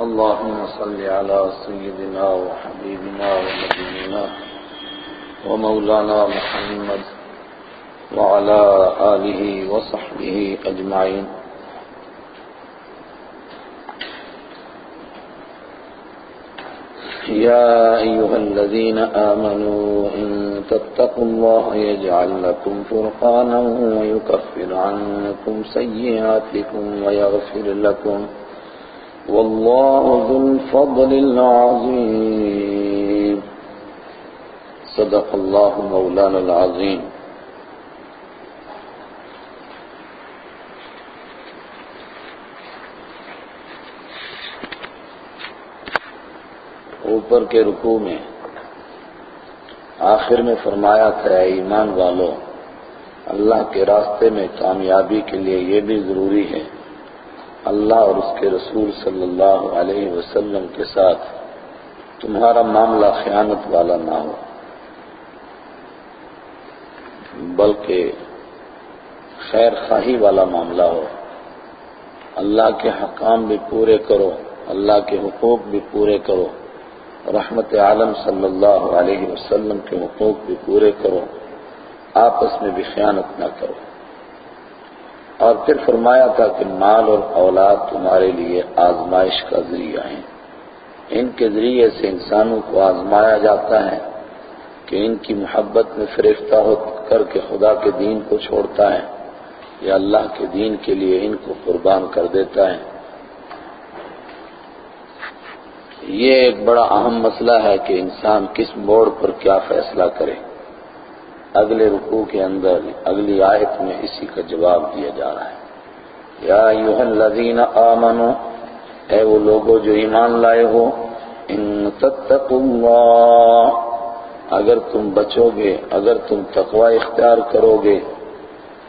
اللهم صل على سيدنا وحبيبنا ونبينا ومولانا محمد وعلى آله وصحبه أجمعين. يا أيها الذين آمنوا إن تتقوا الله يجعل لكم فرقانا ويكفر عنكم سيئاتكم ويغفر لكم والله ذو الفضل العظيم. صدق الله مولانا العظيم. اوپر کے رکوع میں آخر میں فرمایا تھا ایمان والو، اللہ کے راستے میں کامیابی کے لیے یہ بھی ضروری ہے اللہ اور اس کے رسول صلی اللہ علیہ وسلم کے ساتھ تمہارا معاملہ خیانت والا نہ ہو۔ بلکہ خیر خواہی والا معاملہ ہو۔ اللہ کے حکام بھی پورے کرو، اللہ کے حقوق بھی پورے کرو۔ رحمت عالم صلی اللہ علیہ وسلم کے حقوق بھی پورے کرو۔ آپس میں بھی خیانت نہ کرو۔ اور پھر فرمایا تھا کہ مال اور اولاد تمہارے لیے آزمائش کا ذریعہ ہیں۔ ان کے ذریعے سے انسانوں کو آزمایا جاتا ہے کہ ان کی محبت میں فریفتہ ہو کر کے خدا کے دین کو چھوڑتا ہے یا اللہ کے دین کے لیے ان کو قربان کر دیتا ہے۔ یہ ایک بڑا اہم مسئلہ ہے کہ انسان کس موڑ پر کیا فیصلہ کرے۔ اگلے رکوع کے اندر، اگلی آیت میں اسی کا جواب دیا جا رہا ہے۔ یا ایوہ الذین آمنوا اے وہ لوگوں جو ایمان لائے ہو، ان تتقوا اللہ، اگر تم بچو گے، اگر تم تقوی اختیار کرو گے،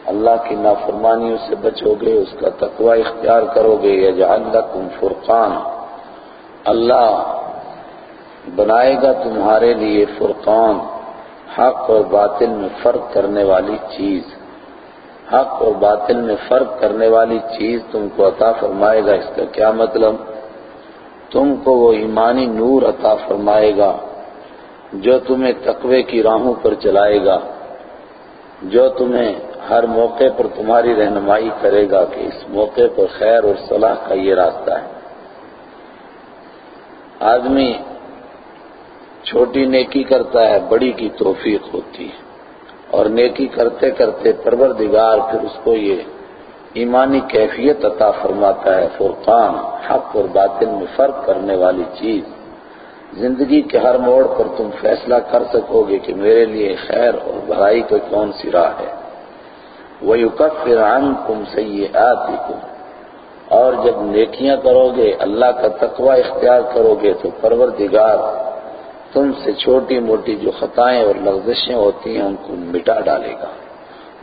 اللہ کی نافرمانیوں سے بچو گے، اس کا تقوی اختیار کرو گے، یجعل لکم فرقان۔ اللہ بنائے گا تمہارے لیے فرقان۔ حق اور باطل میں فرق کرنے والی چیز۔ حق اور باطل میں فرق کرنے والی چیز تم کو عطا فرمائے گا۔ اس کا کیا مطلب؟ تم کو وہ ایمانی نور عطا فرمائے گا جو تمہیں تقوی کی راہوں پر چلائے گا، جو تمہیں ہر موقع پر تمہاری رہنمائی کرے گا کہ اس موقع پر خیر اور صلاح کا یہ راستہ ہے۔ آدمی چھوٹی نیکی کرتا ہے، بڑی کی توفیق ہوتی ہے۔ اور نیکی کرتے کرتے پروردگار پھر اس کو یہ ایمانی کیفیت عطا فرماتا ہے، فرقان، حق اور باطل میں فرق کرنے والی چیز۔ زندگی کے ہر موڑ پر تم فیصلہ کر سکو گے کہ میرے لیے خیر اور بھلائی کو کون سی راہ ہے۔ وہ وَيُكَفِّرْ عَنْكُمْ سَيِّئَاتِكُمْ۔ اور جب نیکیاں کرو گے، اللہ کا تقوی اختیار کرو گے تو پروردگار تم سے چھوٹی موٹی جو خطائیں اور لغزشیں ہوتی ہیں، ان کو مٹا ڈالے گا۔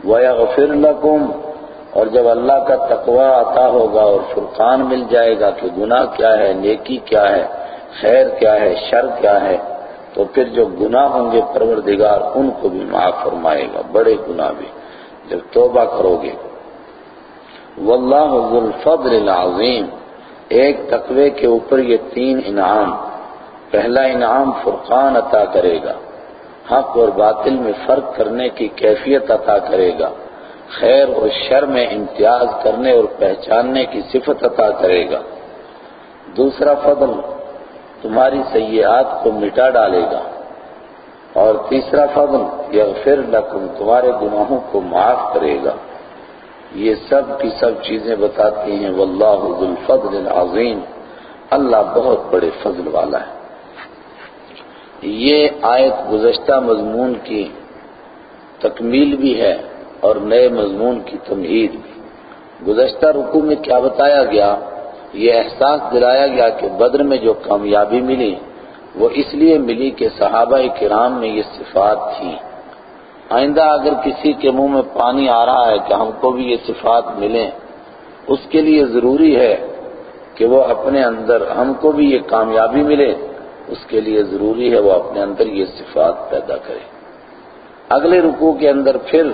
وَيَغْفِرْ لَكُمْ۔ اور جب اللہ کا تقوی عطا ہوگا اور فرقان مل جائے گا کہ گناہ کیا ہے، نیکی کیا ہے، خیر کیا ہے، شر کیا ہے، تو پھر جو گناہ ہوں گے پروردگار، ان کو بھی معاف فرمائے گا۔ بڑے گناہ بھی۔ جب توبہ کرو گے۔ واللہ ذو الفضل العظیم ایک تقوی کے اوپر یہ تین انعام۔ پہلا انعام فرقان عطا کرے گا، حق اور باطل میں فرق کرنے کی کیفیت عطا کرے گا، خیر اور شر میں امتیاز کرنے اور پہچاننے کی صفت عطا کرے گا۔ دوسرا فضل تمہاری سیئات کو مٹا ڈالے گا۔ اور تیسرا فضل، یغفر لکم، تمہارے گناہوں کو معاف کرے گا۔ یہ سب کی سب چیزیں بتاتی ہیں، واللہ ذو الفضل العظیم۔ اللہ بہت بڑے فضل والا ہے۔ یہ آیت گزشتہ مضمون کی تکمیل بھی ہے اور نئے مضمون کی تمہید بھی۔ گزشتہ رکوع میں کیا بتایا گیا؟ یہ احساس دلایا گیا کہ بدر میں جو کامیابی ملی، وہ اس لیے ملی کہ صحابہ کرام میں یہ صفات تھی آئندہ اگر کسی کے منہ میں پانی آ رہا ہے کہ ہم کو بھی یہ صفات ملیں، اس کے لیے ضروری ہے کہ وہ اپنے اندر ہم کو بھی یہ کامیابی ملے۔ اس کے لیے ضروری ہے وہ اپنے اندر یہ صفات پیدا کرے۔ اگلے رکوع کے اندر پھر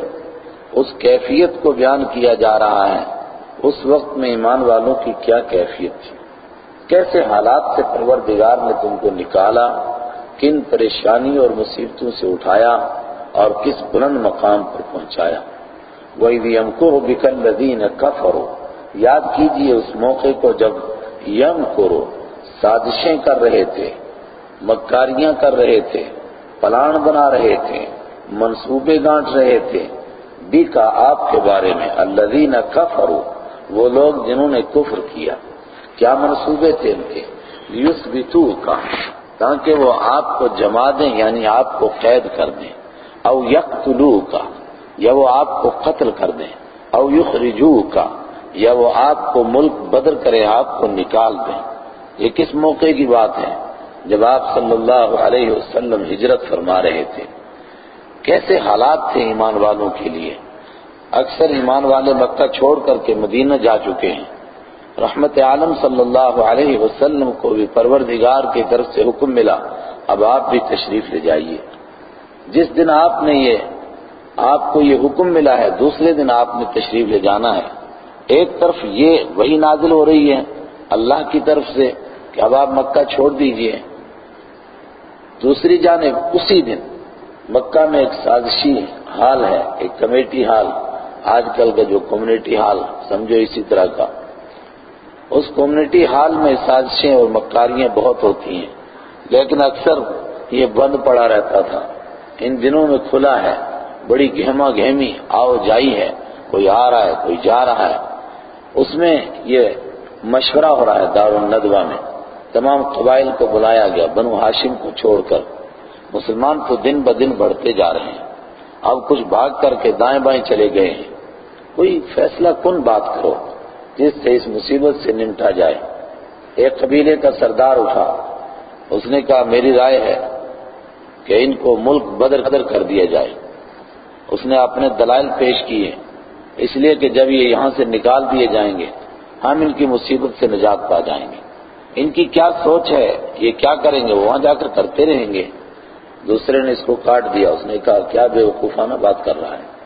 اس کیفیت کو بیان کیا جا رہا ہے۔ اس وقت میں ایمان والوں کی کیا کیفیت تھی۔ کیسے حالات سے پروردگار نے تم کو نکالا، کن پریشانی اور مصیبتوں سے اٹھایا اور کس بلند مقام پر پہنچایا۔ وہی یم کو بکل لدین کفرو یاد کیجیے اس موقع کو جب یم کرو سازشیں کر رہے تھے۔ مکاریاں کر رہے تھے، پلان بنا رہے تھے، منصوبے گانٹ رہے تھے۔ بھی کا آپ کے بارے میں، الذین کفروا، وہ لوگ جنہوں نے کفر کیا۔ کیا منصوبے تھے ان کے؟ یثبتو کا تاکہ وہ آپ کو جما دیں یعنی آپ کو قید کر دیں۔ او یقتلو کا یا وہ آپ کو قتل کر دیں۔ او یخرجو کا یا وہ آپ کو ملک بدر کرے، آپ کو نکال دیں۔ یہ کس موقع کی بات ہے؟ جب آپ صلی اللہ علیہ وسلم ہجرت فرما رہے تھے، کیسے حالات تھے ایمان والوں کے لیے؟ اکثر ایمان والے مکہ چھوڑ کر کے مدینہ جا چکے ہیں۔ رحمت عالم صلی اللہ علیہ وسلم کو بھی پروردگار کی طرف سے حکم ملا، اب آپ بھی تشریف لے جائیے۔ جس دن آپ نے یہ، آپ کو یہ حکم ملا ہے، دوسرے دن آپ نے تشریف لے جانا ہے۔ ایک طرف یہ وہی نازل ہو رہی ہے اللہ کی طرف سے کہ اب آپ مکہ چھوڑ دیجیے۔ دوسری جانب اسی دن مکہ میں ایک سازشی حال ہے، ایک کمیٹی حال، آج کل کا جو کمیونٹی حال، سمجھو اسی طرح کا۔ اس کمیونٹی حال میں سازشیں اور مکاریاں بہت ہوتی ہیں، لیکن اکثر یہ بند پڑا رہتا تھا۔ ان دنوں میں کھلا ہے، بڑی گہما گہمی آؤ جائی ہے، کوئی آ رہا ہے، کوئی جا رہا ہے۔ اس میں یہ مشورہ ہو رہا ہے دار الندوہ میں۔ تمام قبائل کو بلایا گیا، بنو ہاشم کو چھوڑ کر۔ مسلمان تو دن بدن بڑھتے جا رہے ہیں۔ اب کچھ بھاگ کر کے دائیں بائیں چلے گئے ہیں۔ کوئی فیصلہ کن بات کرو جس سے اس مصیبت سے نمٹا جائے۔ ایک قبیلے کا سردار اٹھا۔ اس نے کہا، میری رائے ہے کہ ان کو ملک بدر قدر کر دیا جائے۔ اس نے اپنے دلائل پیش کیے۔ اس لیے کہ جب یہ یہاں سے نکال دیے جائیں گے، ہم ان کی مصیبت سے نجات پا جائیں گے۔ ان کی کیا سوچ ہے یہ کیا کریں گے؟ وہاں جا کر کرتے رہیں گے۔ دوسرے نے اس کو کاٹ دیا۔ اس نے کہا، کیا بے وقوفانہ بات کر رہا ہے۔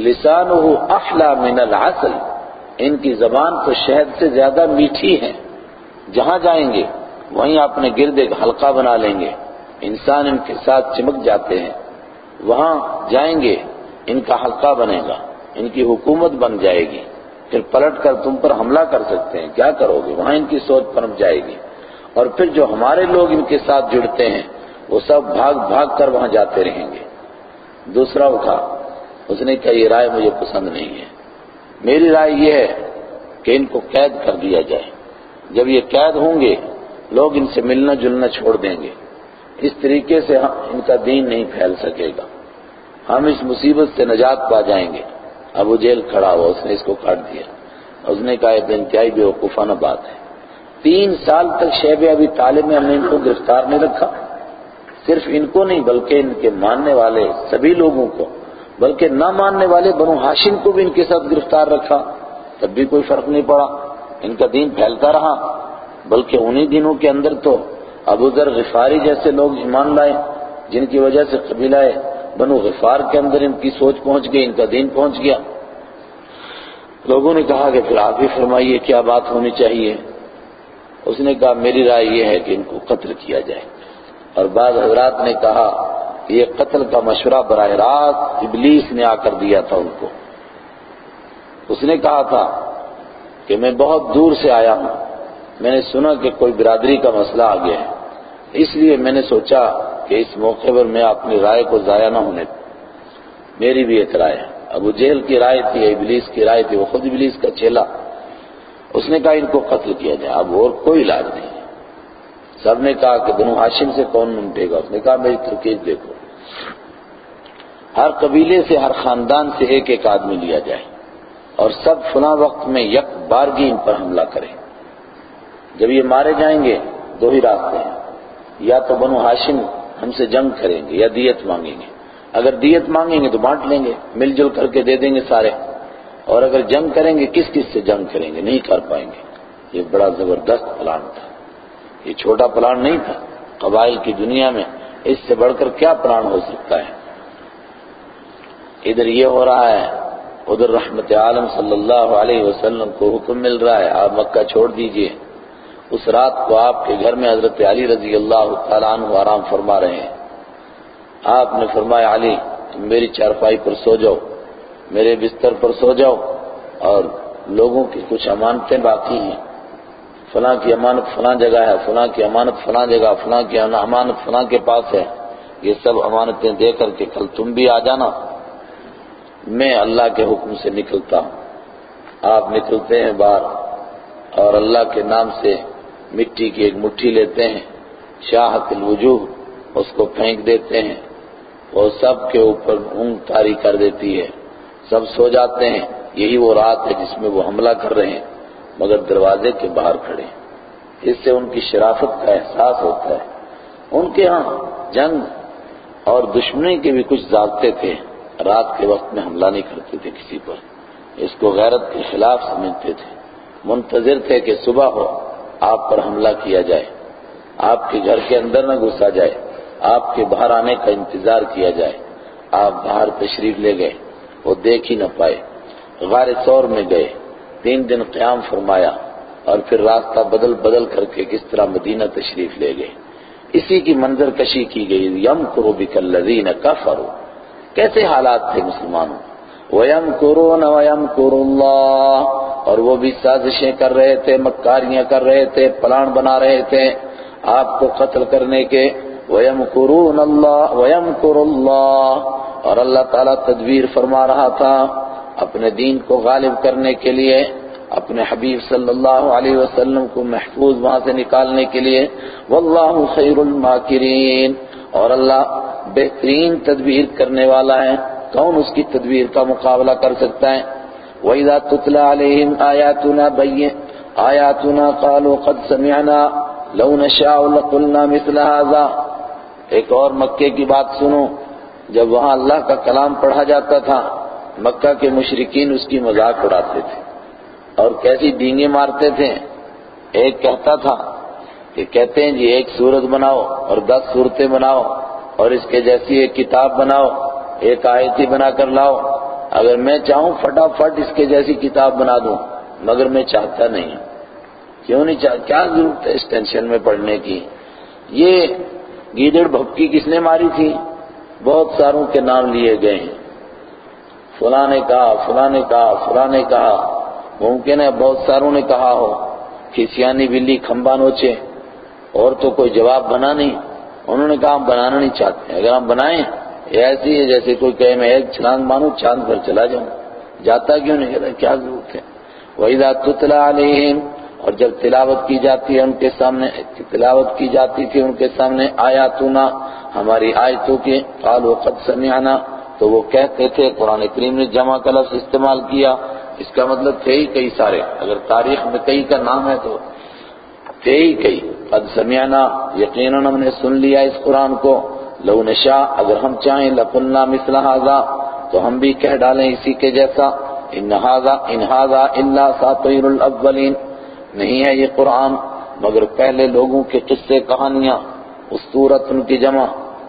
لسانہ احلا من العسل۔ ان کی زبان تو شہد سے زیادہ میٹھی ہے۔ جہاں جائیں گے، وہیں اپنے گرد ایک حلقہ بنا لیں گے۔ انسان ان کے ساتھ چمک جاتے ہیں۔ وہاں جائیں گے، ان کا حلقہ بنے گا۔ ان کی حکومت بن جائے گی۔ پھر پلٹ کر تم پر حملہ کر سکتے ہیں۔ کیا کرو گے؟ وہاں ان کی سوچ پنپ جائے گی۔ اور پھر جو ہمارے لوگ ان کے ساتھ جڑتے ہیں، وہ سب بھاگ بھاگ کر وہاں جاتے رہیں گے۔ دوسرا اٹھا۔ اس نے کہا، یہ رائے مجھے پسند نہیں ہے۔ میری رائے یہ ہے کہ ان کو قید کر دیا جائے۔ جب یہ قید ہوں گے، لوگ ان سے ملنا جلنا چھوڑ دیں گے۔ اس طریقے سے ان کا دین نہیں پھیل سکے گا۔ ہم اس مصیبت سے نجات پا جائیں گے۔ اب وہ جیل کھڑا ہوا، اس نے اس کو کاٹ دیا۔ اس نے کہا، یہ انتہائی بے وقوفانہ بات ہے۔ تین سال تک شیب ابھی طالب میں ہم نے ان کو گرفتار نہیں رکھا۔ صرف ان کو نہیں، بلکہ ان کے ماننے والے سبھی لوگوں کو، بلکہ نہ ماننے والے بنو ہاشم کو بھی ان کے ساتھ گرفتار رکھا۔ تب بھی کوئی فرق نہیں پڑا۔ ان کا دین پھیلتا رہا۔ بلکہ انہی دنوں کے اندر تو ابو ذر غفاری جیسے لوگ ایمان لائے، جن کی وجہ سے قبیلہ بنو غفار کے اندر ان کی سوچ پہنچ گئی، ان کا دین پہنچ گیا۔ لوگوں نے کہا کہ پھر آپ ہی فرمائیے کیا بات ہونی چاہیے۔ اس نے کہا، میری رائے یہ ہے کہ ان کو قتل کیا جائے۔ اور بعض حضرات نے کہا کہ یہ قتل کا مشورہ براہ راست ابلیس نے آ کر دیا تھا ان کو۔ اس نے کہا تھا کہ میں بہت دور سے آیا ہوں۔ میں نے سنا کہ کوئی برادری کا مسئلہ آ گیا ہے۔ اس لیے میں نے سوچا کہ اس موقع پر میں اپنی رائے کو ضائع نہ ہونے میری بھی ایک رائے ہے۔ ابو جیل کی رائے تھی، ابلیس کی رائے تھی، وہ خود ابلیس کا چیلا۔ اس نے کہا ان کو قتل کیا جائے۔ اب اور کوئی علاج نہیں سب نے کہا کہ بنو ہاشم سے کون نمٹے گا اس نے کہا میری ترکیب دیکھو۔ ہر قبیلے سے، ہر خاندان سے ایک ایک آدمی لیا جائے۔ اور سب فلاں وقت میں یک بارگی ان پر حملہ کرے جب یہ مارے جائیں گے، دو ہی راستے ہیں۔ یا تو بنو ہاشم ہم سے جنگ کریں گے یا دیت مانگیں گے۔ اگر دیت مانگیں گے تو بانٹ لیں گے، مل جل کر کے دے دیں گے سارے۔ اور اگر جنگ کریں گے، کس کس سے جنگ کریں گے؟ نہیں کر پائیں گے۔ یہ بڑا زبردست پلان تھا۔ یہ چھوٹا پلان نہیں تھا۔ قبائل کی دنیا میں اس سے بڑھ کر کیا پلان ہو سکتا ہے؟ ادھر یہ ہو رہا ہے، ادھر رحمت عالم صلی اللہ علیہ وسلم کو حکم مل رہا ہے، آپ مکہ چھوڑ دیجیے۔ اس رات کو آپ کے گھر میں حضرت علی رضی اللہ تعالیٰ عنہ آرام فرما رہے ہیں۔ آپ نے فرمایا، علی، تم میری چارپائی پر سو جاؤ، میرے بستر پر سو جاؤ اور لوگوں کی کچھ امانتیں باقی ہیں۔ فلاں کی امانت فلاں جگہ ہے، فلاں کی امانت فلاں جگہ، فلاں کی امانت فلاں کے پاس ہے۔ یہ سب امانتیں دے کر کے کل تم بھی آ جانا۔ میں اللہ کے حکم سے نکلتا ہوں۔ آپ نکلتے ہیں باہر اور اللہ کے نام سے مٹی کی ایک مٹھی لیتے ہیں، شاہت الوجوہ، اس کو پھینک دیتے ہیں، وہ سب کے اوپر اونگ تاری کر دیتی ہے۔ سب سو جاتے ہیں، یہی وہ رات ہے جس میں وہ حملہ کر رہے ہیں، مگر دروازے کے باہر کھڑے ہیں۔ اس سے ان کی شرافت کا احساس ہوتا ہے۔ ان کے ہاں جنگ اور دشمنی کے بھی کچھ ضابطے تھے۔ رات کے وقت میں حملہ نہیں کرتے تھے کسی پر۔ اس کو غیرت کے خلاف سمجھتے تھے۔ منتظر تھے کہ صبح ہو۔ آپ پر حملہ کیا جائے۔ آپ کے گھر کے اندر نہ گھسا جائے۔ آپ کے باہر آنے کا انتظار کیا جائے۔ آپ باہر تشریف لے گئے۔ وہ دیکھ ہی نہ پائے۔ غار سور میں گئے۔ تین دن قیام فرمایا اور پھر راستہ بدل بدل کر کے کس طرح مدینہ تشریف لے گئے۔ اسی کی منظر کشی کی گئی۔ یم کرو بکل لذین کفروا۔ کیسے حالات تھے مسلمانوں؟ ویم کرو نہ ویم اللہ۔ اور وہ بھی سازشیں کر رہے تھے، مکاریاں کر رہے تھے، پلان بنا رہے تھے آپ کو قتل کرنے کے۔ ویم کرون اللہ ویم اللہ اور اللہ تعالیٰ تدبیر فرما رہا تھا اپنے دین کو غالب کرنے کے لیے، اپنے حبیب صلی اللہ علیہ وسلم کو محفوظ وہاں سے نکالنے کے لیے۔ واللہ خیر الماکرین اور اللہ بہترین تدبیر کرنے والا ہے۔ کون اس کی تدبیر کا مقابلہ کر سکتا ہے؟ وَإِذَا تُتْلَى عَلَيْهِمْ آيَاتُنَا بَيِّنْ، آيَاتُنَا قَالُوا قَدْ سَمِعْنَا، لَوْ نَشَاءُ لَقُلْنَا مِثْلَ هَذَا۔ ایک اور مکے کی بات سنو، جب وہاں اللہ کا کلام پڑھا جاتا تھا، مکہ کے مشرقین اس کی مذاق اڑاتے تھے اور کیسی ڈینگیں مارتے تھے۔ ایک کہتا تھا کہ کہتے ہیں جی ایک سورت بناؤ اور دس صورتیں بناؤ اور اس کے جیسی ایک کتاب بناؤ، ایک آیتی بنا کر لاؤ۔ اگر میں چاہوں فٹافٹ اس کے جیسی کتاب بنا دوں، مگر میں چاہتا نہیں۔ کیوں نہیں چاہتا کیا ضرورت ہے اس ٹینشن میں پڑھنے کی؟ یہ گیدڑ بھپکی کس نے ماری تھی؟ بہت ساروں کے نام لیے گئے ہیں۔ فلاں نے کہا، فلاں نے کہا، فلاں نے کہا۔ ممکن ہے بہت ساروں نے کہا ہو۔ کھسیانی بلی، کھمبا نوچے۔ اور تو کوئی جواب بنا نہیں۔ انہوں نے کہا، ہم بنانا نہیں چاہتے۔ اگر ہم بنائیں یہ ایسی ہے جیسے کوئی کہے میں ایک چھلانگ مانوں چاند پر چلا جاؤں۔ جاتا کیوں نہیں؟ کہتا کیا ضرورت ہے؟ وَإِذَا تُتْلَى عَلَيْهِمْ، اور جب تلاوت کی جاتی ہے ان کے سامنے، تلاوت کی جاتی تھی ان کے سامنے آیاتنا، ہماری آیتوں کے، قالوا قد سمعنا، تو وہ کہتے تھے، قرآن کریم نے جمع کا لفظ استعمال کیا۔ اس کا مطلب تھے ہی کئی سارے۔ اگر تاریخ میں کئی کا نام ہے تو تھے ہی کئی۔ قد سمعنا، یقیناً ہم نے سن لیا اس قرآن کو۔ لو نشا اگر ہم چاہیں، لقلنا مثل هذا، تو ہم بھی کہہ ڈالیں اسی کے جیسا۔ ان هذا ان هذا الا ساطیر الاولین۔ نہیں ہے یہ قرآن، مگر پہلے لوگوں کے قصے، کہانیاں۔ اسطورت ان کی جمع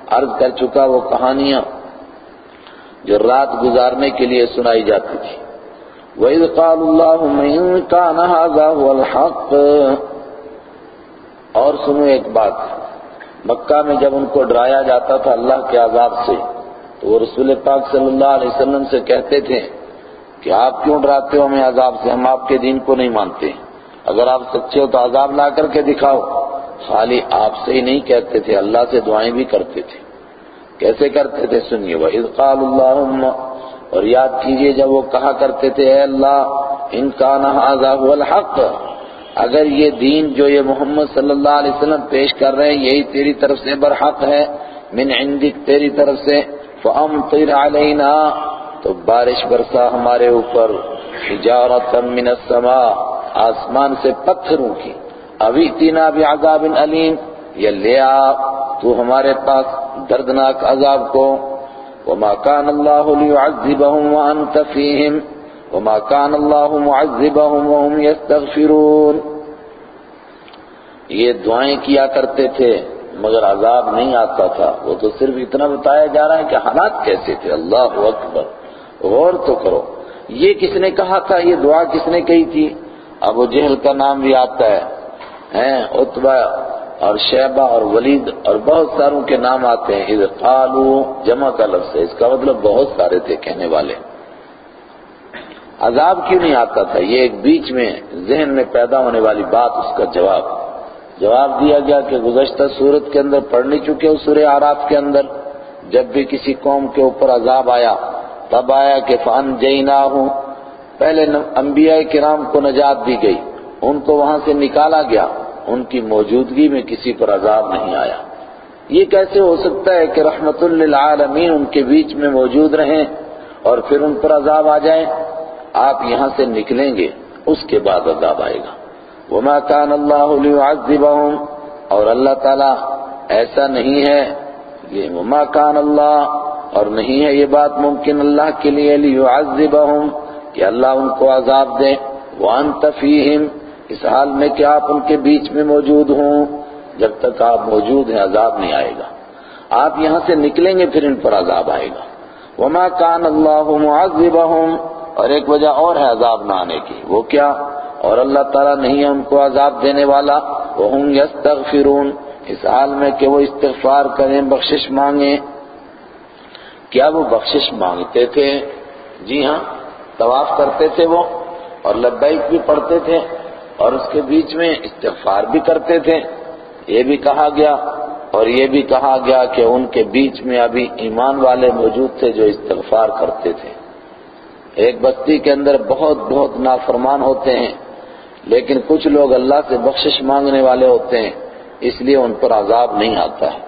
عرض کر چکا وہ کہانیاں جو رات گزارنے کے لیے سنائی جاتی تھی۔ وَإِذْ قَالُ اللَّهُمَّ إِن كَانَ هَذَا هُوَ الْحَقِّ۔ اور سنو ایک بات۔ مکہ میں جب ان کو ڈرایا جاتا تھا اللہ کے عذاب سے، تو وہ رسول پاک صلی اللہ علیہ وسلم سے کہتے تھے کہ آپ کیوں ڈراتے ہو ہمیں عذاب سے؟ ہم آپ کے دین کو نہیں مانتے۔ اگر آپ سچے ہو تو عذاب لا کر کے دکھاؤ۔ خالی آپ سے ہی نہیں کہتے تھے، اللہ سے دعائیں بھی کرتے تھے۔ کیسے کرتے تھے؟ سنیے، وَإِذْ قَالُ اللَّهُمَّ، اور یاد کیجیے جب وہ کہا کرتے تھے، اے اللہ، ان کا هذا هو الحق اگر یہ دین جو یہ محمد صلی اللہ علیہ وسلم پیش کر رہے ہیں، یہی تیری طرف سے برحق ہے، من عندک تیری طرف سے، فَأَمْطِرْ عَلَيْنَا، تو بارش برسا ہمارے اوپر، حجارتا من السماء، آسمان سے پتھروں کی۔ ابھی تینا بھی عذاب علیم یا لے آ، تو ہمارے پاس دردناک عذاب کو۔ وما كان الله ليعذبهم وانت فيهم وما كان الله معذبهم وهم يستغفرون۔ یہ دعائیں کیا کرتے تھے، مگر عذاب نہیں آتا تھا۔ وہ تو صرف اتنا بتایا جا رہا ہے کہ حالات کیسے تھے۔ اللہ اکبر۔ غور تو کرو۔ یہ کس نے کہا تھا؟ یہ دعا کس نے کہی تھی؟ ابو جہل کا نام بھی آتا ہے۔ اتبا اور شیبہ اور ولید اور بہت ساروں کے نام آتے ہیں۔ اذ قالو جمع کا لفظ ہے۔ اس کا مطلب بہت سارے تھے کہنے والے۔ عذاب کیوں نہیں آتا تھا؟ یہ ایک بیچ میں ذہن میں پیدا ہونے والی بات اس کا جواب جواب دیا گیا کہ گزشتہ صورت کے اندر پڑھ نہیں چکے ہو سورہ آراف کے اندر۔ جب بھی کسی قوم کے اوپر عذاب آیا، تب آیا کہ فن جینا ہوں پہلے انبیاء کرام کو نجات دی گئی۔ ان کو وہاں سے نکالا گیا۔ ان کی موجودگی میں کسی پر عذاب نہیں آیا۔ یہ کیسے ہو سکتا ہے کہ رحمت للعالمین ان کے بیچ میں موجود رہیں اور پھر ان پر عذاب آ جائے آپ یہاں سے نکلیں گے، اس کے بعد عذاب آئے گا۔ وما كان اللہ ليعذبهم۔ اور اللہ تعالیٰ ایسا نہیں ہے، یہ وما كان اللہ اور نہیں ہے یہ بات ممکن اللہ کے لیے ليعذبهم، کہ اللہ ان کو عذاب دے۔ وانت فیہم اس حال میں کہ آپ ان کے بیچ میں موجود ہوں، جب تک آپ موجود ہیں، عذاب نہیں آئے گا۔ آپ یہاں سے نکلیں گے، پھر ان پر عذاب آئے گا۔ وما كان اللہ معذبهم۔ اور ایک وجہ اور ہے عذاب نہ آنے کی۔ وہ کیا؟ اور اللہ تعالیٰ نہیں ہے ان کو عذاب دینے والا۔ وہ ہوں یستغفرون اس حال میں کہ وہ استغفار کریں، بخشش مانگیں۔ کیا وہ بخشش مانگتے تھے؟ جی ہاں طواف کرتے تھے وہ۔ اور لبیک بھی پڑھتے تھے۔ اور اس کے بیچ میں استغفار بھی کرتے تھے۔ یہ بھی کہا گیا۔ اور یہ بھی کہا گیا کہ ان کے بیچ میں ابھی ایمان والے موجود تھے جو استغفار کرتے تھے۔ ایک بستی کے اندر بہت بہت نافرمان ہوتے ہیں، لیکن کچھ لوگ اللہ سے بخشش مانگنے والے ہوتے ہیں، اس لیے ان پر عذاب نہیں آتا ہے۔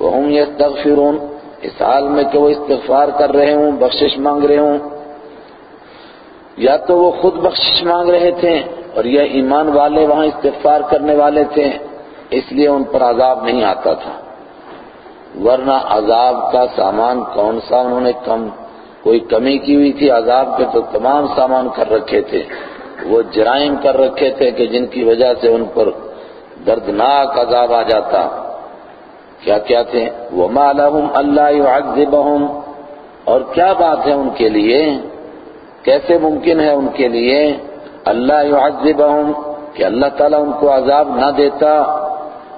وہ ہوں یستغفرون اس حال میں کہ وہ استغفار کر رہے ہوں، بخشش مانگ رہے ہوں۔ یا تو وہ خود بخشش مانگ رہے تھے اور یہ ایمان والے وہاں استغفار کرنے والے تھے، اس لیے ان پر عذاب نہیں آتا تھا۔ ورنہ عذاب کا سامان کون سا انہوں نے کم کوئی کمی کی ہوئی تھی عذاب کے تو تمام سامان کر رکھے تھے۔ وہ جرائم کر رکھے تھے کہ جن کی وجہ سے ان پر دردناک عذاب آ جاتا۔ کیا کیا تھے؟ وہ مالحم اللہ يعذبهم۔ اور کیا بات ہے ان کے لیے؟ کیسے ممکن ہے ان کے لیے؟ اللہ يعذبهم۔ کہ اللہ تعالیٰ ان کو عذاب نہ دیتا۔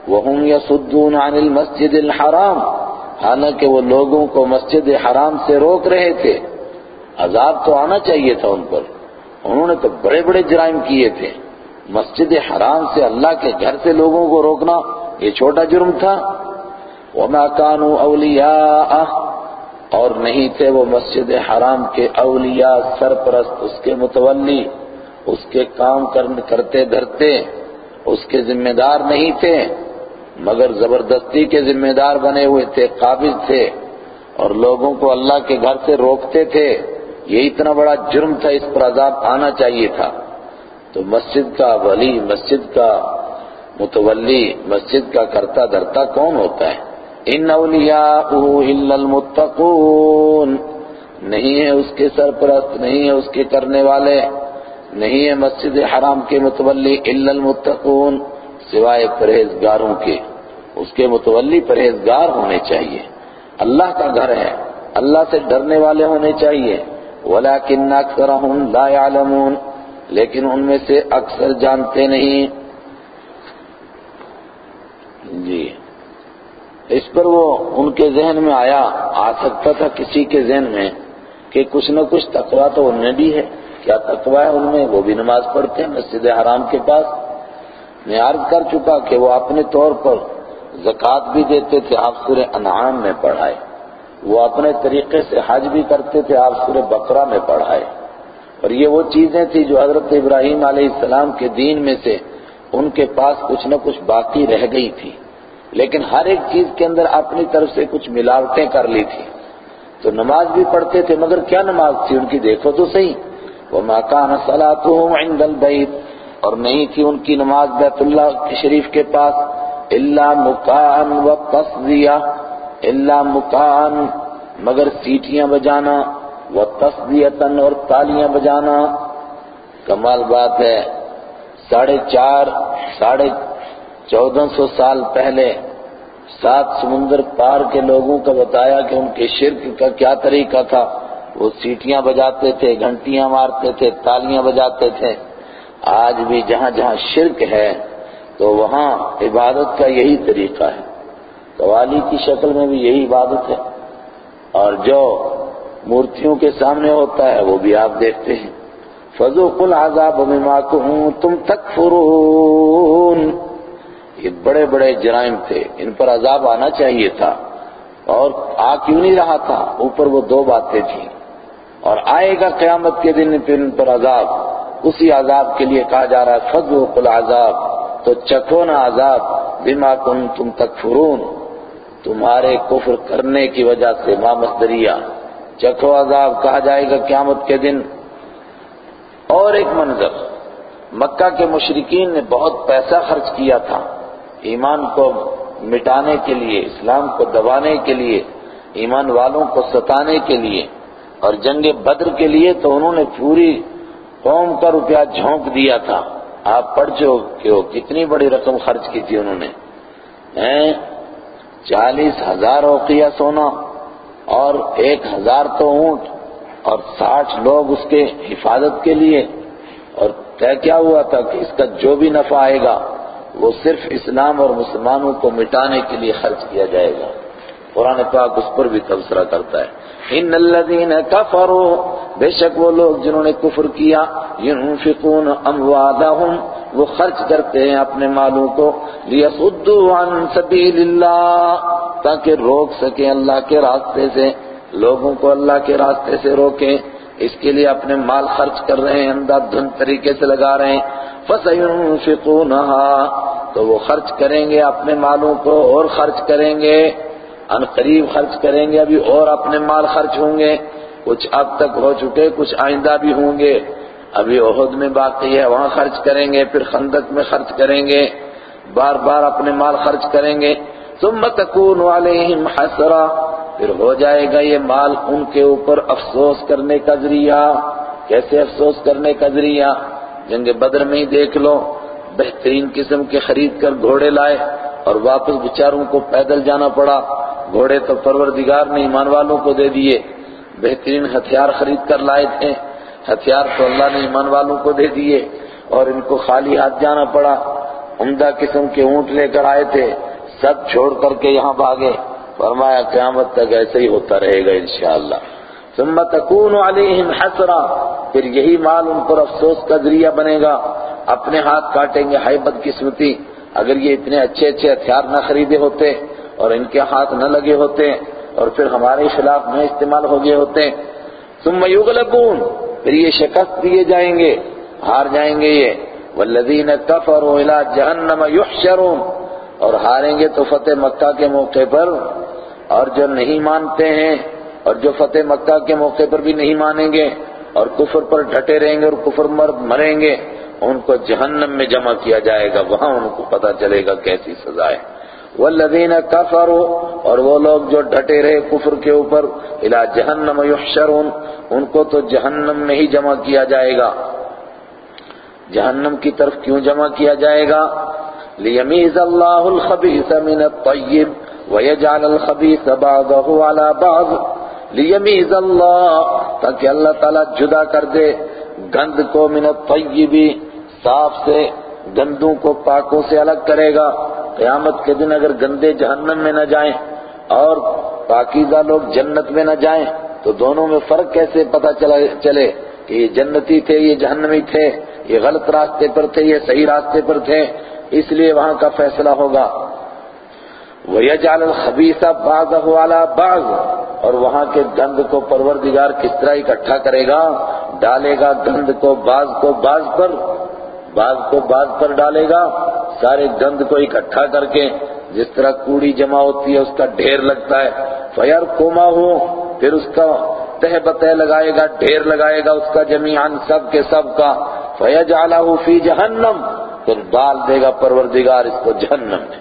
وهم يصدون عن المسجد الحرام۔ حالانکہ وہ لوگوں کو مسجد حرام سے روک رہے تھے۔ عذاب تو آنا چاہیے تھا ان پر۔ انہوں نے تو بڑے بڑے جرائم کیے تھے۔ مسجد حرام سے اللہ کے گھر سے لوگوں کو روکنا یہ چھوٹا جرم تھا۔ وما كانوا اولیاء اور نہیں تھے وہ مسجد حرام کے اولیاء سرپرست، اس کے متولی، اس کے کام کرتے دھرتے، اس کے ذمہ دار نہیں تھے۔ مگر زبردستی کے ذمہ دار بنے ہوئے تھے قابل تھے اور لوگوں کو اللہ کے گھر سے روکتے تھے۔ یہ اتنا بڑا جرم تھا، اس پر عذاب آنا چاہیے تھا۔ تو مسجد کا ولی، مسجد کا متولی، مسجد کا کرتا دھرتا کون ہوتا ہے؟ ان اولیاء الا المتقون۔ نہیں ہے اس کے سرپرست، نہیں ہے اس کے کرنے والے، نہیں ہے مسجد حرام کے متولی الا المتقون۔ سوائے پرہیزگاروں کے، اس کے متولی پرہیزگار ہونے چاہیے۔ اللہ کا گھر ہے، اللہ سے ڈرنے والے ہونے چاہیے۔ ولیکن اکثرهم لا يعلمون لیکن ان میں سے اکثر جانتے نہیں۔ جی۔ اس پر وہ ان کے ذہن میں آیا، آ سکتا تھا کسی کے ذہن میں کہ کچھ نہ کچھ تقوی تو ان میں بھی ہے۔ کیا تقوی ہے ان میں؟ وہ بھی نماز پڑھتے ہیں مسجد حرام کے پاس۔ میں عرض کر چکا کہ وہ اپنے طور پر زکوٰۃ بھی دیتے تھے، آپ سورہ انعام میں پڑھائے۔ وہ اپنے طریقے سے حج بھی کرتے تھے، آپ سورہ بقرہ میں پڑھائے۔ اور یہ وہ چیزیں تھی جو حضرت ابراہیم علیہ السلام کے دین میں سے ان کے پاس کچھ نہ کچھ باقی رہ گئی تھی۔ لیکن ہر ایک چیز کے اندر اپنی طرف سے کچھ ملاوٹیں کر لی تھی۔ تو نماز بھی پڑھتے تھے، مگر کیا نماز تھی؟ ان کی دیکھو تو صحیح۔ وہ مکان صلاتهم عند البیت اور نہیں تھی ان کی نماز بیت اللہ شریف کے پاس اللہ مکان و تصدیہ اللہ مکان، مگر سیٹیاں بجانا، و تصدیتن اور تالیاں بجانا۔ کمال بات ہے، ساڑھے چار، ساڑھے چودہ سو سال پہلے سات سمندر پار کے لوگوں کا بتایا کہ ان کے شرک کا کیا طریقہ تھا۔ وہ سیٹیاں بجاتے تھے، گھنٹیاں مارتے تھے، تالیاں بجاتے تھے۔ آج بھی جہاں جہاں شرک ہے، تو وہاں عبادت کا یہی طریقہ ہے۔ قوالی کی شکل میں بھی یہی عبادت ہے۔ اور جو مورتیوں کے سامنے ہوتا ہے، وہ بھی آپ دیکھتے ہیں۔ فضو کل آزاب ہوں تم تک فرون یہ بڑے بڑے جرائم تھے۔ ان پر عذاب آنا چاہیے تھا۔ اور آ کیوں نہیں رہا تھا؟ اوپر وہ دو باتیں تھیں۔ اور آئے گا قیامت کے دن، پھر ان پر عذاب۔ اسی عذاب کے لیے کہا جا رہا ہے فضو کل عذاب تو چکھو نا عذاب، بما کن تم تک فرون تمہارے کفر کرنے کی وجہ سے مامس دریا چکھو عذاب، کہا جائے گا قیامت کے دن۔ اور ایک منظر، مکہ کے مشرقین نے بہت پیسہ خرچ کیا تھا۔ ایمان کو مٹانے کے لیے، اسلام کو دبانے کے لیے، ایمان والوں کو ستانے کے لیے۔ اور جنگ بدر کے لیے تو انہوں نے پوری قوم کا روپیہ جھونک دیا تھا۔ آپ پڑھ چکے ہو کتنی بڑی رقم خرچ کی تھی انہوں نے۔ چالیس ہزار اوقیہ سونا اور ایک ہزار تو اونٹ اور ساٹھ لوگ اس کے حفاظت کے لیے۔ اور طے کیا ہوا تھا کہ اس کا جو بھی نفع آئے گا، وہ صرف اسلام اور مسلمانوں کو مٹانے کے لیے خرچ کیا جائے گا۔ قرآن پاک اس پر بھی تبصرہ کرتا ہے۔ ان الذین کفروا بے شک وہ لوگ جنہوں نے کفر کیا، ينفقون اموالهم، وہ خرچ کرتے ہیں اپنے مالوں کو لیصدوا عن سبیل اللہ تاکہ روک سکیں اللہ کے راستے سے، لوگوں کو اللہ کے راستے سے روکیں، اس کے لیے اپنے مال خرچ کر رہے ہیں، اندھا دھن طریقے سے لگا رہے ہیں۔ فَسَيُنْفِقُونَهَا، تو وہ خرچ کریں گے اپنے مالوں کو اور خرچ کریں گے۔ ان قریب خرچ کریں گے، ابھی اور اپنے مال خرچ ہوں گے۔ کچھ اب تک ہو چکے، کچھ آئندہ بھی ہوں گے۔ ابھی عہد میں باقی ہے، وہاں خرچ کریں گے، پھر خندق میں خرچ کریں گے۔ بار بار اپنے مال خرچ کریں گے۔ ثم تکون علیہم حسرہ پھر ہو جائے گا یہ مال ان کے اوپر افسوس کرنے کا ذریعہ۔ کیسے افسوس کرنے کا ذریعہ؟ جنگ بدر میں ہی دیکھ لو۔ بہترین قسم کے خرید کر گھوڑے لائے اور واپس بچاروں کو پیدل جانا پڑا۔ گھوڑے تو پروردگار نے ایمان والوں کو دے دیے، بہترین ہتھیار خرید کر لائے تھے۔ ہتھیار تو اللہ نے ایمان والوں کو دے دیے اور ان کو خالی ہاتھ جانا پڑا۔ عمدہ قسم کے اونٹ لے کر آئے تھے۔ سب چھوڑ کر کے یہاں بھاگے۔ فرمایا، قیامت تک ایسے ہی ہوتا رہے گا انشاءاللہ۔ ثم تکون علیہم حسرا۔ پھر یہی مال ان پر افسوس کا ذریعہ بنے گا۔ اپنے ہاتھ کاٹیں گے ہائی بد قسمتی اگر یہ اتنے اچھے اچھے ہتھیار نہ خریدے ہوتے۔ اور ان کے ہاتھ نہ لگے ہوتے اور پھر ہمارے خلاف نہ استعمال ہو گئے ہوتے۔ ثم یغلبون، پھر یہ شکست دیے جائیں گے، ہار جائیں گے یہ۔ والذین کفروا الى جہنم یحشرون اور ہاریں گے تو فتح مکہ کے موقع پر۔ اور جو نہیں مانتے ہیں، اور جو فتح مکہ کے موقع پر بھی نہیں مانیں گے، اور کفر پر ڈٹے رہیں گے اور کفر مر مریں گے، ان کو جہنم میں جمع کیا جائے گا، وہاں ان کو پتا چلے گا کیسی سزا ہے۔ والذین کفروا، اور وہ لوگ جو ڈٹے رہے کفر کے اوپر، الى جہنم یحشرون، ان کو تو جہنم میں ہی جمع کیا جائے گا۔ جہنم کی طرف کیوں جمع کیا جائے گا؟ لیمیز اللہ الخبیث من الطیب ویجعل الخبیث بعضه على بعض۔ لیمیز اللہ تاکہ اللہ تعالیٰ جدا کر دے۔ گند کو من الطیب صاف سے گندوں کو پاکوں سے الگ کرے گا۔ قیامت کے دن اگر گندے جہنم میں نہ جائیں اور پاکیزہ لوگ جنت میں نہ جائیں، تو دونوں میں فرق کیسے پتا چلے کہ یہ جنتی تھے، یہ جہنمی تھے، یہ غلط راستے پر تھے، یہ صحیح راستے پر تھے۔ اس لیے وہاں کا فیصلہ ہوگا۔ وَيَجْعَلَ الْخَبِيثَ بَعْضَهُ عَلَى بَعْض۔ اور وہاں کے گند کو پروردگار کس طرح اکٹھا کرے گا؟ ڈالے گا گند کو بعض کو بعض پر۔ بعض کو بعض پر ڈالے گا، سارے گند کو اکٹھا کر کے جس طرح کوڑی جمع ہوتی ہے، اس کا ڈھیر لگتا ہے۔ فیر کوما ہو، پھر اس کا تہ بتہ لگائے گا، ڈھیر لگائے گا اس کا جمیعان سب کے سب کا۔ فَيَجْعَلَهُ فِي جَهَنَّمْ پھر ڈال دے گا پروردگار اس کو جہنم میں۔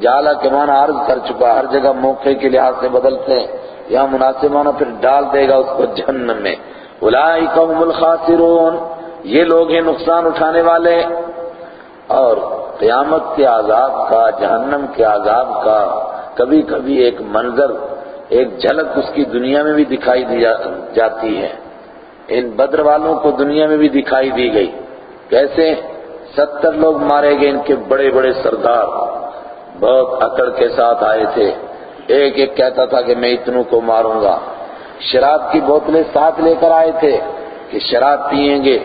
جالا کے معنی عرض کر چکا، ہر جگہ موقع کے لحاظ سے بدلتے ہیں۔ یا مناسب معنی، پھر ڈال دے گا اس کو جہنم میں۔ اولئک هم الخاسرون۔ یہ لوگ ہیں نقصان اٹھانے والے اور قیامت کے عذاب کا، جہنم کے عذاب کا کبھی کبھی ایک منظر، ایک جھلک اس کی دنیا میں بھی دکھائی دی جاتی ہے۔ ان بدر والوں کو دنیا میں بھی دکھائی دی گئی۔ کیسے؟ ستر لوگ مارے گئے ان کے بڑے بڑے سردار۔ بہت اکڑ کے ساتھ آئے تھے۔ ایک ایک کہتا تھا کہ میں اتنوں کو ماروں گا۔ شراب کی بوتلیں ساتھ لے کر آئے تھے کہ شراب پیئیں گے۔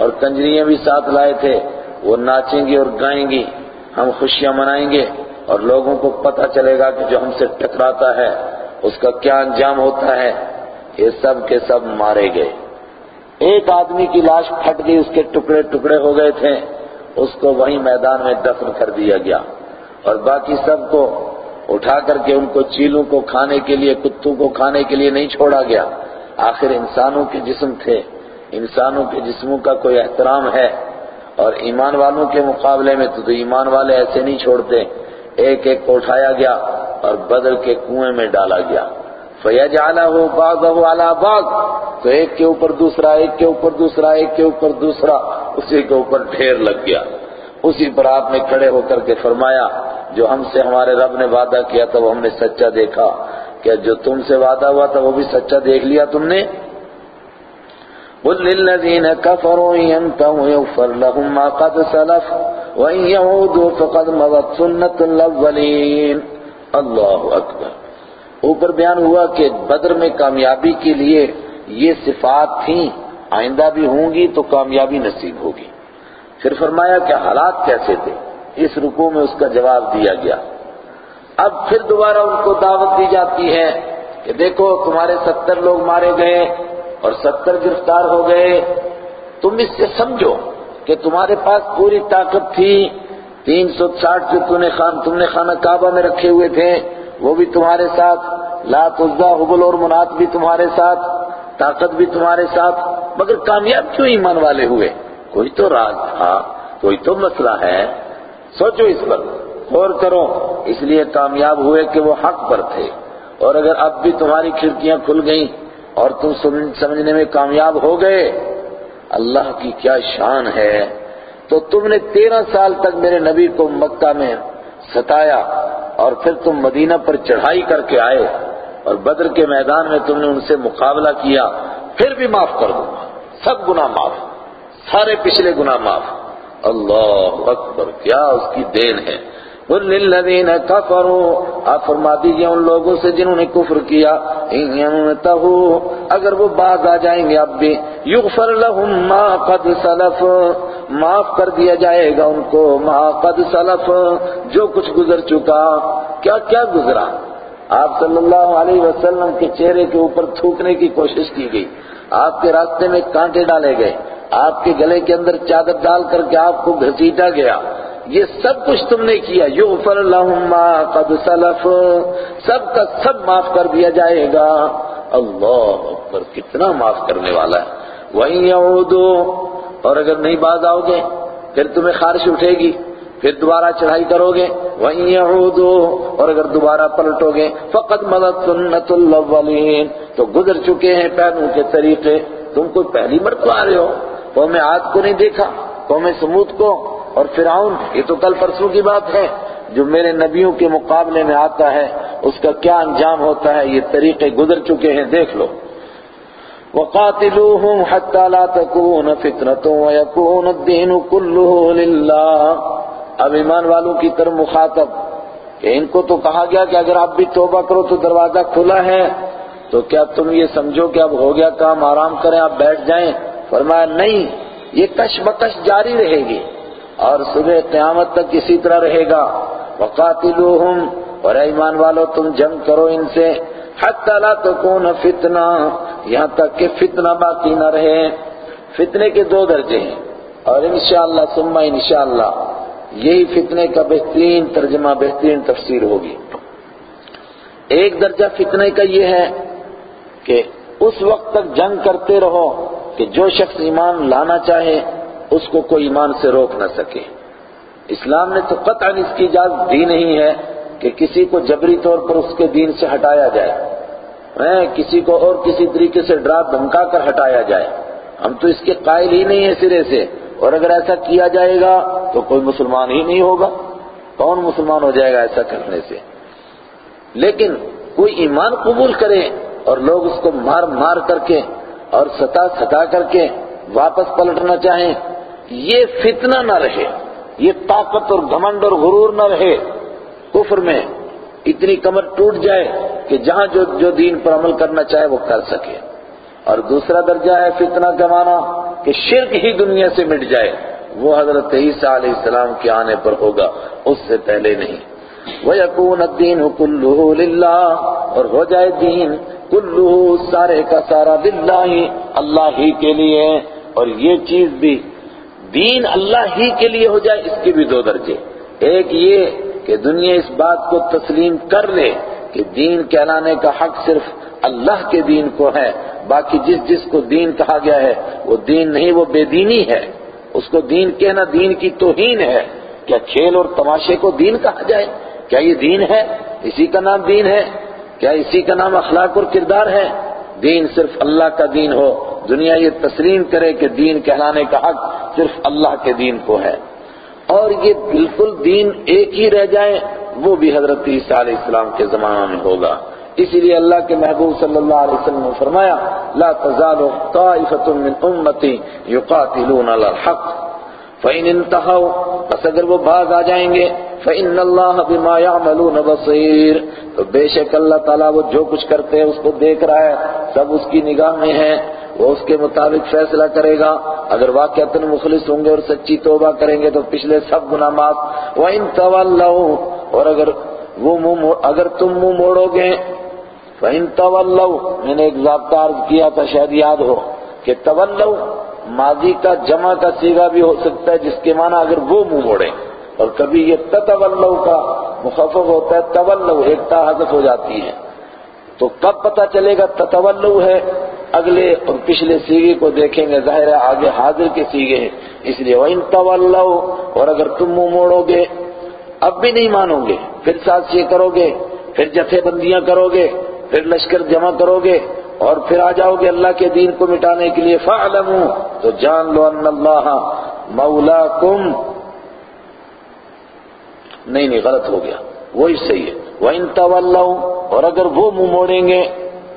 اور کنجریاں بھی ساتھ لائے تھے، وہ ناچیں گی اور گائیں گی۔ ہم خوشیاں منائیں گے اور لوگوں کو پتہ چلے گا کہ جو ہم سے ٹکراتا ہے، اس کا کیا انجام ہوتا ہے۔ یہ سب کے سب مارے گئے۔ ایک آدمی کی لاش پھٹ گئی، اس کے ٹکڑے ٹکڑے ہو گئے تھے۔ اس کو وہی میدان میں دفن کر دیا گیا۔ اور باقی سب کو اٹھا کر کے ان کو چیلوں کو کھانے کے لیے، کتوں کو کھانے کے لیے نہیں چھوڑا گیا۔ آخر انسانوں کے جسم تھے۔ انسانوں کے جسموں کا کوئی احترام ہے اور ایمان والوں کے مقابلے میں تو ایمان والے ایسے نہیں چھوڑتے۔ ایک ایک کو اٹھایا گیا اور بدل کے کنویں میں ڈالا گیا۔ فَيَجْعَلَهُ بَعْضَهُ عَلَى بَعْض۔ تو ایک کے اوپر دوسرا، ایک کے اوپر دوسرا، ایک کے اوپر دوسرا، اسی کے اوپر ڈھیر لگ گیا۔ اسی پر آپ نے کھڑے ہو کر کے فرمایا، جو ہم سے ہمارے رب نے وعدہ کیا تھا، وہ ہم نے سچا دیکھا۔ کیا جو تم سے وعدہ ہوا تھا، وہ بھی سچا دیکھ لیا تم نے؟ قل للذين كفروا ينتهوا يغفر لهم ما قد سلف وإن يعودوا فقد مضت سنة الأولين. اللہ اکبر اوپر بیان ہوا کہ بدر میں کامیابی کے لیے یہ صفات تھیں، آئندہ بھی ہوں گی تو کامیابی نصیب ہوگی۔ پھر فرمایا کہ حالات کیسے تھے؟ اس رکوع میں اس کا جواب دیا گیا۔ اب پھر دوبارہ ان کو دعوت دی جاتی ہے کہ دیکھو تمہارے ستر لوگ مارے گئے اور ستر گرفتار ہو گئے۔ تم اس سے سمجھو کہ تمہارے پاس پوری طاقت تھی۔ تین سو ساٹھ جو تم نے خان تم نے خانہ کعبہ میں رکھے ہوئے تھے، وہ بھی تمہارے ساتھ۔ لات عزا حبل اور منات بھی تمہارے ساتھ۔ طاقت بھی تمہارے ساتھ۔ مگر کامیاب کیوں ایمان والے ہوئے؟ کوئی تو راز تھا، کوئی تو مسئلہ ہے۔ سوچو اس پر، غور کرو۔ اس لیے کامیاب ہوئے کہ وہ حق پر تھے۔ اور اگر اب بھی تمہاری کھڑکیاں کھل گئیں اور تم سمجھنے میں کامیاب ہو گئے۔ اللہ کی کیا شان ہے۔ تو تم نے تیرہ سال تک میرے نبی کو مکہ میں ستایا اور پھر تم مدینہ پر چڑھائی کر کے آئے اور بدر کے میدان میں تم نے ان سے مقابلہ کیا۔ پھر بھی معاف کر دوں گا سب گناہ معاف۔ سارے پچھلے گناہ معاف۔ اللہ اکبر، کیا اس کی دین ہے؟ قل للذین کفروا، آپ فرما دیجیے ان لوگوں سے جنہوں نے کفر کیا، ان ينتهوا اگر وہ باز آ جائیں گے اب بھی، یغفر لهم ما قد سلف، معاف کر دیا جائے گا ان کو ما قد سلف، جو کچھ گزر چکا، کیا کیا گزرا؟ آپ صلی اللہ علیہ وسلم کے چہرے کے اوپر تھوکنے کی کوشش کی گئی، آپ کے راستے میں کانٹے ڈالے گئے، آپ کے گلے کے اندر چادر ڈال کر کے آپ کو گھسیٹا گیا۔ یہ سب کچھ تم نے کیا۔ یغفر لهم ما قد سلف۔ سب کا سب معاف کر دیا جائے گا۔ اللہ اکبر، کتنا معاف کرنے والا ہے۔ وَإِن يَعُودُوا، اور اگر نہیں باز آؤ گے، پھر تمہیں خارش اٹھے گی۔ پھر دوبارہ چڑھائی کرو گے۔ وَإِن يَعُودُوا، اور اگر دوبارہ پلٹو گے، فَقَدْ مَدَتْ سُنَّةُ الْأَوَّلِينَ۔ تو گزر چکے ہیں پہنوں کے طریقے۔ تم کوئی پہلی مرتبہ آ رہے ہو؟ قوم عاد کو نہیں دیکھا؟ قوم سمود کو؟ اور فرعون یہ تو کل پرسوں کی بات ہے، جو میرے نبیوں کے مقابلے میں آتا ہے، اس کا کیا انجام ہوتا ہے، یہ طریقے گزر چکے ہیں، دیکھ لو۔ وَقَاتِلُوهُمْ حَتَّى لَا تَكُونَ فِتْنَةٌ وَيَكُونَ الدِّينُ كُلُّهُ لِلَّهِ۔ اب ایمان والوں کی طرف مخاطب، کہ ان کو تو کہا گیا کہ اگر آپ بھی توبہ کرو تو دروازہ کھلا ہے، تو کیا تم یہ سمجھو کہ اب ہو گیا کام، آرام کریں، آپ بیٹھ جائیں؟ فرمایا، نہیں، یہ کش بکش جاری رہے گی۔ اور صبح قیامت تک اسی طرح رہے گا۔ وَقَاتِلُوهُمْ۔ اور ایمان والو، تم جنگ کرو ان سے۔ حَتَّى لَا تَكُونَ فِتْنَا یہاں تک کہ فتنہ باقی نہ رہے۔ فتنے کے دو درجے ہیں۔ اور انشاءاللہ، ثم انشاءاللہ، یہی فتنے کا بہترین ترجمہ، بہترین تفسیر ہوگی۔ ایک درجہ فتنے کا یہ ہے کہ اس وقت تک جنگ کرتے رہو کہ جو شخص ایمان لانا چاہے اس کو کوئی ایمان سے روک نہ سکے۔ اسلام نے تو قطعا اس کی اجازت دی نہیں ہے کہ کسی کو جبری طور پر اس کے دین سے ہٹایا جائے۔ کسی کو اور کسی طریقے سے ڈرا، دھمکا کر ہٹایا جائے۔ ہم تو اس کے قائل ہی نہیں ہیں سرے سے۔ اور اگر ایسا کیا جائے گا تو کوئی مسلمان ہی نہیں ہوگا۔ کون مسلمان ہو جائے گا ایسا کرنے سے؟ لیکن کوئی ایمان قبول کرے اور لوگ اس کو مار مار کر کے اور ستا ستا کر کے واپس پلٹنا چاہیں یہ فتنہ نہ رہے، یہ طاقت اور گھمنڈ اور غرور نہ رہے، کفر میں اتنی کمر ٹوٹ جائے کہ جہاں جو جو دین پر عمل کرنا چاہے وہ کر سکے۔ اور دوسرا درجہ ہے فتنہ کا معنی کہ شرک ہی دنیا سے مٹ جائے، وہ حضرت عیسیٰ علیہ السلام کے آنے پر ہوگا، اس سے پہلے نہیں۔ وَيَكُونَ الدِّينُ كُلُّهُ لِلَّهِ، اور ہو جائے دین کلو سارے کا سارا للہ اللہ ہی کے لیے۔ اور یہ چیز بھی دین اللہ ہی کے لیے ہو جائے، اس کے بھی دو درجے۔ ایک یہ کہ دنیا اس بات کو تسلیم کر لے کہ دین کہلانے کا حق صرف اللہ کے دین کو ہے، باقی جس جس کو دین کہا گیا ہے، وہ دین نہیں، وہ بے دینی ہے۔ اس کو دین کہنا دین کی توہین ہے۔ کیا کھیل اور تماشے کو دین کہا جائے؟ کیا یہ دین ہے؟ اسی کا نام دین ہے۔ کیا اسی کا نام اخلاق اور کردار ہے؟ دین صرف اللہ کا دین ہو دنیا یہ تسلیم کرے کہ دین کہلانے کا حق صرف اللہ کے دین کو ہے۔ اور یہ بالکل دین ایک ہی رہ جائے، وہ بھی حضرت عیسیٰ علیہ السلام کے زمانہ میں ہوگا۔ اسی لیے اللہ کے محبوب صلی اللہ علیہ وسلم نے فرمایا، لا تزال طائفة من امتی يقاتلون على الحق۔ فَإِنِ انْتَحَوْا بس اگر وہ بھاگ آ جائیں گے، فَإِنَّ اللَّهَ بِمَا يَعْمَلُونَ بَصِيرٌ۔ تو بے شک اللہ تعالیٰ وہ جو کچھ کرتے ہیں، اس کو دیکھ رہا ہے، سب اس کی نگاہ میں ہے وہ اس کے مطابق فیصلہ کرے گا۔ اگر واقعات مخلص ہوں گے اور سچی توبہ کریں گے، تو پچھلے سب گناہ معاف۔ وَإِن تَوَلَّوْا، اور اگر وہ منہ اگر تم منہ موڑو گے، فَإِن تَوَلَّوْا، میں نے ایک ضابطہ عرض کیا تھا، شاید یاد ہو، کہ تولو ماضی کا جمع کا سیگا بھی ہو سکتا ہے، جس کے معنی اگر وہ منہ موڑے، اور کبھی یہ تتولو کا مخفف ہوتا ہے، تولو ایک تا حذف ہو جاتی ہے۔ تو کب پتہ چلے گا تتولو ہے؟ اگلے اور پچھلے سیگے کو دیکھیں گے، ظاہر ہے آگے حاضر کے سیگے ہیں۔ اس لیے وَإِن تَوَلَّوْا، اور اگر تم منہ موڑو گے، اب بھی نہیں مانو گے۔ پھر سازشیں کرو گے، پھر جتھے بندیاں کرو گے، پھر لشکر جمع کرو گے۔ اور پھر آ جاؤ گے اللہ کے دین کو مٹانے کے لیے فَعْلَمُوا تو جان لو ان اللہ مولاکم۔ نہیں نہیں، غلط ہو گیا۔ وہی صحیح ہے۔ وَإِن تَوَلَّوْا، اور اگر وہ منہ موڑیں گے،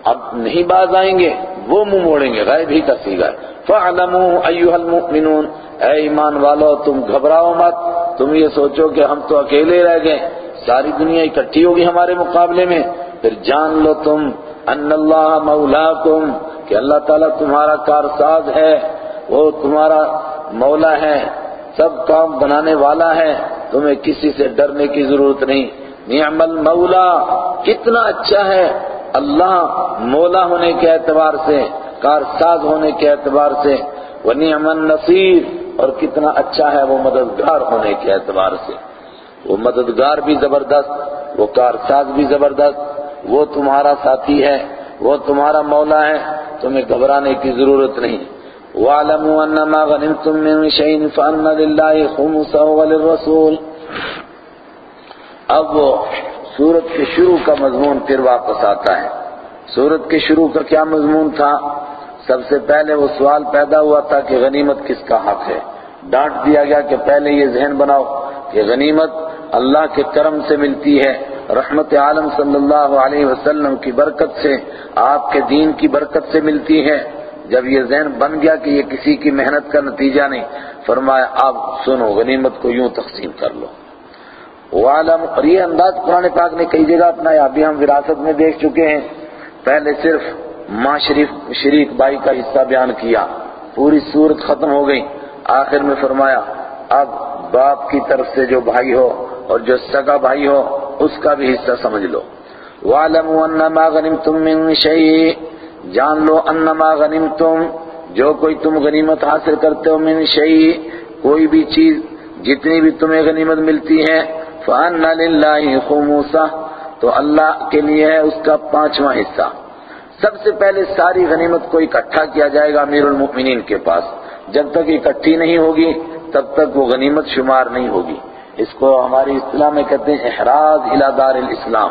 اب نہیں باز آئیں گے، وہ منہ موڑیں گے۔ غائب ہی کا سیگا ہے۔ فَعْلَمُوا أَيُّهَا الْمُؤْمِنُونَ۔ اے ایمان والو، تم گھبراؤ مت۔ تم یہ سوچو کہ ہم تو اکیلے رہ گئے۔ ساری دنیا اکٹھی ہوگی ہمارے مقابلے میں۔ پھر جان لو تم ان اللہ مولاکم کہ اللہ تعالیٰ تمہارا کارساز ہے، وہ تمہارا مولا ہے، سب کام بنانے والا ہے، تمہیں کسی سے ڈرنے کی ضرورت نہیں۔ نعم المولا، کتنا اچھا ہے۔ اللہ مولا ہونے کے اعتبار سے، کارساز ہونے کے اعتبار سے۔ وہ نعم النصیر، اور کتنا اچھا ہے وہ مددگار ہونے کے اعتبار سے۔ وہ مددگار بھی زبردست، وہ کارساز بھی زبردست۔ وہ تمہارا ساتھی ہے، وہ تمہارا مولا ہے، تمہیں گھبرانے کی ضرورت نہیں۔ وَعْلَمُوا أَنَّمَا غَنِمْتُم مِّن شَيْءٍ فَأَنَّ لِلَّهِ خُمُسَهُ وَلِلرَّسُولِ۔ اب وہ سورت کے شروع کا مضمون پھر واپس آتا ہے۔ سورت کے شروع کا کیا مضمون تھا؟ سب سے پہلے وہ سوال پیدا ہوا تھا کہ غنیمت کس کا حق ہے۔ ڈانٹ دیا گیا کہ پہلے یہ ذہن بناؤ کہ غنیمت اللہ کے کرم سے ملتی ہے۔ رحمت عالم صلی اللہ علیہ وسلم کی برکت سے آپ کے دین کی برکت سے ملتی ہے۔ جب یہ ذہن بن گیا کہ یہ کسی کی محنت کا نتیجہ نہیں، فرمایا، اب سنو، غنیمت کو یوں تقسیم کر لو۔ وعلم، اور یہ انداز قرآن پاک نے کئی جگہ اپنایا ابھی ہم وراثت میں دیکھ چکے ہیں۔ پہلے صرف ماں شریف، شریک بائی کا حصہ بیان کیا، پوری صورت ختم ہو گئی۔ آخر میں فرمایا، اب باپ کی طرف سے جو بھائی ہو اور جو سگا بھائی ہو اس کا بھی حصہ سمجھ لو۔ وَعْلَمُوا أَنَّمَا غَنِمْتُم مِّن شَيْءٍ۔ جان لو انما غنیمتم جو کوئی تم غنیمت حاصل کرتے ہو من شیء کوئی بھی چیز جتنی بھی تمہیں غنیمت ملتی ہے، فَأَنَّ لِلَّهِ خُمُوسَهُ۔ تو اللہ کے لیے ہے اس کا پانچواں حصہ۔ سب سے پہلے ساری غنیمت کو اکٹھا کیا جائے گا امیر المؤمنین کے پاس۔ جب تک اکٹھی نہیں ہوگی، تب تک وہ غنیمت شمار نہیں ہوگی۔ اس کو ہماری اصطلاح میں کہتے ہیں احراز الى دار الاسلام۔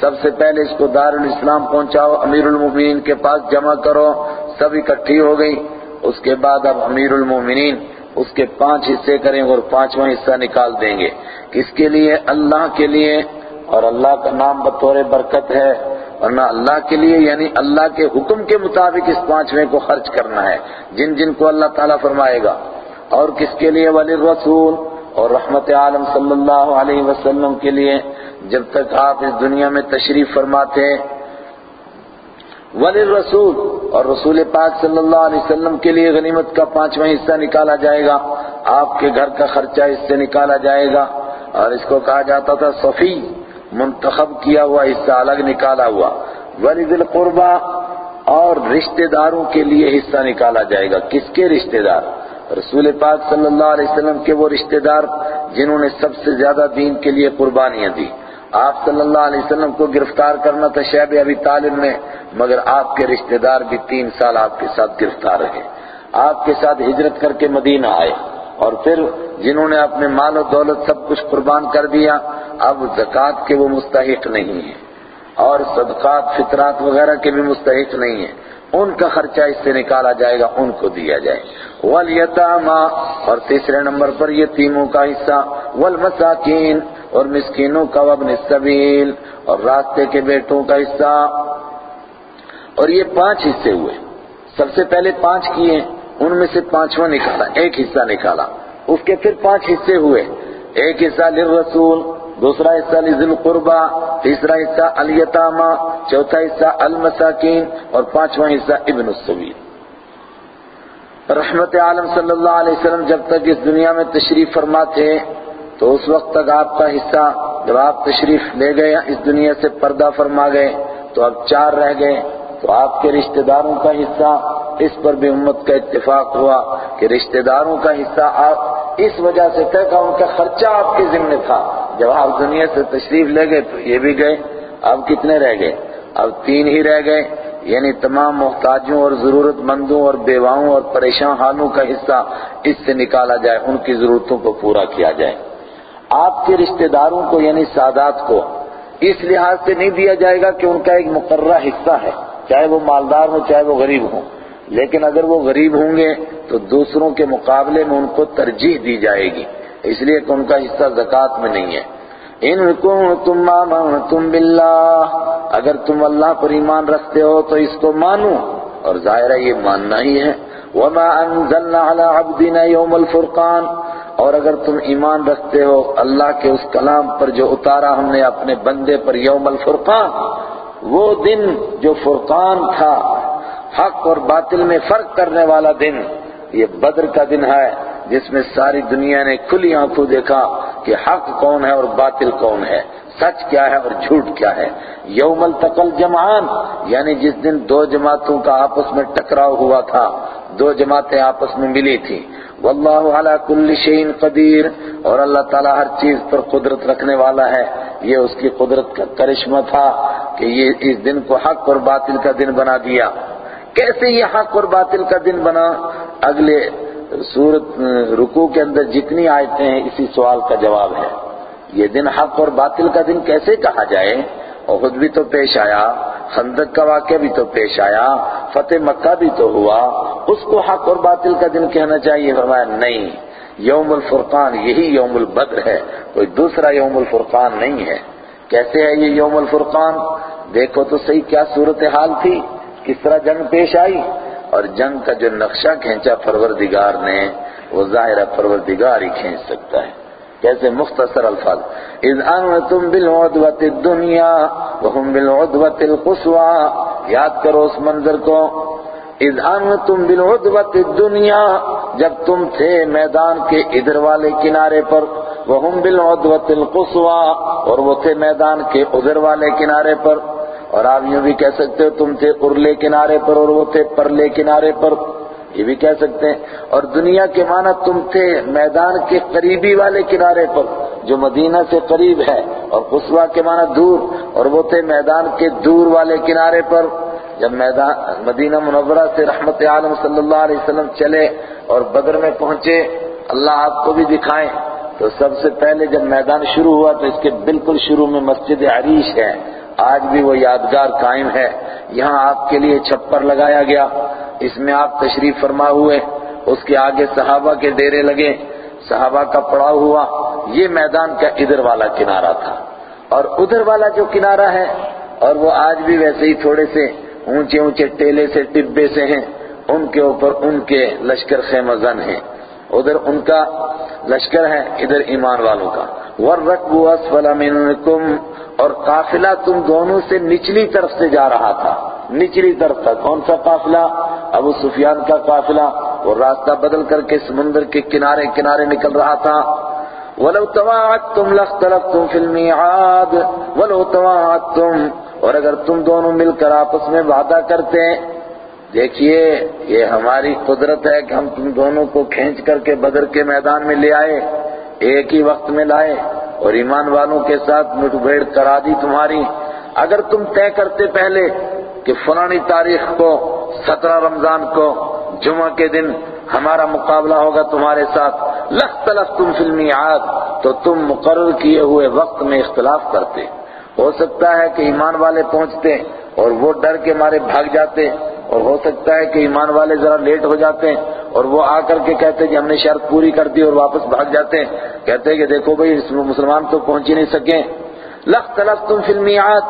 سب سے پہلے اس کو دار الاسلام پہنچاؤ، امیر المؤمنین کے پاس جمع کرو، سب اکٹھی ہو گئی۔ اس کے بعد اب امیر المؤمنین اس کے پانچ حصے کریں گے اور پانچواں حصہ نکال دیں گے۔ کس کے لیے؟ اللہ کے لیے۔ اور اللہ کا نام بطور برکت ہے۔ ورنہ اللہ کے لیے یعنی اللہ کے حکم کے مطابق اس پانچویں کو خرچ کرنا ہے۔ جن جن کو اللہ تعالیٰ فرمائے گا۔ اور کس کے لیے؟ ولی رسول اور رحمت عالم صلی اللہ علیہ وسلم کے لیے جب تک آپ اس دنیا میں تشریف فرماتے ولی رسول اور رسول پاک صلی اللہ علیہ وسلم کے لیے غنیمت کا پانچواں حصہ نکالا جائے گا، آپ کے گھر کا خرچہ اس سے نکالا جائے گا، اور اس کو کہا جاتا تھا صفی، منتخب کیا ہوا حصہ الگ نکالا ہوا۔ ولی دل قربا اور رشتہ داروں کے لیے حصہ نکالا جائے گا۔ کس کے رشتہ دار؟ رسول پاک صلی اللہ علیہ وسلم کے وہ رشتہ دار جنہوں نے سب سے زیادہ دین کے لیے قربانیاں دی۔ آپ صلی اللہ علیہ وسلم کو گرفتار کرنا تھا شیب ابی طالب نے مگر آپ کے رشتہ دار بھی تین سال آپ کے ساتھ گرفتار رہے۔ آپ کے ساتھ ہجرت کر کے مدینہ آئے اور پھر جنہوں نے اپنے مال و دولت سب کچھ قربان کر دیا، اب زکوٰۃ کے وہ مستحق نہیں ہیں۔ اور صدقات، فطرات وغیرہ کے بھی مستحق نہیں ہیں۔ ان کا خرچہ اس سے نکالا جائے گا، ان کو دیا جائے۔ والیتاما اور تیسرے نمبر پر یتیموں کا حصہ۔ والمساکین، اور مسکینوں کا وابن السبیل، اور راستے کے بیٹوں کا حصہ۔ اور یہ پانچ حصے ہوئے۔ سب سے پہلے پانچ کیے۔ ان میں سے پانچواں نکالا، ایک حصہ نکالا۔ اس کے پھر پانچ حصے ہوئے۔ ایک حصہ للرسول دوسرا حصہ لذل قربا تیسرا حصہ الیتاما چوتھا حصہ المساکین اور پانچواں حصہ ابن السبیل۔ رحمت عالم صلی اللہ علیہ وسلم جب تک اس دنیا میں تشریف فرما تھے تو اس وقت تک آپ کا حصہ جب آپ تشریف لے گئے اس دنیا سے پردہ فرما گئے، تو اب چار رہ گئے۔ تو آپ کے رشتہ داروں کا حصہ اس پر بھی امت کا اتفاق ہوا کہ رشتہ داروں کا حصہ آپ، اس وجہ سے طے کا ان کا خرچہ آپ کے ذمہ تھا۔ جب آپ دنیا سے تشریف لے گئے تو یہ بھی گئے، اب کتنے رہ گئے؟ اب تین ہی رہ گئے۔ یعنی تمام محتاجوں اور ضرورت مندوں اور بیواؤں اور پریشان حالوں کا حصہ اس سے نکالا جائے، ان کی ضرورتوں کو پورا کیا جائے۔ آپ کے رشتہ داروں کو یعنی سادات کو، اس لحاظ سے نہیں دیا جائے گا کہ ان کا ایک مقررہ حصہ ہے، چاہے وہ مالدار ہو چاہے وہ غریب ہوں۔ لیکن اگر وہ غریب ہوں گے تو دوسروں کے مقابلے میں ان کو ترجیح دی جائے گی۔ اس لیے کہ ان کا حصہ زکوٰۃ میں نہیں ہے۔ ان تم تم باللہ۔ اگر تم اللہ پر ایمان رکھتے ہو تو اس کو مانو۔ اور ظاہرہ یہ ماننا ہی ہے۔ وما انزلنا على عبدنا يوم الفرقان۔ اور اگر تم ایمان رکھتے ہو، اللہ کے اس کلام پر جو اتارا ہم نے اپنے بندے پر یوم الفرقان، وہ دن جو فرقان تھا، حق اور باطل میں فرق کرنے والا دن، یہ بدر کا دن ہے۔ جس میں ساری دنیا نے کھلی آنکھوں دیکھا کہ حق کون ہے اور باطل کون ہے، سچ کیا ہے اور جھوٹ کیا ہے۔ یوم التقل جمعان یعنی جس دن دو جماعتوں کا آپس میں ٹکراؤ ہوا تھا، دو جماعتیں آپس میں ملی تھی۔ واللہ علی کل شیء قدیر، اور اللہ تعالیٰ ہر چیز پر قدرت رکھنے والا ہے۔ یہ اس کی قدرت کا کرشمہ تھا کہ یہ اس دن کو حق اور باطل کا دن بنا دیا۔ کیسے یہ حق اور باطل کا دن بنا؟ اگلے سورت رکو کے اندر جتنی آیتیں ہیں، اسی سوال کا جواب ہے۔ یہ دن حق اور باطل کا دن کیسے کہا جائے؟ اور خود بھی تو پیش آیا، خندق کا واقعہ بھی تو پیش آیا، فتح مکہ بھی تو ہوا۔ اس کو حق اور باطل کا دن کہنا چاہیے؟ فرمایا، نہیں۔ یوم الفرقان، یہی یوم البدر ہے۔ کوئی دوسرا یوم الفرقان نہیں ہے۔ کیسے ہے یہ یوم الفرقان؟ دیکھو تو صحیح کیا صورتحال تھی؟ کس طرح جنگ پیش آئی؟ اور جنگ کا جو نقشہ کھینچا پروردگار نے، وہ ظاہرہ پروردگار ہی کھینچ سکتا ہے۔ کیسے؟ مختصر الفاظ۔ اذ انتم بالعدوة الدنیا وهم بالعدوة القصوى۔ یاد کرو اس منظر کو۔ اذ انتم بالعدوة الدنیا جب تم تھے میدان کے ادھر والے کنارے پر۔ وهم بالعدوة القصوى اور وہ تھے میدان کے ادھر والے کنارے پر۔ اور آپ یوں بھی کہہ سکتے ہو تم تھے ارلے کنارے پر اور وہ تھے پرلے کنارے پر، یہ بھی کہہ سکتے ہیں۔ اور دنیا کے معنی تم تھے میدان کے قریبی والے کنارے پر، جو مدینہ سے قریب ہے، اور قصوہ کے معنی دور، اور وہ تھے میدان کے دور والے کنارے پر۔ جب میدان، مدینہ منورہ سے رحمت عالم صلی اللہ علیہ وسلم چلے اور بدر میں پہنچے، اللہ آپ کو بھی دکھائیں۔ تو سب سے پہلے جب میدان شروع ہوا تو اس کے بالکل شروع میں مسجد عریش ہے۔ آج بھی وہ یادگار قائم ہے۔ یہاں آپ کے لیے چھپر لگایا گیا۔ اس میں آپ تشریف فرما ہوئے۔ اس کے آگے صحابہ کے ڈیرے لگے۔ صحابہ کا پڑاؤ ہوا۔ یہ میدان کا ادھر والا کنارہ تھا۔ اور ادھر والا جو کنارہ ہے، اور وہ آج بھی ویسے ہی تھوڑے سے اونچے اونچے ٹیلے سے، ٹبے سے ہیں۔ ان کے اوپر ان کے لشکر خیمہ زن ہیں۔ ادھر ان کا لشکر ہے، ادھر ایمان والوں کا۔ وَالرَّكْبُ أَسْفَلَ مِنْكُمْ اور قافلہ تم دونوں سے نچلی طرف سے جا رہا تھا۔ نچلی طرف تھا۔ کون سا قافلہ؟ ابو سفیان کا قافلہ۔ اور راستہ بدل کر کے سمندر کے کنارے کنارے نکل رہا تھا۔ وَلَوْ تَوَاعَدْتُمْ لَخْتَلَفْتُمْ فِي الْمِيعَادِ وَلَوْ تَوَاعَدْتُمْ۔ اور اگر تم دونوں مل کر آپس میں وعدہ کرتے۔ دیکھیے، یہ ہماری قدرت ہے کہ ہم تم دونوں کو کھینچ کر کے بدر کے میدان میں لے آئے۔ ایک ہی وقت میں لائے۔ اور ایمان والوں کے ساتھ مٹ بھیڑ کرا دی تمہاری۔ اگر تم طے کرتے پہلے کہ فلانی تاریخ کو، سترہ رمضان کو، جمعہ کے دن ہمارا مقابلہ ہوگا تمہارے ساتھ لخ تلخ تم فلمی تو تم مقرر کیے ہوئے وقت میں اختلاف کرتے۔ ہو سکتا ہے کہ ایمان والے پہنچتے اور وہ ڈر کے مارے بھاگ جاتے، اور ہو سکتا ہے کہ ایمان والے ذرا لیٹ ہو جاتے اور وہ آ کر کے کہتے کہ ہم نے شرط پوری کر دی اور واپس بھاگ جاتے ہیں۔ کہتے کہ دیکھو بھائی مسلمان تو پہنچ ہی نہیں سکیں لخ تلف تم فلمیات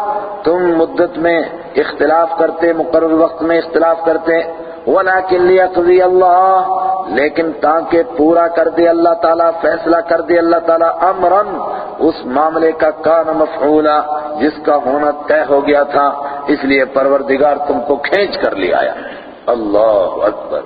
تم مدت میں اختلاف کرتے، مقرر وقت میں اختلاف کرتے۔ وَلَكِنْ لِيَقْضِيَ اللَّهِ۔ لیکن تاکہ پورا کر دے اللہ تعالیٰ، فیصلہ کر دے اللہ تعالیٰ امرن اس معاملے کا کان مفعولا، جس کا ہونا طے ہو گیا تھا۔ اس لیے پروردگار تم کو کھینچ کر لے آیا۔ اللہ اکبر۔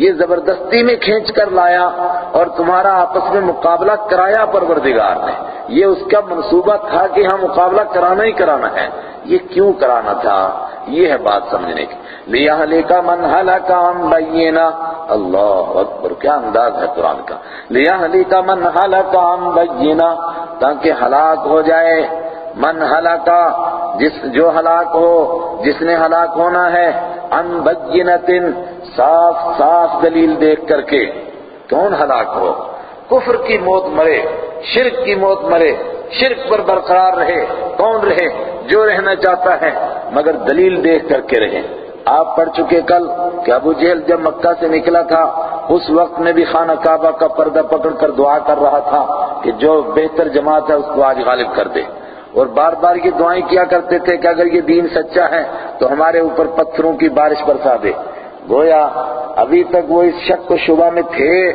یہ زبردستی میں کھینچ کر لایا اور تمہارا آپس میں مقابلہ کرایا پروردگار نے۔ یہ اس کا منصوبہ تھا کہ ہاں مقابلہ کرانا ہی کرانا ہے۔ یہ کیوں کرانا تھا؟ یہ ہے بات سمجھنے کی۔ لیا کا من حلق عن بینا اللہ اکبر، کیا انداز ہے قرآن کا؟ لیا کا من حلق عن بینا تاکہ ہلاک ہو جائے۔ من ہلاکا، جس جو ہلاک ہو، جس نے ہلاک ہونا ہے ان بینت صاف صاف دلیل دیکھ کر کے کون ہلاک ہو؟ کفر کی موت مرے، شرک کی موت مرے، شرک پر برقرار رہے، کون رہے؟ جو رہنا چاہتا ہے، مگر دلیل دیکھ کر کے رہے۔ آپ پڑھ چکے کل کہ ابو جہل جب مکہ سے نکلا تھا، اس وقت میں بھی خانہ کعبہ کا پردہ پکڑ کر دعا کر رہا تھا کہ جو بہتر جماعت ہے، اس کو آج غالب کر دے۔ اور بار بار یہ دعائیں کیا کرتے تھے کہ اگر یہ دین سچا ہے، تو ہمارے اوپر پتھروں کی بارش برسا دے۔ گویا ابھی تک وہ اس شک و شبہ میں تھے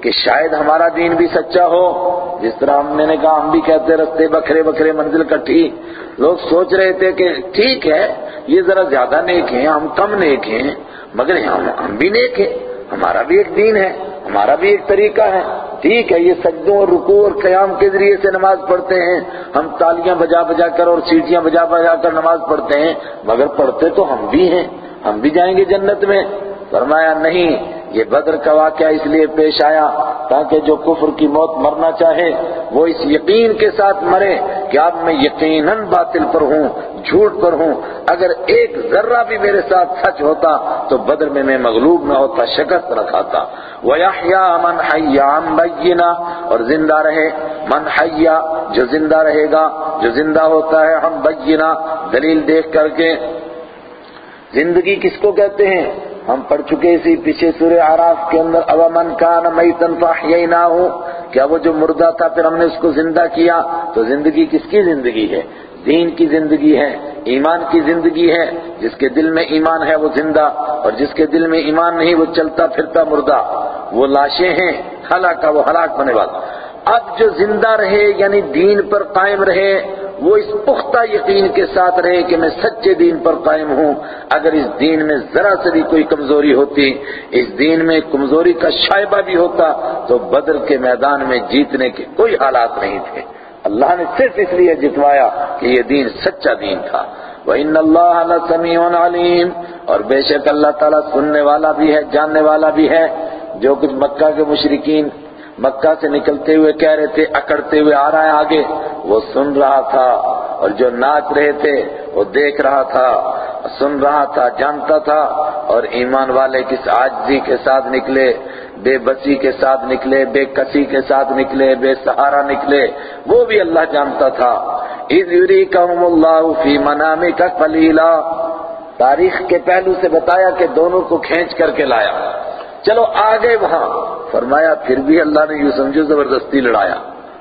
کہ شاید ہمارا دین بھی سچا ہو۔ جس طرح ہم نے کہا، ہم بھی کہتے، رستے بکھرے بکھرے منزل کٹھی۔ لوگ سوچ رہے تھے کہ ٹھیک ہے، یہ ذرا زیادہ نیک ہیں، ہم کم نیک ہیں، مگر ہم بھی نیک ہیں۔ ہمارا بھی ایک دین ہے، ہمارا بھی ایک طریقہ ہے۔ ٹھیک ہے، یہ سجدوں اور رکوع اور قیام کے ذریعے سے نماز پڑھتے ہیں۔ ہم تالیاں بجا بجا کر اور سیٹیاں بجا بجا کر نماز پڑھتے ہیں، مگر پڑھتے تو ہم بھی ہیں۔ ہم بھی جائیں گے جنت میں۔ فرمایا، نہیں، یہ بدر کا واقعہ اس لیے پیش آیا تاکہ جو کفر کی موت مرنا چاہے، وہ اس یقین کے ساتھ مرے کہ اب میں یقیناً باطل پر ہوں، جھوٹ پر ہوں۔ اگر ایک ذرہ بھی میرے ساتھ سچ ہوتا تو بدر میں میں مغلوب نہ ہوتا، شکست نہ کھاتا۔ وَيَحْيَا مَنْ حَيَّا عَنْ بَيِّنَا اور زندہ رہے۔ من حیا جو زندہ رہے گا، جو زندہ ہوتا ہے، ہم بینہ دلیل دیکھ کر کے زندگی کس کو کہتے ہیں؟ ہم پڑھ چکے اسی پیچھے سورہ عراف کے اندر اب من کان میتن فاحییناہ کیا وہ جو مردہ تھا، پھر ہم نے اس کو زندہ کیا؟ تو زندگی کس کی زندگی ہے؟ دین کی زندگی ہے، ایمان کی زندگی ہے۔ جس کے دل میں ایمان ہے، وہ زندہ۔ اور جس کے دل میں ایمان نہیں، وہ چلتا پھرتا مردہ۔ وہ لاشیں ہیں ہلاک وہ ہلاک ہونے والا۔ اب جو زندہ رہے یعنی دین پر قائم رہے وہ اس پختہ یقین کے ساتھ رہے کہ میں سچے دین پر قائم ہوں۔ اگر اس دین میں ذرا سے بھی کوئی کمزوری ہوتی، اس دین میں کمزوری کا شائبہ بھی ہوتا، تو بدر کے میدان میں جیتنے کے کوئی حالات نہیں تھے۔ اللہ نے صرف اس لیے جتوایا کہ یہ دین سچا دین تھا۔ وَإِنَّ اللَّهَ لَسَمِيعٌ عَلِيمٌ۔ اور بے شک اللہ تعالیٰ سننے والا بھی ہے، جاننے والا بھی ہے۔ جو کچھ مکہ کے مشرقین مکہ سے نکلتے ہوئے کہہ رہے تھے، اکڑتے ہوئے آ رہا ہے آگے۔ وہ سن رہا تھا اور جو ناچ رہے تھے، وہ دیکھ رہا تھا۔ سن رہا تھا، جانتا تھا اور ایمان والے کس آجزی کے ساتھ نکلے، بے بسی کے ساتھ نکلے، بے کسی کے ساتھ نکلے، بے سہارا نکلے۔ وہ بھی اللہ جانتا تھا۔ اِذْ يُرِيكَهُمُ اللَّهُ فِي مَنَامِكَ قَلِيلًا۔ تاریخ کے پہلو سے بتایا کہ دونوں کو کھینچ کر کے لایا۔ چلو آگے وہاں۔ فرمایا، پھر بھی اللہ نے یوں سمجھو زبردستی لڑایا۔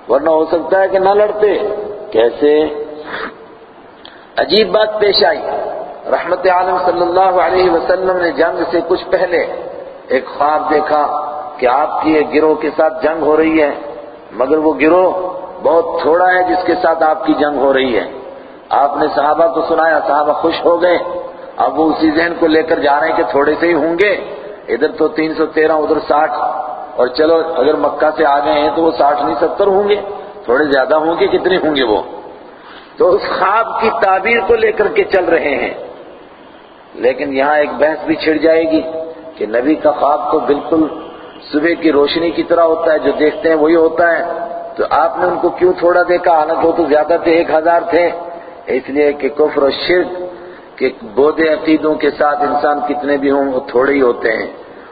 ورنہ ہو سکتا ہے کہ نہ لڑتے۔ کیسے؟ عجیب بات پیش آئی۔ رحمت عالم صلی اللہ علیہ وسلم نے جنگ سے کچھ پہلے ایک خواب دیکھا کہ آپ کی ایک گروہ کے ساتھ جنگ ہو رہی ہے، مگر وہ گروہ بہت تھوڑا ہے جس کے ساتھ آپ کی جنگ ہو رہی ہے۔ آپ نے صحابہ کو سنایا، صحابہ خوش ہو گئے۔ اب وہ اسی ذہن کو لے کر جا رہے ہیں کہ تھوڑے سے ہی ہوں گے۔ ادھر تو تین سو تیرہ، ادھر ساٹھ۔ اور چلو، اگر مکہ سے آ گئے ہیں تو وہ ساٹھ نہیں، ستر ہوں گے۔ تھوڑے زیادہ ہوں گے، کتنے ہوں گے وہ؟ تو اس خواب کی تعبیر کو لے کر کے چل رہے ہیں۔ لیکن یہاں ایک بحث بھی چھڑ جائے گی کہ نبی کا خواب تو بالکل صبح کی روشنی کی طرح ہوتا ہے، جو دیکھتے ہیں وہی ہوتا ہے۔ تو آپ نے ان کو کیوں تھوڑا دیکھا؟ حالانکہ وہ تو زیادہ تھے، ایک ہزار تھے۔ اس لیے کہ کفر و شرک کہ بودے عقیدوں کے ساتھ انسان کتنے بھی ہوں، وہ تھوڑے ہی ہوتے ہیں۔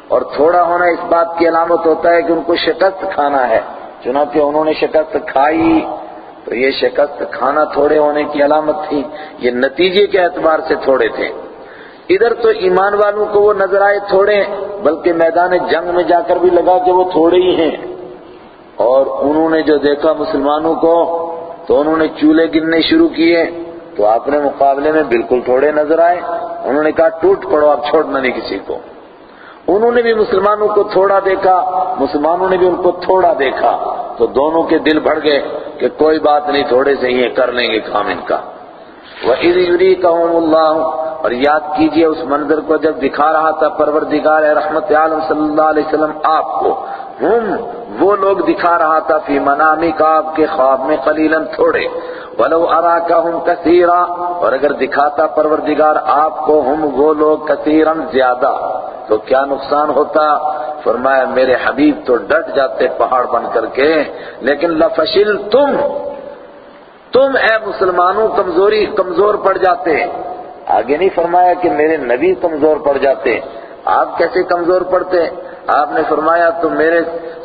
اور تھوڑا ہونا اس بات کی علامت ہوتا ہے کہ ان کو شکست کھانا ہے۔ چنانچہ انہوں نے شکست کھائی، تو یہ شکست کھانا تھوڑے ہونے کی علامت تھی۔ یہ نتیجے کے اعتبار سے تھوڑے تھے۔ ادھر تو ایمان والوں کو وہ نظر آئے تھوڑے، بلکہ میدان جنگ میں جا کر بھی لگا کہ وہ تھوڑے ہی ہیں۔ اور انہوں نے جو دیکھا مسلمانوں کو، تو انہوں نے چولہے گننے شروع کیے۔ تو اپنے مقابلے میں بالکل تھوڑے نظر آئے۔ انہوں نے کہا، ٹوٹ پڑو اب چھوڑنا نہیں کسی کو۔ انہوں نے بھی مسلمانوں کو تھوڑا دیکھا، مسلمانوں نے بھی ان کو تھوڑا دیکھا، تو دونوں کے دل بڑھ گئے کہ کوئی بات نہیں، تھوڑے سے ہی کر لیں گے کام ان کا۔ وَإِذْ يُرِيكَهُمُ اللَّهُ اور یاد کیجیے اس منظر کو جب دکھا رہا تھا پروردگار رحمت عالم صلی اللہ علیہ وسلم آپ کو، ہم وہ لوگ دکھا رہا تھا فی منامی کا آپ کے خواب میں قلیلاً تھوڑے۔ ولو اراکہم کثیرا اور اگر دکھاتا پروردگار آپ کو، ہم وہ لوگ کثیراً زیادہ۔ تو کیا نقصان ہوتا؟ فرمایا، میرے حبیب تو ڈٹ جاتے پہاڑ بن کر کے، لیکن لفشل تم تم اے مسلمانوں کمزوری کمزور پڑ جاتے۔ آگے نہیں فرمایا کہ میرے نبی کمزور پڑ جاتے۔ آپ کیسے کمزور پڑتے؟ آپ نے فرمایا تو میرے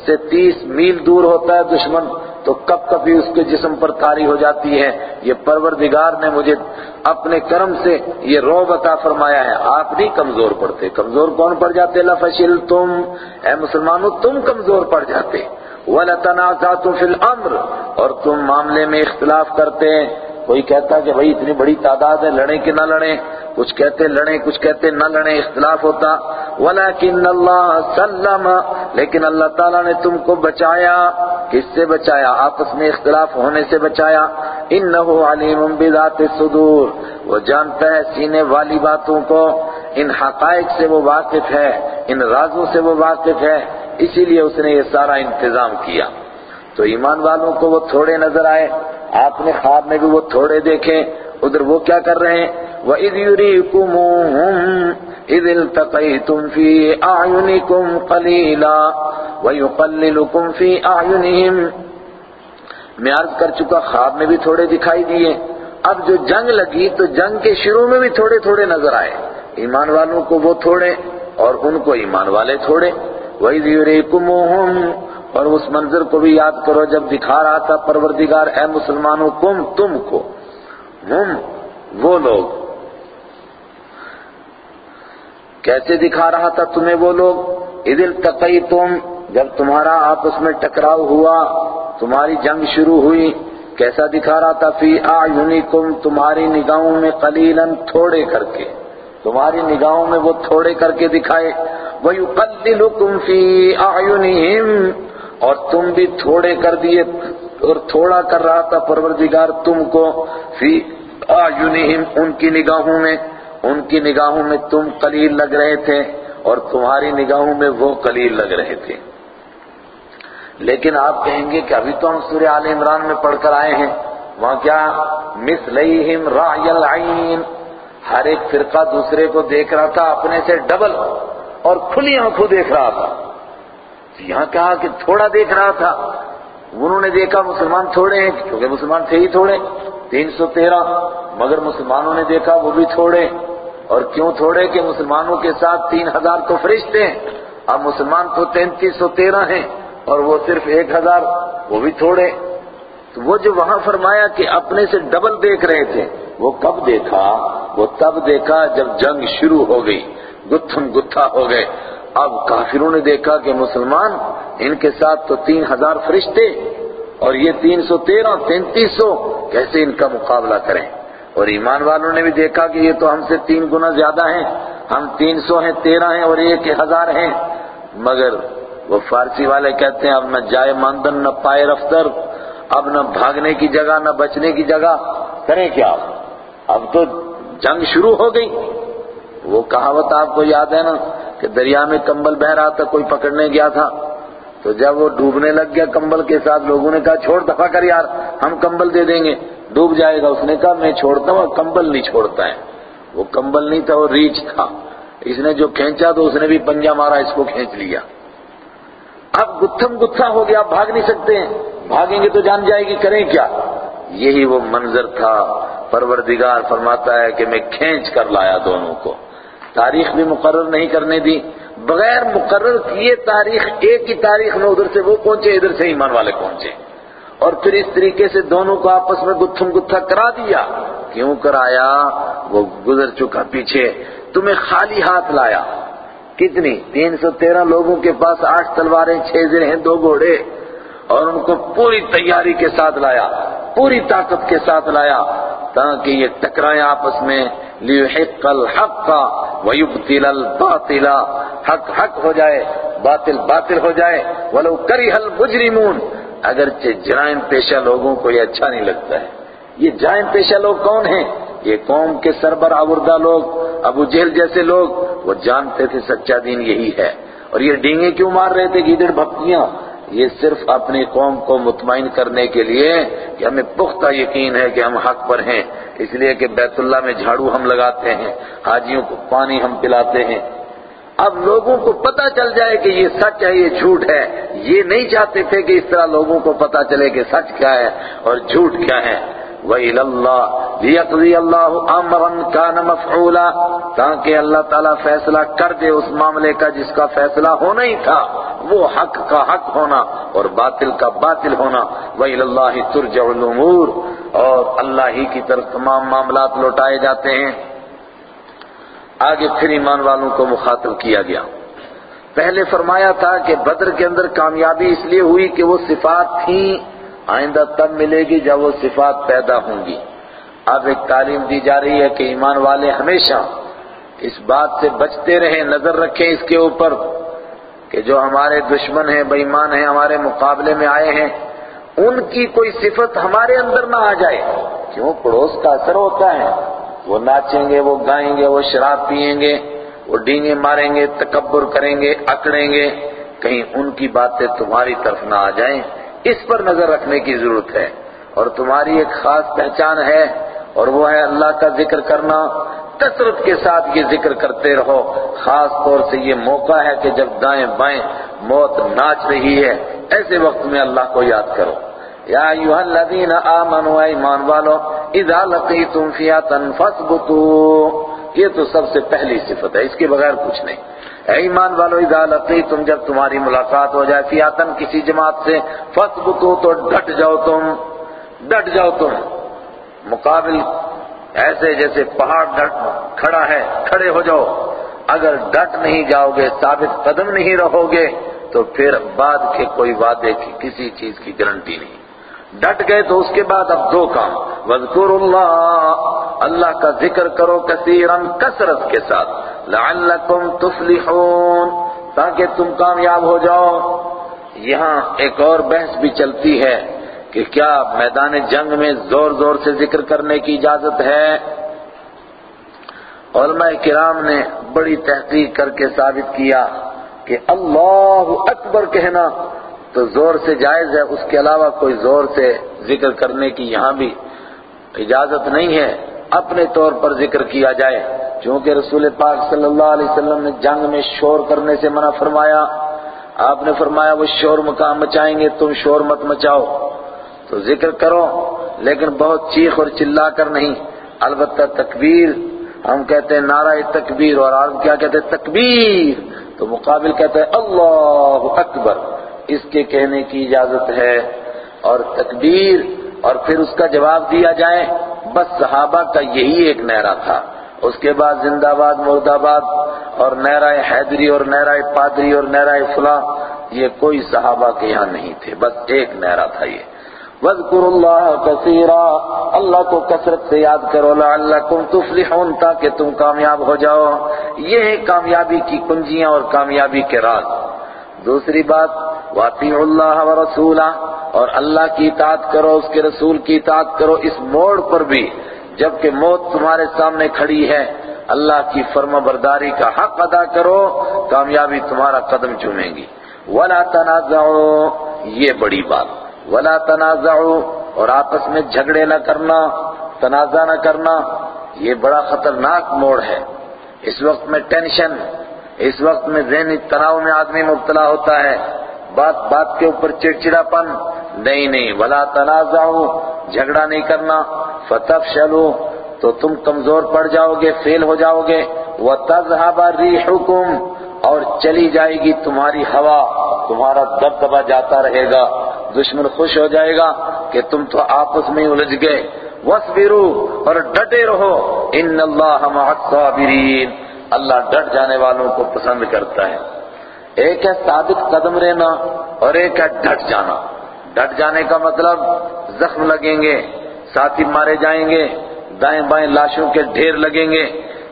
سے تیس میل دور ہوتا ہے دشمن، تو کب کبھی اس کے جسم پر تاری ہو جاتی ہے؟ یہ پروردگار نے مجھے اپنے کرم سے یہ رو عطا فرمایا ہے۔ آپ نہیں کمزور پڑتے۔ کمزور کون پڑ جاتے؟ لفشل تم اے مسلمانوں، تم کمزور پڑ جاتے۔ وَلَتَنَازَاتُ فِي الْأَمْرِ اور تم معاملے میں اختلاف کرتے ہیں۔ کوئی کہتا کہ بھائی اتنی بڑی تعداد ہے، لڑیں کہ نہ لڑیں۔ کچھ کہتے لڑیں، کچھ کہتے نہ لڑیں، اختلاف ہوتا۔ ولیکن اللہ سلم۔ لیکن اللہ تعالیٰ نے تم کو بچایا۔ کس سے بچایا؟ آپس میں اختلاف ہونے سے بچایا۔ انہو علیم بذات الصدور۔ وہ جانتا ہے سینے والی باتوں کو۔ ان حقائق سے وہ واقف ہے، ان رازوں سے وہ واقف ہے۔ اسی لیے اس نے یہ سارا انتظام کیا۔ تو ایمان والوں کو وہ تھوڑے نظر آئے، آپ نے خواب میں بھی وہ تھوڑے دیکھے۔ ادھر وہ کیا کر رہے ہیں؟ وَإِذْ يُرِيكُمُوهُمْ إِذِ الْتَقَيْتُمْ فِي أَعْيُنِكُمْ قَلِيلًا وَيُقَلِّلُكُمْ فِي أَعْيُنِهِمْ۔ میں عرض کر چکا، خواب میں بھی تھوڑے دکھائی دیے۔ اب جو جنگ لگی، تو جنگ کے شروع میں بھی تھوڑے تھوڑے نظر آئے۔ ایمان والوں کو وہ تھوڑے اور ان کو ایمان والے تھوڑے۔ وَإِذْ يُرِيكُمُوهُمْ اور اس منظر کو بھی یاد کرو، جب دکھا رہا تھا پروردگار، اے مسلمانوں، کم تم کو۔ ہم وہ لوگ۔ کیسے دکھا رہا تھا تمہیں وہ لوگ؟ ادل تقئی تم جب تمہارا آپس میں ٹکراؤ ہوا، تمہاری جنگ شروع ہوئی، کیسا دکھا رہا تھا؟ فی آیونکم تمہاری نگاہوں میں قلیلاً تھوڑے کر کے۔ تمہاری نگاہوں میں وہ تھوڑے کر کے دکھائے۔ وَيُقَلِّلُكُمْ فِي أَعْيُنِهِمْ اور تم بھی تھوڑے کر دیے اور تھوڑا کر رہا تھا پروردگار تم کو فی آیونہم ان کی نگاہوں میں، ان کی نگاہوں میں تم قلیل لگ رہے تھے اور تمہاری نگاہوں میں وہ قلیل لگ رہے تھے۔ لیکن آپ کہیں گے کہ ابھی تو ہم سورہ آل عمران میں پڑھ کر آئے ہیں، وہاں کیا؟ مثلیہم رعی العین ہر ایک فرقہ دوسرے کو دیکھ رہا تھا، اپنے سے ڈبل۔ اور کھلی آنکھوں دیکھ رہا تھا۔ یہاں کہا کہ تھوڑا دیکھ رہا تھا۔ انہوں نے دیکھا مسلمان تھوڑے ہیں کیونکہ مسلمان تھے ہی تھوڑے۔ تین سو تیرہ، مگر مسلمانوں نے دیکھا وہ بھی تھوڑے۔ اور کیوں تھوڑے؟ کہ مسلمانوں کے ساتھ تین ہزار تو فرشتے ہیں۔ اب مسلمان تو تینتیس سو تیرہ ہیں، اور وہ صرف ایک ہزار، وہ بھی تھوڑے۔ تو وہ جو وہاں فرمایا کہ اپنے سے ڈبل دیکھ رہے تھے، وہ کب دیکھا؟ وہ تب دیکھا جب جنگ شروع ہو گئی۔ گتھم گتھا ہو گئے۔ اب کافروں نے دیکھا کہ مسلمان ان کے ساتھ تو تین ہزار فرشتے اور یہ تین سو تیرہ، تینتیس سو، کیسے ان کا مقابلہ کریں؟ اور ایمان والوں نے بھی دیکھا کہ یہ تو ہم سے تین گنا زیادہ ہیں۔ ہم تین سو ہیں، تیرہ ہیں اور ایک ہزار ہیں۔ مگر وہ فارسی والے کہتے ہیں، اب نہ جائے ماندن، نہ پائے رفتر، اب نہ بھاگنے کی جگہ، نہ بچنے کی جگہ۔ کریں کیا؟ اب تو جنگ شروع ہو گئی۔ وہ کہاوت آپ کو یاد ہے نا کہ دریا میں کمبل بہ رہا تھا، کوئی پکڑنے گیا تھا۔ تو جب وہ ڈوبنے لگ گیا کمبل کے ساتھ، لوگوں نے کہا، چھوڑ دفع کر یار، ہم کمبل دے دیں گے۔ ڈوب جائے گا۔ اس نے کہا، میں چھوڑتا ہوں کمبل نہیں چھوڑتا ہے۔ وہ کمبل نہیں تھا، وہ ریچ تھا۔ اس نے جو کھینچا تو اس نے بھی پنجا مارا، اس کو کھینچ لیا۔ اب گتھم گتھا ہو گیا، آپ بھاگ نہیں سکتے ہیں۔ بھاگیں گے تو جان جائے گی، کریں کیا؟ یہی وہ منظر تھا۔ پروردگار فرماتا ہے کہ میں کھینچ کر لایا دونوں کو۔ تاریخ بھی مقرر نہیں کرنے دی، بغیر مقرر کیے تاریخ ایک ہی تاریخ میں ادھر سے وہ پہنچے، ادھر سے ایمان والے پہنچے۔ اور پھر اس طریقے سے دونوں کو آپس میں گتھم گتھا کرا دیا۔ کیوں کرایا؟ وہ گزر چکا پیچھے۔ تمہیں خالی ہاتھ لایا۔ کتنی؟ تین سو تیرہ لوگوں کے پاس آٹھ تلواریں، چھ زر ہیں دو گھوڑے۔ اور ان کو پوری تیاری کے ساتھ لایا، پوری طاقت کے ساتھ لایا تاکہ یہ ٹکرائیں آپس میں، لِيُحِقَّ الْحَقَّ وَيُبْتِلَ الْبَاطِلَ۔ حق حق ہو جائے، باطل باطل ہو جائے۔ وَلَوْ كَرِهَ الْمُجْرِمُونَ۔ اگرچہ جرائم پیشہ لوگوں کو یہ اچھا نہیں لگتا ہے۔ یہ جرائم پیشہ لوگ کون ہیں؟ یہ قوم کے سربر آوردہ لوگ، ابو جہل جیسے لوگ۔ وہ جانتے تھے سچا دین یہی ہے۔ اور یہ ڈینگے کیوں مار رہے تھے گیدڑ بھکتیاں یہ صرف اپنی قوم کو مطمئن کرنے کے لیے کہ ہمیں پختہ یقین ہے کہ ہم حق پر ہیں، اس لیے کہ بیت اللہ میں جھاڑو ہم لگاتے ہیں، حاجیوں کو پانی ہم پلاتے ہیں۔ اب لوگوں کو پتا چل جائے کہ یہ سچ ہے، یہ جھوٹ ہے۔ یہ نہیں چاہتے تھے کہ اس طرح لوگوں کو پتا چلے کہ سچ کیا ہے اور جھوٹ کیا ہے۔ وَإِلَى اللَّهِ لِيَقْضِيَ اللَّهُ أَمْرًا كَانَ مَفْعُولًا تاکہ اللہ تعالیٰ فیصلہ کر دے اس معاملے کا جس کا فیصلہ ہونا ہی تھا۔ وہ حق کا حق ہونا اور باطل کا باطل ہونا۔ وَإِلَى اللَّهِ تُرْجَعُ الْأُمُورِ۔ اور اللہ ہی کی طرف تمام معاملات لوٹائے جاتے ہیں۔ آگے پھر ایمان والوں کو مخاطب کیا گیا۔ پہلے فرمایا تھا کہ بدر کے اندر کامیابی اس لیے ہوئی کہ وہ صفات تھیں آئندہ تب ملے گی جب وہ صفات پیدا ہوں گی۔ اب ایک تعلیم دی جا رہی ہے کہ ایمان والے ہمیشہ اس بات سے بچتے رہیں، نظر رکھیں اس کے اوپر کہ جو ہمارے دشمن ہیں بے ایمان ہیں، ہمارے مقابلے میں آئے ہیں، ان کی کوئی صفت ہمارے اندر نہ آ جائے۔ کیوں؟ پڑوس کا اثر ہوتا ہے۔ وہ ناچیں گے، وہ گائیں گے، وہ شراب پیئیں گے، وہ ڈینگے ماریں گے، تکبر کریں گے، اکڑیں گے۔ کہیں ان کی باتیں تمہاری طرف نہ آ جائیں۔ اس پر نظر رکھنے کی ضرورت ہے اور تمہاری ایک خاص پہچان ہے اور وہ ہے اللہ کا ذکر کرنا کثرت کے ساتھ یہ ذکر کرتے رہو خاص طور سے یہ موقع ہے کہ جب دائیں بائیں موت ناچ رہی ہے ایسے وقت میں اللہ کو یاد کرو یا ایوہ الذین آمنوا ایمان والو، اذا لقیتم فیاتا فثبتوا یہ تو سب سے پہلی صفت ہے، اس کے بغیر کچھ نہیں۔ اے ایمان والو، اذا لقیتم، جب تمہاری ملاقات ہو جائے فیاتن کسی جماعت سے فثبتوا تو ڈٹ جاؤ تم، ڈٹ جاؤ تم۔ مقابل ایسے جیسے پہاڑ ڈٹ کھڑا ہے، کھڑے ہو جاؤ۔ اگر ڈٹ نہیں جاؤ گے، ثابت قدم نہیں رہو گے، تو پھر بعد کے کوئی وعدے کی کسی چیز کی گارنٹی نہیں۔ ڈٹ گئے تو اس کے بعد اب دو کام۔ وزقر اللہ اللہ کا ذکر کرو کثیرن کثرت کے ساتھ۔ لعلکم تفلحون، تاکہ تم کامیاب ہو جاؤ۔ یہاں ایک اور بحث بھی چلتی ہے کہ کیا میدان جنگ میں زور زور سے ذکر کرنے کی اجازت ہے۔ علماء کرام نے بڑی تحقیق کر کے ثابت کیا کہ اللہ اکبر کہنا تو زور سے جائز ہے، اس کے علاوہ کوئی زور سے ذکر کرنے کی یہاں بھی اجازت نہیں ہے۔ اپنے طور پر ذکر کیا جائے۔ چونکہ رسول پاک صلی اللہ علیہ وسلم نے جنگ میں شور کرنے سے منع فرمایا۔ آپ نے فرمایا، وہ شور مقام مچائیں گے، تم شور مت مچاؤ۔ تو ذکر کرو، لیکن بہت چیخ اور چلا کر نہیں۔ البتہ تکبیر، ہم کہتے ہیں نعرہ تکبیر، اور عرب کیا کہتے ہیں تکبیر؟ تو مقابل کہتے ہیں اللہ اکبر۔ اس کے کہنے کی اجازت ہے۔ اور تکبیر، اور پھر اس کا جواب دیا جائے۔ بس صحابہ کا یہی ایک نعرہ تھا۔ اس کے بعد زندہ باد مرد آباد اور نعرہ حیدری اور نعرہ پادری اور نعرہ فلاں، یہ کوئی صحابہ کے یہاں نہیں تھے۔ بس ایک نعرہ تھا یہ۔ وَذْكُرُ اللَّهَ كَثِيرًا۔ اللہ کو کثرت سے یاد کرو، لَعَلَّكُمْ تُفْلِحُونَ تاکہ تم کامیاب ہو جاؤ۔ یہ ہے کامیابی کی کنجیاں اور کامیابی کے راز۔ دوسری بات واطیع اللہ و رسولہ اور اللہ کی اطاعت کرو، اس کے رسول کی اطاعت کرو، اس موڑ پر بھی، جبکہ موت تمہارے سامنے کھڑی ہے، اللہ کی فرما برداری کا حق ادا کرو، کامیابی تمہارا قدم چومیں گی۔ ولا تنازعوا، یہ بڑی بات۔ ولا تنازعوا، اور آپس میں جھگڑے نہ کرنا، تنازع نہ کرنا، یہ بڑا خطرناک موڑ ہے۔ اس وقت میں ٹینشن، اس وقت میں ذہنی تناؤ میں آدمی مبتلا ہوتا ہے۔ بات بات کے اوپر چڑچڑا پن نہیں نہیں، ولا تنازعوا جھگڑا نہیں کرنا۔ فتفشلوا تو تم کمزور پڑ جاؤ گے فیل ہو جاؤ گے وَتَذْهَبَ رِيحُكُمْ، اور چلی جائے گی تمہاری ہوا۔ تمہارا دبدبا جاتا رہے گا۔ دشمن خوش ہو جائے گا کہ تم تو آپس میں الجھ گئے۔ وَاسْبِرُوا اور ڈٹے رہو۔ ان اللہ مع الصابرین۔ اللہ ڈٹ جانے والوں کو پسند کرتا ہے۔ ایک ہے ثابت قدم رہنا اور ایک ہے ڈٹ جانا۔ ڈٹ جانے کا مطلب زخم لگیں گے، ساتھی مارے جائیں گے، دائیں بائیں لاشوں کے ڈھیر لگیں گے۔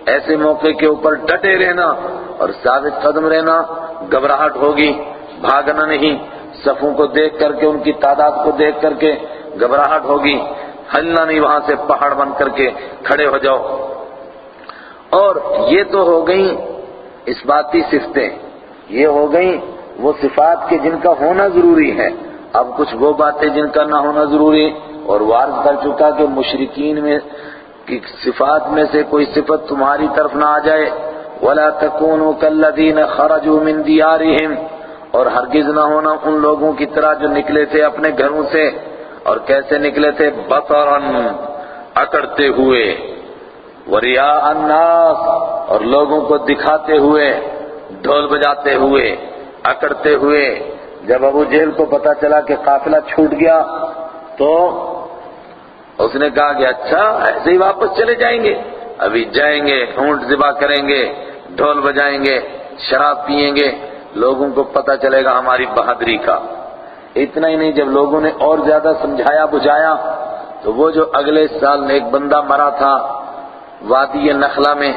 ایسے موقع کے اوپر ڈٹے رہنا اور ثابت قدم رہنا گھبراہٹ ہوگی، بھاگنا نہیں۔ صفوں کو دیکھ کر کے، ان کی تعداد کو دیکھ کر کے گھبراہٹ ہوگی۔ ہلنا نہیں وہاں سے، پہاڑ بن کر کے کھڑے ہو جاؤ۔ اور یہ تو ہو گئیں اس باتی صفتیں۔ یہ ہو گئیں، وہ صفات کے جن کا ہونا ضروری ہے۔ اب کچھ وہ باتیں جن کا نہ ہونا ضروری، اور وارد کر چکا کہ مشرقین میں، کی صفات میں سے کوئی صفت تمہاری طرف نہ آ جائے۔ وَلَا تَكُونُوا كَالَّذِينَ خَرَجُوا مِن دِيَارِهِمْ۔ اور ہرگز نہ ہونا ان لوگوں کی طرح جو نکلے تھے اپنے گھروں سے۔ اور کیسے نکلے تھے؟ بطرا اکڑتے ہوئے۔ وَرِيَاءَ النَّاسِ اور لوگوں کو دکھاتے ہوئے۔ ڈھول بجاتے ہوئے، اکڑتے ہوئے، جب ابو جیل کو پتا چلا کہ قافلہ چھوٹ گیا، تو اس نے کہا کہ اچھا ایسے ہی واپس چلے جائیں گے۔ ابھی جائیں گے اونٹ ذبح کریں گے، ڈھول بجائیں گے، شراب پیئیں گے۔ لوگوں کو پتا چلے گا ہماری بہادری کا۔ اتنا ہی نہیں، جب لوگوں نے اور زیادہ سمجھایا، بجھایا، تو وہ جو اگلے سال ایک بندہ مرا تھا، وادی نخلا میں،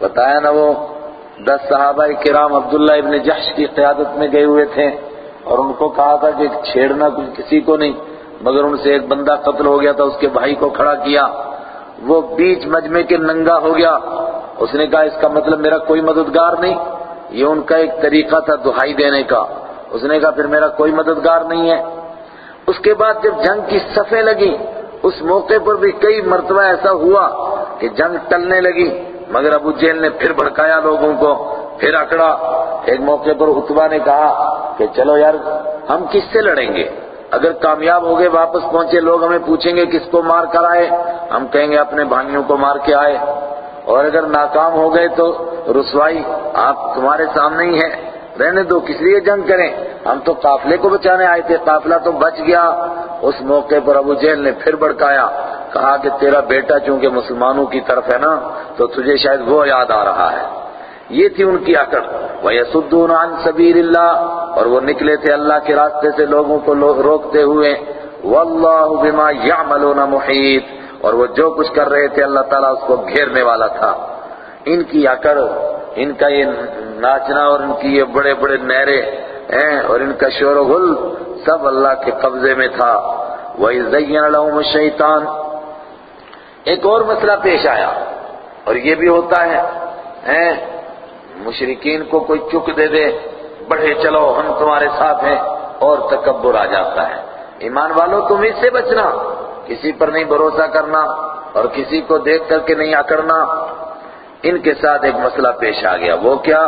بتایا نا وہ دس صحابہ کرام عبداللہ ابن جحش کی قیادت میں گئے ہوئے تھے اور ان کو کہا تھا کہ چھیڑنا کسی کو نہیں، مگر ان سے ایک بندہ قتل ہو گیا تھا، اس کے بھائی کو کھڑا کیا۔ وہ بیچ مجمع کے ننگا ہو گیا۔ اس نے کہا، اس کا مطلب میرا کوئی مددگار نہیں، یہ ان کا ایک طریقہ تھا دہائی دینے کا۔ اس نے کہا، پھر میرا کوئی مددگار نہیں ہے۔ اس کے بعد جب جنگ کی صفیں لگی اس موقع پر بھی کئی مرتبہ ایسا ہوا کہ جنگ ٹلنے لگی۔ مگر ابو جیل نے پھر بھڑکایا لوگوں کو، پھر اکڑا۔ ایک موقع پر اتبا نے کہا کہ چلو یار، ہم کس سے لڑیں گے؟ اگر کامیاب ہو گئے، واپس پہنچے، لوگ ہمیں پوچھیں گے کس کو مار کر آئے، ہم کہیں گے اپنے بھائیوں کو مار کے آئے۔ اور اگر ناکام ہو گئے تو رسوائی آپ تمہارے سامنے ہی ہے، رہنے دو، کس لیے جنگ کریں؟ ہم تو قافلے کو بچانے آئے تھے، قافلہ تو بچ گیا۔ اس موقع پر ابو جیل نے پھر بڑکایا کہا کہ تیرا بیٹا چونکہ مسلمانوں کی طرف ہے نا، تو تجھے شاید وہ یاد آ رہا ہے۔ یہ تھی ان کی عقل۔ وَيَسُدُّونَ عَن سَبِيلِ اللَّهِ اور وہ نکلے تھے اللہ کے راستے سے لوگوں کو روکتے ہوئے۔ وَاللَّهُ بِمَا يَعْمَلُونَ مُحِيطٌ۔ اور وہ جو کچھ کر رہے تھے، اللہ تعالیٰ اس کو گھیرنے والا تھا۔ ان کی عقل، ان کا یہ ناچنا اور ان کی یہ بڑے بڑے نہرے اور ان کا شور و غل سب اللہ کے قبضے میں تھا۔ وَإِذْ زَيَّنَ لَهُمُ الشَّيْطَانُ۔ ایک اور مسئلہ پیش آیا اور یہ بھی ہوتا ہے مشرقین کو کوئی چک دے دے، بڑھے چلو، ہم تمہارے ساتھ ہیں، اور تکبر آ جاتا ہے۔ ایمان والوں تم اس سے بچنا، کسی پر نہیں بھروسہ کرنا اور کسی کو دیکھ کر کے نہیں اکڑنا ان کے ساتھ ایک مسئلہ پیش آ گیا۔ وہ کیا؟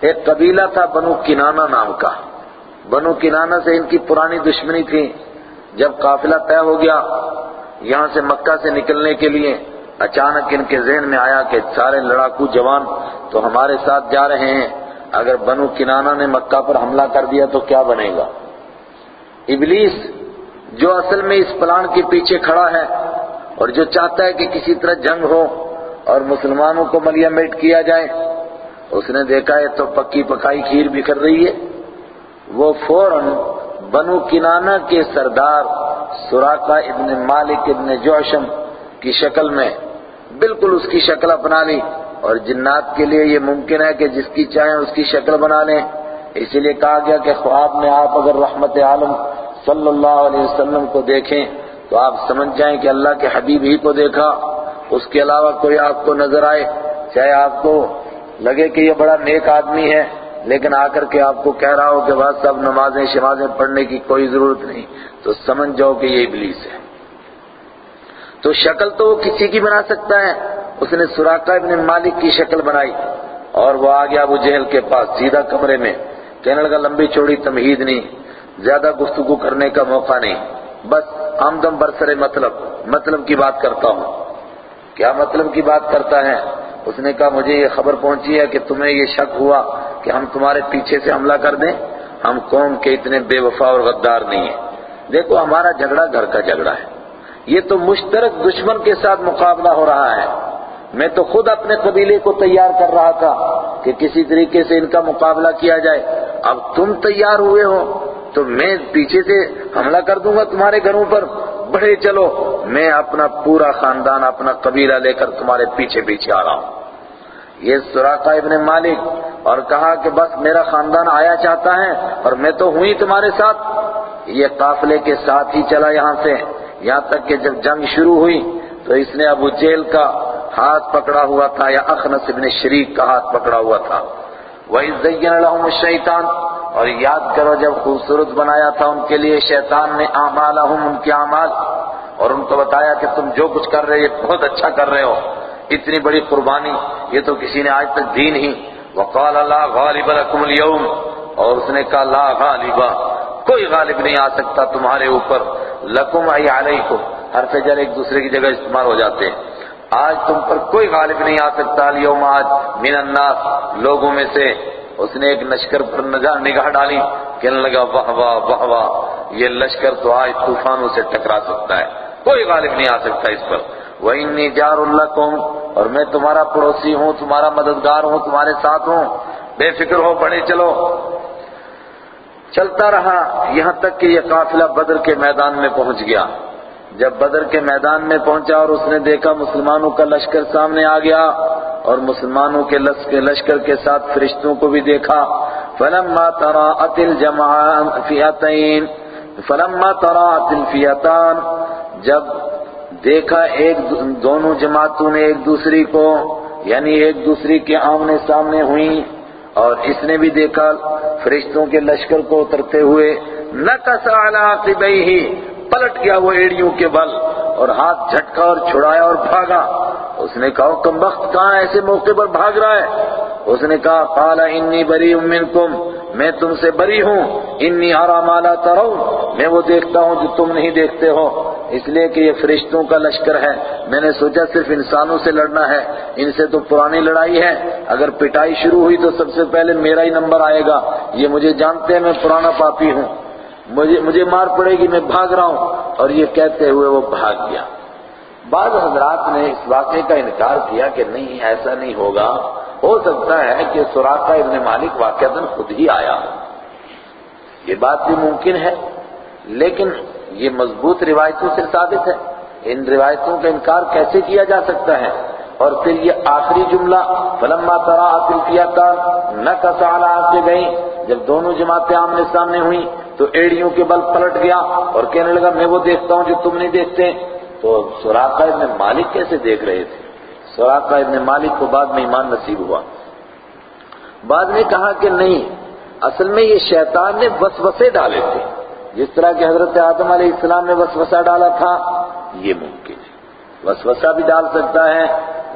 ایک قبیلہ تھا بنو کنانا نام کا۔ بنو کنانا سے ان کی پرانی دشمنی تھی۔ جب قافلہ طے ہو گیا یہاں سے مکہ سے نکلنے کے لیے، اچانک ان کے ذہن میں آیا کہ سارے لڑاکو جوان تو ہمارے ساتھ جا رہے ہیں۔ اگر بنو کنانا نے مکہ پر حملہ کر دیا تو کیا بنے گا؟ ابلیس جو اصل میں اس پلان کے پیچھے کھڑا ہے اور جو چاہتا ہے کہ کسی طرح جنگ ہو اور مسلمانوں کو ملیا میٹ کیا جائے اس نے دیکھا ہے تو پکی پکائی کھیر بکھر رہی ہے۔ وہ فوراً بنو کنانا کے سردار سراقہ ابن مالک ابن جوشم کی شکل میں بالکل اس کی شکل اپنا لی۔ اور جنات کے لیے یہ ممکن ہے کہ جس کی چاہیں اس کی شکل بنا لیں۔ اسی لیے کہا گیا کہ خواب میں آپ اگر رحمت عالم صلی اللہ علیہ وسلم کو دیکھیں تو آپ سمجھ جائیں کہ اللہ کے حبیب ہی کو دیکھا۔ اس کے علاوہ کوئی آپ کو نظر آئے، چاہے آپ کو لگے کہ یہ بڑا نیک آدمی ہے، لیکن آ کر کے آپ کو کہہ رہا ہو کہ بس اب نمازیں، شمازیں پڑھنے کی کوئی ضرورت نہیں، تو سمجھ جاؤ کہ یہ ابلیس ہے۔ تو شکل تو وہ کسی کی بنا سکتا ہے، اس نے سراقہ ابن مالک کی شکل بنائی اور وہ آ گیا ابو جہل کے پاس سیدھا کمرے میں، کہنے لگا، لمبی چوڑی تمہید نہیں، زیادہ گفتگو کرنے کا موقع نہیں، بس آمدم برسر مطلب مطلب کی بات کرتا ہوں۔ کیا مطلب کی بات کرتا ہے؟ اس نے کہا، مجھے یہ خبر پہنچی ہے کہ تمہیں یہ شک ہوا کہ ہم تمہارے پیچھے سے حملہ کر دیں۔ ہم قوم کے اتنے بے وفا اور غدار نہیں ہیں۔ دیکھو، ہمارا جھگڑا گھر کا جھگڑا ہے۔ یہ تو مشترک دشمن کے ساتھ مقابلہ ہو رہا ہے۔ میں تو خود اپنے قبیلے کو تیار کر رہا تھا کہ کسی طریقے سے ان کا مقابلہ کیا جائے۔ اب تم تیار ہوئے ہو تو میں پیچھے سے حملہ کر دوں گا تمہارے گھروں پر۔ بڑھے چلو، میں اپنا پورا خاندان، اپنا قبیلہ لے کر تمہارے پیچھے پیچھے آ رہا ہوں۔ یہ سراقہ ابن مالک، اور کہا کہ بس میرا خاندان آیا چاہتا ہے اور میں تو ہوں ہی تمہارے ساتھ۔ یہ قافلے کے ساتھ ہی چلا یہاں سے، یہاں تک کہ جب جنگ شروع ہوئی تو اس نے ابو جیل کا ہاتھ پکڑا ہوا تھا یا اخنس ابن شریک کا ہاتھ پکڑا ہوا تھا۔ وہی زین لهم اور یاد کرو جب خوبصورت بنایا تھا ان کے لیے شیطان نے اعمالهم ان کے اعمال، اور ان کو بتایا کہ تم جو کچھ کر رہے یہ بہت اچھا کر رہے ہو، اتنی بڑی قربانی، یہ تو کسی نے آج تک دی نہیں۔ وقال اللہ غالب لکم اليوم، اور اس نے کہا لا غالبا کوئی غالب نہیں آ سکتا تمہارے اوپر لکم ای علیکم ہر فجر ایک دوسرے کی جگہ استعمال ہو جاتے ہیں۔ آج تم پر کوئی غالب نہیں آ سکتا اليوم آج من الناس، لوگوں میں سے۔ اس نے ایک لشکر پر نگاہ ڈالی، کہنے لگا، واہ واہ واہ واہ، یہ لشکر تو آج طوفانوں سے ٹکرا سکتا ہے۔ کوئی غالب نہیں آ سکتا اس پر۔ وَإِنِّي جَارٌ لَكُمْ، اور میں تمہارا پڑوسی ہوں، تمہارا مددگار ہوں، تمہارے ساتھ ہوں۔ بے فکر ہو، بڑے چلو۔ چلتا رہا، یہاں تک کہ یہ قافلہ بدر کے میدان میں پہنچ گیا۔ جب بدر کے میدان میں پہنچا اور اس نے دیکھا مسلمانوں کا لشکر سامنے آ گیا اور مسلمانوں کے لشکر کے ساتھ فرشتوں کو بھی دیکھا۔ فلما تراءت الجمعان فئتین فلما تراءت الفئتان جب دیکھا ایک دونوں جماعتوں نے ایک دوسری کو یعنی ایک دوسری کے آمنے سامنے ہوئی اور اس نے بھی دیکھا فرشتوں کے لشکر کو اترتے ہوئے نَكَسَ عَلَىٰ عَقِبَيْهِ پلٹ گیا وہ ایڑیوں کے بل اور ہاتھ جھٹکا اور چھڑایا اور بھاگا۔ اس نے کہا کم وقت کہاں ایسے موقع پر بھاگ رہا ہے۔ اس نے کہا، قال، انی بری منکم، میں تم سے بری ہوں۔ انی ارا مالا ترون، میں وہ دیکھتا ہوں جو تم نہیں دیکھتے ہو۔ اس لیے کہ یہ فرشتوں کا لشکر ہے۔ میں نے سوچا، صرف انسانوں سے لڑنا ہے۔ ان سے تو پرانی لڑائی ہے۔ اگر پٹائی شروع ہوئی تو سب سے پہلے میرا ہی نمبر آئے گا۔ یہ مجھے جانتے ہیں، میں پرانا پاپی ہوں۔ مجھے مجھے مار پڑے گی، میں بھاگ رہا ہوں۔ اور یہ کہتے ہوئے وہ بھاگ گیا۔ بعض حضرات نے اس واقعے کا انکار کیا کہ نہیں، ایسا نہیں ہوگا۔ ہو سکتا ہے کہ سوراخا ابن مالک واقع خود ہی آیا یہ بات بھی ممکن ہے، لیکن یہ مضبوط روایتوں سے ثابت ہے۔ ان روایتوں کا انکار کیسے کیا جا سکتا ہے؟ اور پھر یہ آخری جملہ، فلما ترا حاصل کیا تھا نہ کسانا کے گئی جب دونوں جماعتیں آمنے سامنے ہوئیں تو ایڑیوں کے بل پلٹ گیا اور کہنے لگا، میں وہ دیکھتا ہوں جو تم نہیں دیکھتے. تو سوراخا ابن مالک کیسے دیکھ رہے تھے؟ سوراخا ابن مالک کو بعد میں ایمان نصیب ہوا. بعد میں کہا کہ نہیں، اصل میں یہ شیطان نے وسوسے ڈالے تھے. جس طرح کہ حضرت آدم علیہ السلام نے وسوسہ ڈالا تھا، یہ ممکن ہے. وسوسہ بھی ڈال سکتا ہے،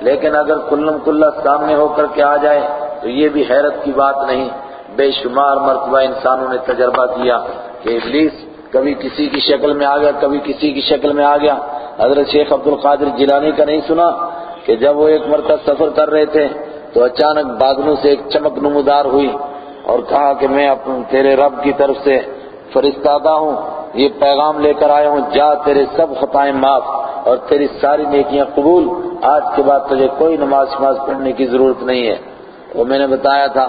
لیکن اگر کلم کلہ سامنے ہو کر کے آ جائے، تو یہ بھی حیرت کی بات نہیں. بے شمار مرتبہ انسانوں نے تجربہ کیا کہ ابلیس کبھی کسی کی شکل میں آ گیا، کبھی کسی کی شکل میں آ گیا۔ حضرت شیخ عبد القادر جیلانی کا نہیں سنا کہ جب وہ ایک مرتبہ سفر کر رہے تھے تو اچانک بادلوں سے ایک چمک نمودار ہوئی اور کہا کہ میں تیرے رب کی طرف سے فرستادہ ہوں، یہ پیغام لے کر آیا ہوں، جا تیرے سب خطائیں معاف اور تیری ساری نیکیاں قبول۔ آج کے بعد تجھے کوئی نماز شماز پڑھنے کی ضرورت نہیں ہے۔ وہ میں نے بتایا تھا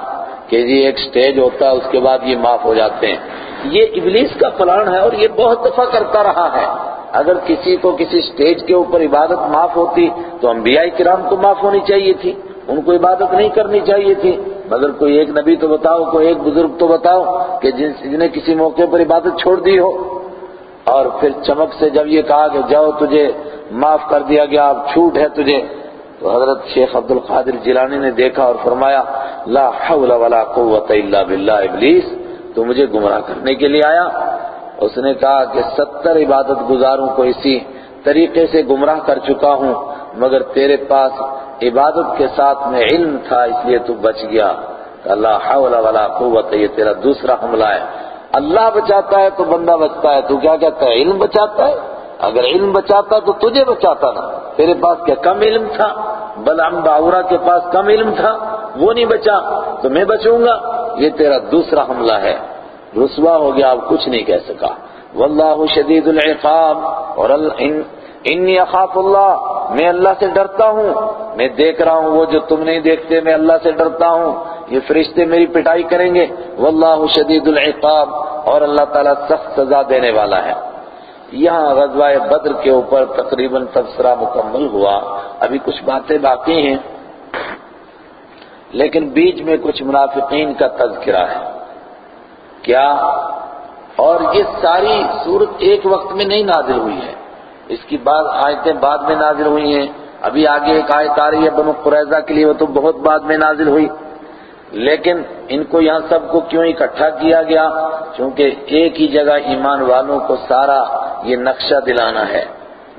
کہ جی ایک سٹیج ہوتا ہے، اس کے بعد یہ معاف ہو جاتے ہیں۔ یہ ابلیس کا پلان ہے اور یہ بہت دفعہ کرتا رہا ہے۔ اگر کسی کو کسی سٹیج کے اوپر عبادت معاف ہوتی، تو انبیاء کرام کو معاف ہونی چاہیے تھی۔ ان کو عبادت نہیں کرنی چاہیے تھی۔ مگر کوئی ایک نبی تو بتاؤ، کوئی ایک بزرگ تو بتاؤ کہ جن جنہیں کسی موقع پر عبادت چھوڑ دی ہو۔ اور پھر چمک سے جب یہ کہا کہ جاؤ تجھے معاف کر دیا گیا، اب چھوٹ ہے تجھے۔ تو حضرت شیخ عبد القادر جیلانی نے دیکھا اور فرمایا، لا حول ولا قوت الا باللہ ابلیس، تو مجھے گمراہ کرنے کے لیے آیا۔ اس نے کہا کہ ستر عبادت گزاروں کو اسی طریقے سے گمراہ کر چکا ہوں، مگر تیرے پاس عبادت کے ساتھ میں علم تھا، اس لیے تو بچ گیا۔ اللہ حول ولا قوت یہ تیرا دوسرا حملہ ہے۔ اللہ بچاتا ہے تو بندہ بچتا ہے، تو کیا کہتا ہے؟ علم بچاتا ہے؟ اگر علم بچاتا تو تجھے بچاتا نا۔ تیرے پاس کیا کم علم تھا؟ بلعم باورا کے پاس کم علم تھا، وہ نہیں بچا، تو میں بچوں گا۔ یہ تیرا دوسرا حملہ ہے۔ رسوا ہو گیا، اب کچھ نہیں کہہ سکا۔ واللہ شدید العقاب۔ اور انی اخاف اللہ۔ میں اللہ سے ڈرتا ہوں۔ میں دیکھ رہا ہوں، وہ جو تم نہیں دیکھتے، میں اللہ سے ڈرتا ہوں۔ یہ فرشتے میری پٹائی کریں گے۔ واللہ شدید العقاب۔ اور اللہ تعالیٰ سخت سزا دینے والا ہے۔ یہاں غزوہ بدر کے اوپر تقریباً تبصرہ مکمل ہوا۔ ابھی کچھ باتیں باقی ہیں، لیکن بیچ میں کچھ منافقین کا تذکرہ ہے۔ کیا؟ اور یہ ساری صورت ایک وقت میں نہیں نازل ہوئی ہے۔ اس کی بعد آیتیں بعد میں نازل ہوئی ہیں۔ ابھی آگے ایک آیت آ رہی ہے، بنو قریضہ کے لیے وہ تو بہت بعد میں نازل ہوئی۔ لیکن ان کو یہاں سب کو کیوں اکٹھا کیا گیا؟ کیونکہ ایک ہی جگہ ایمان والوں کو سارا یہ نقشہ دلانا ہے۔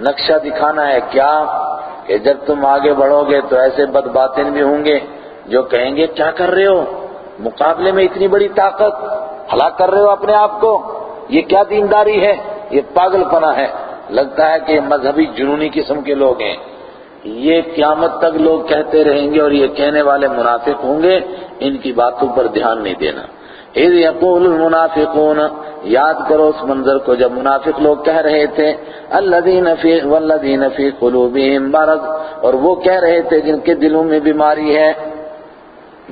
نقشہ دکھانا ہے کیا؟ کہ جب تم آگے بڑھو گے تو ایسے بد باطن بھی ہوں گے جو کہیں گے، کیا کر رہے ہو؟ مقابلے میں اتنی بڑی طاقت ہلاک کر رہے ہو اپنے آپ کو؟ یہ کیا دینداری ہے؟ یہ پاگل پنا ہے۔ لگتا ہے کہ مذہبی جنونی قسم کے لوگ ہیں۔ یہ قیامت تک لوگ کہتے رہیں گے اور یہ کہنے والے منافق ہوں گے۔ ان کی باتوں پر دھیان نہیں دینا۔ اذ یقول المنافقون، یاد کرو اس منظر کو جب منافق لوگ کہہ رہے تھے، الذین فی والذین فی قلوبہم مرض، اور وہ کہہ رہے تھے جن کے دلوں میں بیماری ہے۔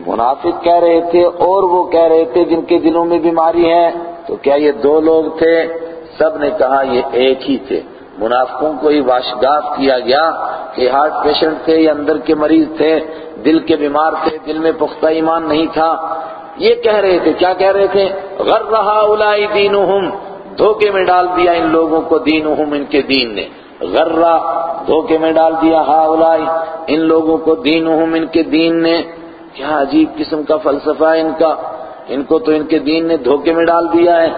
منافق کہہ رہے تھے اور وہ کہہ رہے تھے جن کے دلوں میں بیماری ہے۔ تو کیا یہ دو لوگ تھے؟ سب نے کہا یہ ایک ہی تھے۔ منافقوں کو ہی واشگاف کیا گیا کہ ہارٹ پیشنٹ تھے یا اندر کے مریض تھے، دل کے بیمار تھے، دل میں پختہ ایمان نہیں تھا۔ یہ کہہ رہے تھے، کیا کہہ رہے تھے؟ غر رہا الائی دینہم دھوکے میں ڈال دیا ان لوگوں کو دینہم ان کے دین نے۔ غرہ دھوکے میں ڈال دیا ہا الائی ان لوگوں کو دینہم ان کے دین نے۔ کیا عجیب قسم کا فلسفہ ہے ان کا۔ ان کو تو ان کے دین نے دھوکے میں ڈال دیا ہے۔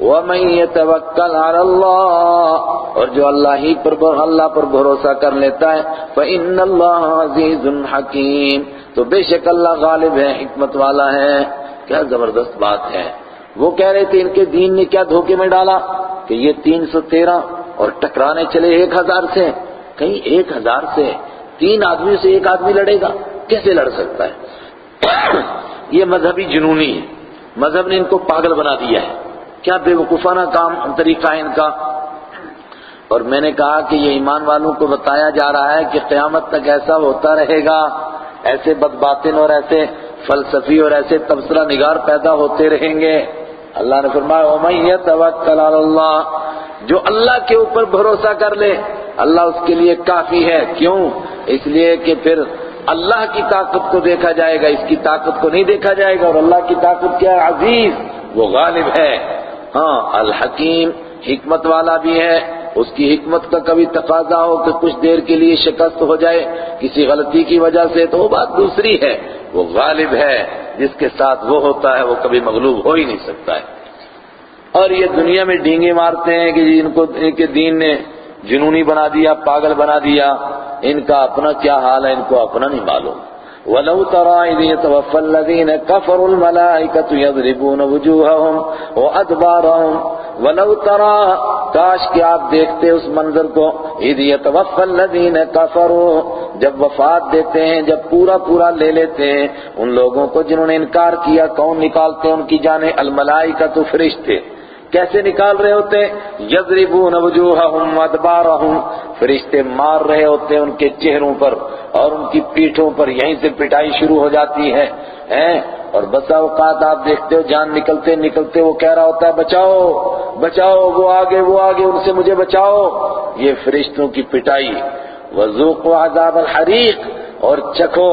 وَمَن يَتَوَكَّلْ عَلَى اللَّهِ اور جو اللہ ہی پر اللہ پر بھروسہ کر لیتا ہے، فَإِنَّ اللَّهَ عَزِيزٌ حَكِيمٌ۔ تو بے شک اللہ غالب ہے، حکمت والا ہے۔ کیا زبردست بات ہے۔ وہ کہہ رہے تھے، ان کے دین نے کیا دھوکے میں ڈالا؟ کہ یہ تین سو تیرہ اور ٹکرانے چلے ایک ہزار سے۔ کہیں ایک ہزار سے؟ تین آدمی سے ایک آدمی لڑے گا؟ کیسے لڑ سکتا ہے؟ یہ مذہبی جنونی ہے۔ مذہب نے ان کو پاگل بنا دیا ہے۔ کیا بے وقوفانہ کام طریقہ ہے ان کا؟ اور میں نے کہا کہ یہ ایمان والوں کو بتایا جا رہا ہے کہ قیامت تک ایسا ہوتا رہے گا، ایسے بدباطن اور ایسے فلسفی اور ایسے تبصرہ نگار پیدا ہوتے رہیں گے۔ اللہ نے فرمایا، وَمَن يَتَوَكَّلْ عَلَى اللَّهِ جو اللہ کے اوپر بھروسہ کر لے، اللہ اس کے لیے کافی ہے۔ کیوں؟ اس لیے کہ پھر اللہ کی طاقت کو دیکھا جائے گا، اس کی طاقت کو نہیں دیکھا جائے گا۔ اور اللہ کی طاقت کیا ہے؟ عزیز، وہ غالب ہے۔ ہاں الحکیم حکمت والا بھی ہے۔ اس کی حکمت کا کبھی تقاضا ہو کہ کچھ دیر کے لیے شکست ہو جائے، کسی غلطی کی وجہ سے تو وہ بات دوسری ہے۔ وہ غالب ہے، جس کے ساتھ وہ ہوتا ہے، وہ کبھی مغلوب ہو ہی نہیں سکتا ہے۔ اور یہ دنیا میں ڈینگے مارتے ہیں کہ جی، ان کو، ان کے دین نے جنونی بنا دیا، پاگل بنا دیا۔ ان کا اپنا کیا حال ہے، ان کو اپنا نہیں معلوم۔ وَلَوْ تَرَى إِذْ يَتَوَفَّى الَّذِينَ كَفَرُوا الْمَلَائِكَةُ يَضْرِبُونَ وُجُوهَهُمْ وَأَدْبَارَهُمْ. وَلَوْ تَرَى، کاش کہ آپ دیکھتے اس منظر کو اِذْ يَتَوَفَّى الَّذِينَ كَفَرُوا. جب وفات دیتے ہیں، جب پورا پورا لے لیتے ہیں، ان لوگوں کو جنہوں نے انکار کیا، کون نکالتے ہیں؟ ان کی جانیں الملائکۃ فرشتے۔ کیسے نکال رہے ہوتے؟ یضربون وجوہہم ادبارہم، فرشتے مار رہے ہوتے ہیں ان کے چہروں پر، اور ان کی پیٹھوں پر یہیں سے پٹائی شروع ہو جاتی ہے۔ اور بسا اوقات آپ دیکھتے ہو، جان نکلتے نکلتے وہ کہہ رہا ہوتا ہے، بچاؤ بچاؤ، وہ آگے وہ آگے، ان سے مجھے بچاؤ۔ یہ فرشتوں کی پٹائی۔ وذوقوا عذاب الحریق، اور چکھو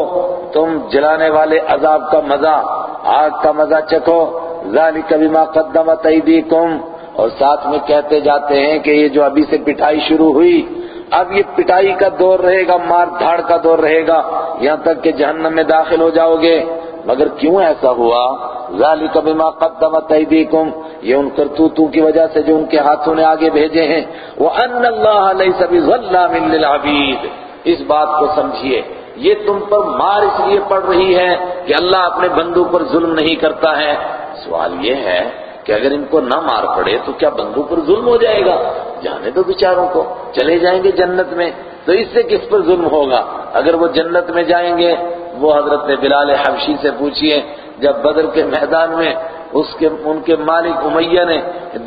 تم جلانے والے عذاب کا مزہ، آگ کا مزہ چکھو۔ ذالک بما قدمت ایدیکم اور ساتھ میں کہتے جاتے ہیں کہ یہ جو ابھی سے پٹائی شروع ہوئی، اب یہ پٹائی کا دور رہے گا، مار دھاڑ کا دور رہے گا، یہاں تک کہ جہنم میں داخل ہو جاؤ گے۔ مگر کیوں ایسا ہوا؟ ذالک بما قدمت ایدیکم یہ ان کرتوتوں کی وجہ سے جو ان کے ہاتھوں نے آگے بھیجے ہیں۔ وَأَنَّ اللَّهَ لَيْسَ بِظَلَّامٍ لِلْعَبِيدِ۔ اس بات کو سمجھیے، یہ تم پر مار اس لیے پڑ رہی ہے کہ اللہ اپنے بندوں پر ظلم نہیں کرتا ہے۔ سوال یہ ہے کہ اگر ان کو نہ مار پڑے تو کیا بندوں پر ظلم ہو جائے گا؟ جانے دو بیچاروں کو، چلے جائیں گے جنت میں، تو اس سے کس پر ظلم ہوگا؟ اگر وہ جنت میں جائیں گے، وہ حضرت بلال حبشی سے پوچھئے، جب بدر کے میدان میں اس کے، ان کے مالک امیہ نے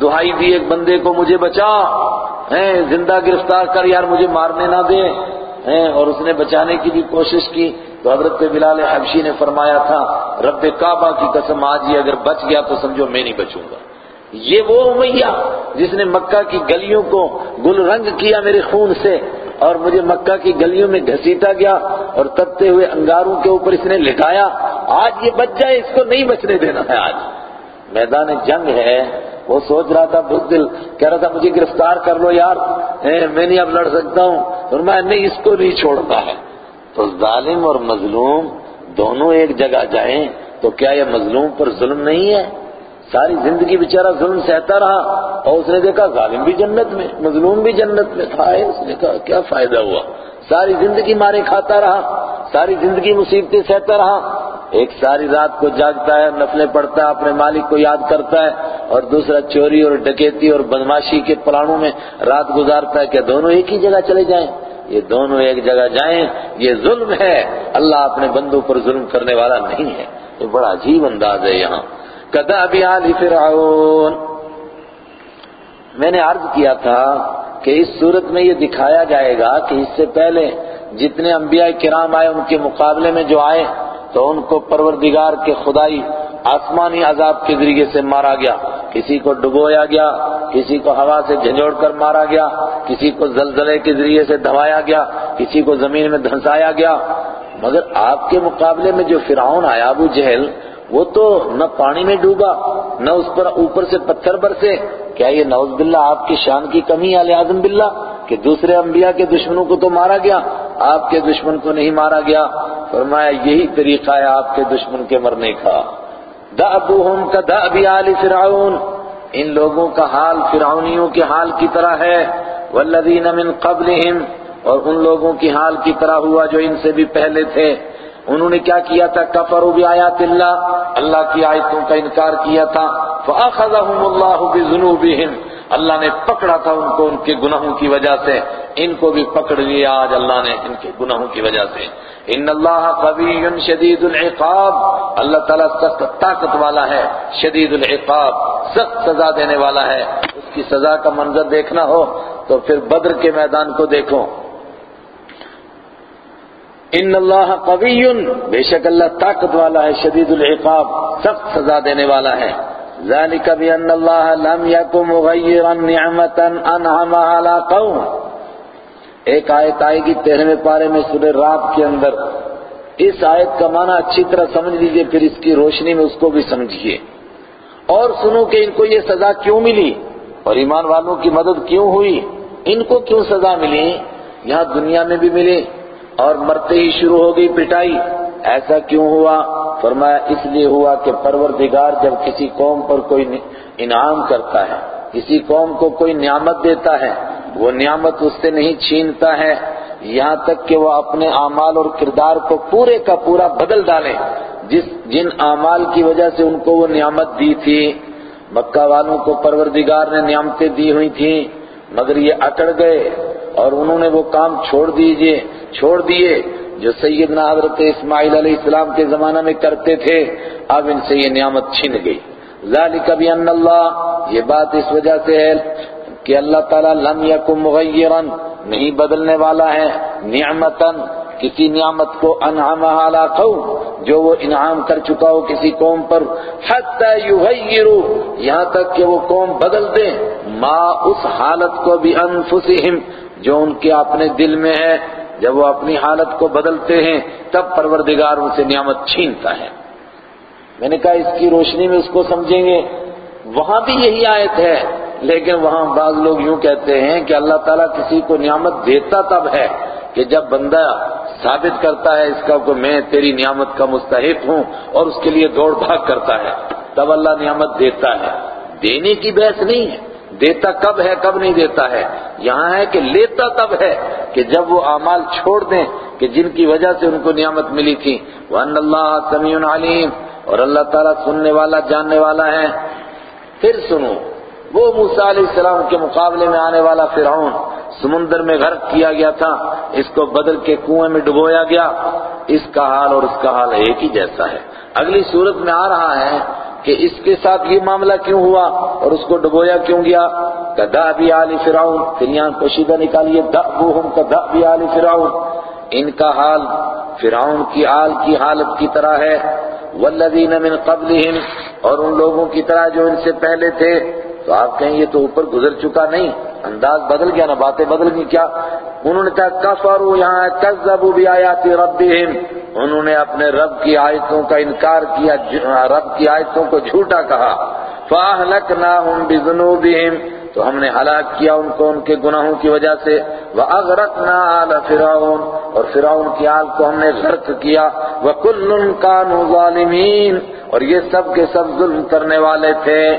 دہائی دی ایک بندے کو، مجھے بچا، ہیں، زندہ گرفتار کر یار، مجھے مارنے نہ دے۔ ہیں اور اس نے بچانے کی بھی کوشش کی تو حضرت بلال حبشی نے فرمایا تھا، رب کعبہ کی قسم آج یہ اگر بچ گیا تو سمجھو میں نہیں بچوں گا۔ یہ وہ امیہ جس نے مکہ کی گلیوں کو گل رنگ کیا میرے خون سے اور مجھے مکہ کی گلیوں میں گھسیٹا گیا اور تبتے ہوئے انگاروں کے اوپر اس نے لٹایا۔ آج یہ بچ جائے، اس کو نہیں بچنے دینا ہے آج۔ میدان جنگ ہے۔ وہ سوچ رہا تھا دل، کہہ رہا تھا، مجھے گرفتار کر لو یار۔ میں نہیں اب لڑ سکتا ہوں۔ اور میں نہیں، اس کو نہیں چھوڑتا ہے۔ تو ظالم اور مظلوم دونوں ایک جگہ جائیں تو کیا یہ مظلوم پر ظلم نہیں ہے؟ ساری زندگی بیچارہ ظلم سہتا رہا اور اس نے دیکھا، ظالم بھی جنت میں، مظلوم بھی جنت میں تھا۔ اس نے کہا، کیا فائدہ ہوا؟ ساری زندگی مارے کھاتا رہا، ساری زندگی مصیبتیں سہتا رہا۔ ایک ساری رات کو جاگتا ہے، نفلیں پڑھتا ہے، اپنے مالک کو یاد کرتا ہے اور دوسرا چوری اور ڈکیتی اور بدماشی کے پلانوں میں رات گزارتا ہے کہ دونوں ایک ہی جگہ چلے جائیں۔ یہ دونوں ایک جگہ جائیں، یہ ظلم ہے۔ اللہ اپنے بندوں پر ظلم کرنے والا نہیں ہے۔ یہ بڑا عجیب انداز ہے یہاں۔ کدا بھی آل فرعون۔ میں نے عرض کیا تھا کہ اس صورت میں یہ دکھایا جائے گا کہ اس سے پہلے جتنے انبیاء کرام آئے، ان کے مقابلے میں جو آئے، تو ان کو پروردگار کے خدائی آسمانی عذاب کے ذریعے سے مارا گیا۔ کسی کو ڈبویا گیا، کسی کو ہوا سے جھنجھوڑ کر مارا گیا، کسی کو زلزلے کے ذریعے سے دھوایا گیا، کسی کو زمین میں دھنسایا گیا۔ مگر آپ کے مقابلے میں جو فرعون آیا، ابو جہل وہ تو نہ پانی میں ڈوبا، نہ اس پر اوپر سے پتھر برسے۔ کیا یہ نوز باللہ آپ کی شان کی کمی علی اعظم باللہ؟ کہ دوسرے انبیاء کے دشمنوں کو تو مارا گیا، آپ کے دشمن کو نہیں مارا گیا۔ فرمایا، یہی طریقہ ہے آپ کے دشمن کے مرنے کا۔ دعبوہم کا دعب آل فرعون۔ ان لوگوں کا حال فرعونیوں کے حال کی طرح ہے۔ والذین من قبلہم اور ان لوگوں کی حال کی طرح ہوا جو ان سے بھی پہلے تھے۔ انہوں نے کیا کیا تھا؟ کفروا بآیات اللہ۔ اللہ کی آیتوں کا انکار کیا تھا۔ فاخذهم اللہ بذنوبہم اللہ نے پکڑا تھا ان کو ان کے گناہوں کی وجہ سے۔ ان کو بھی پکڑ لیا آج اللہ نے ان کے گناہوں کی وجہ سے۔ ان اللہ قوی شدید العقاب۔ اللہ تعالیٰ سخت طاقت والا ہے۔ شدید العقاب، سخت سزا دینے والا ہے۔ اس کی سزا کا منظر دیکھنا ہو تو پھر بدر کے میدان کو دیکھو۔ ان اللہ قوی بے شک اللہ طاقت والا ہے، شدید العقاب، سخت سزا دینے والا ہے۔ ذلك بأن الله لم يكن مغيرا نعمة أنعمها على قوم۔ ایک آیت آئے گی تیرہویں پارے میں سورہ رات کے اندر۔ اس آیت کا معنی اچھی طرح سمجھ لیجیے، پھر اس کی روشنی میں اس کو بھی سمجھیے اور سنو کہ ان کو یہ سزا کیوں ملی؟ اور ایمان والوں کی مدد کیوں ہوئی؟ ان کو کیوں سزا ملی؟ یہاں دنیا میں بھی ملی اور مرتے ہی شروع ہو گئی پٹائی۔ ایسا کیوں ہوا؟ فرمایا، اس لیے ہوا کہ پروردگار جب کسی قوم پر کوئی انعام کرتا ہے، کسی قوم کو کوئی نعمت دیتا ہے، وہ نعمت اس سے نہیں چھینتا ہے۔ یہاں تک کہ وہ اپنے اعمال اور کردار کو پورے کا پورا بدل ڈالے۔ جس جن اعمال کی وجہ سے ان کو وہ نعمت دی تھی، مکہ والوں کو پروردگار نے نعمتیں دی ہوئی تھیں، مگر یہ اکڑ گئے اور انہوں نے وہ کام چھوڑ دیجیے۔ چھوڑ دیے جو سیدنا حضرت اسماعیل علیہ السلام کے زمانہ میں کرتے تھے، اب ان سے یہ نعمت چھن گئی۔ ذالک بان اللہ، یہ بات اس وجہ سے ہے کہ اللہ تعالیٰ لم یکم مغیرا نہیں بدلنے والا ہے، نعمتا، کسی نعمت کو انعام علی قوم، جو وہ انعام کر چکا ہو کسی قوم پر۔ حتی یغیروا یہاں تک کہ وہ قوم بدل دے ما اس حالت کو بھی انفسہم جو ان کے اپنے دل میں ہے جب وہ اپنی حالت کو بدلتے ہیں، تب پروردگار ان سے نعمت چھینتا ہے۔ میں نے کہا، اس کی روشنی میں اس کو سمجھیں گے۔ وہاں بھی یہی آیت ہے، لیکن وہاں بعض لوگ یوں کہتے ہیں کہ اللہ تعالیٰ کسی کو نعمت دیتا تب ہے کہ جب بندہ ثابت کرتا ہے، اس کا کہ میں تیری نعمت کا مستحق ہوں اور اس کے لیے دوڑ بھاگ کرتا ہے۔ تب اللہ نعمت دیتا ہے۔ دینے کی بحث نہیں ہے۔ دیتا کب ہے، کب نہیں دیتا ہے۔ یہاں ہے کہ لیتا تب ہے کہ جب وہ اعمال چھوڑ دیں کہ جن کی وجہ سے ان کو نعمت ملی تھی۔ وَأَنَّ اللَّهَ سَمِيعٌ عَلِيمٌ۔ اور اللہ تعالیٰ سننے والا، جاننے والا ہے۔ پھر سنو، وہ موسیٰ علیہ السلام کے مقابلے میں آنے والا فرعون، سمندر میں غرق کیا گیا تھا۔ اس کو بدل کے کنویں میں ڈبویا گیا۔ اس کا حال اور اس کا حال ایک ہی جیسا ہے۔ اگلی صورت میں آ رہا ہے کہ اس کے ساتھ یہ معاملہ کیوں ہوا اور اس کو ڈبویا کیوں گیا؟ کدا بھی علی فرعون، پھر یہاں پوشیدہ نکالیے دعوہم کدا بھی علی فرعون۔ ان کا حال فرعون کی آل کی حالت کی طرح ہے۔ والذین من قبلہم، اور ان لوگوں کی طرح جو ان سے پہلے تھے۔ تو آپ کہیں یہ تو اوپر گزر چکا نہیں۔ انداز بدل گیا نا باتیں بدل گئی کیا؟ انہوں نے کہا، کفروا یہاں، کذبوا بآیات ربہم۔ انہوں نے اپنے رب کی آیتوں کا انکار کیا رب کی آیتوں کو جھوٹا کہا۔ فَأَهْلَكْنَاهُمْ بِذُنُوبِهِمْ۔ تو ہم نے ہلاک کیا ان کو، ان کے گناہوں کی وجہ سے۔ وَأَغْرَقْنَا آلَ فِرَعُونَ۔ اور فرعون کی آل کو ہم نے غرق کیا۔ وَكُلٌّ كَانُوا ظَالِمِينَ۔ اور یہ سب کے سب ظلم کرنے والے تھے۔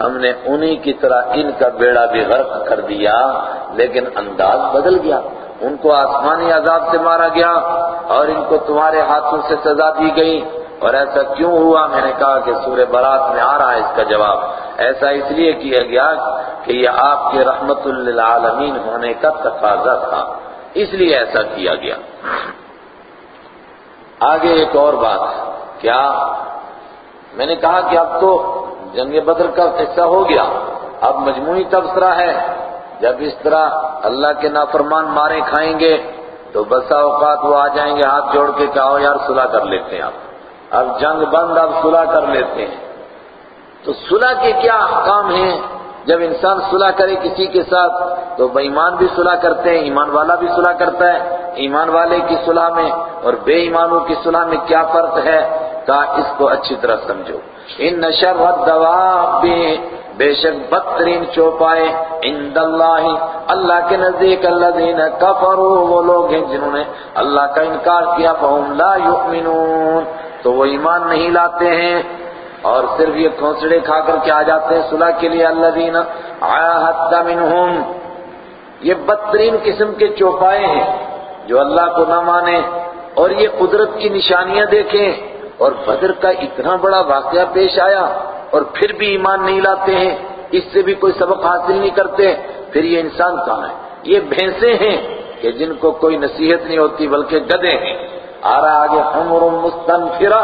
ہم نے انہی کی طرح ان کا بیڑا بھی غرق کر دیا، لیکن انداز بدل گیا۔ ان کو آسمانی عذاب سے مارا گیا اور ان کو تمہارے ہاتھوں سے سزا دی گئی۔ اور ایسا کیوں ہوا؟ میں نے کہا کہ سورہ برات میں آ رہا ہے اس کا جواب۔ ایسا اس لیے کیا گیا کہ یہ آپ کے رحمت للعالمین ہونے کا تقاضا تھا۔ اس لیے ایسا کیا گیا۔ آگے ایک اور بات۔ کیا؟ میں نے کہا کہ اب تو یعنی جنگ بدر کا قصہ ہو گیا۔ اب مجموعی تبصرہ ہے۔ جب اس طرح اللہ کے نافرمان مارے کھائیں گے، تو بسا اوقات وہ آ جائیں گے، ہاتھ جوڑ کے کہو یار، صلح کر لیتے ہیں آپ۔ اب جنگ بند، اب صلح کر لیتے ہیں۔ تو صلح کے کیا احکام ہیں؟ جب انسان صلح کرے کسی کے ساتھ، تو بے ایمان بھی صلح کرتے ہیں، ایمان والا بھی صلح کرتا ہے۔ ایمان والے کی صلح میں اور بے ایمانوں کی صلح میں کیا فرق ہے؟ کہا اس کو اچھی طرح سمجھو۔ ان شر الدواب، بے شک بدترین چوپائے عند اللہ اللہ کے نزدیک الذین کفروا، وہ لوگ ہیں جنہوں نے اللہ کا انکار کیا، فہم لا یؤمنون۔ تو وہ ایمان نہیں لاتے ہیں اور صرف یہ کھونسڑے کھا کر کے آ جاتے ہیں صلح کے لیے الذین عاہدت منہم۔ یہ بدترین قسم کے چوپائے ہیں جو اللہ کو نہ مانے اور یہ قدرت کی نشانیاں دیکھیں۔ اور بدر کا اتنا بڑا واقعہ پیش آیا اور پھر بھی ایمان نہیں لاتے ہیں، اس سے بھی کوئی سبق حاصل نہیں کرتے، پھر یہ انسان کہاں ہے؟ یہ بھینسیں ہیں کہ جن کو کوئی نصیحت نہیں ہوتی بلکہ گدے ہیں۔ آ رہا آگے، حمر مستنفرہ،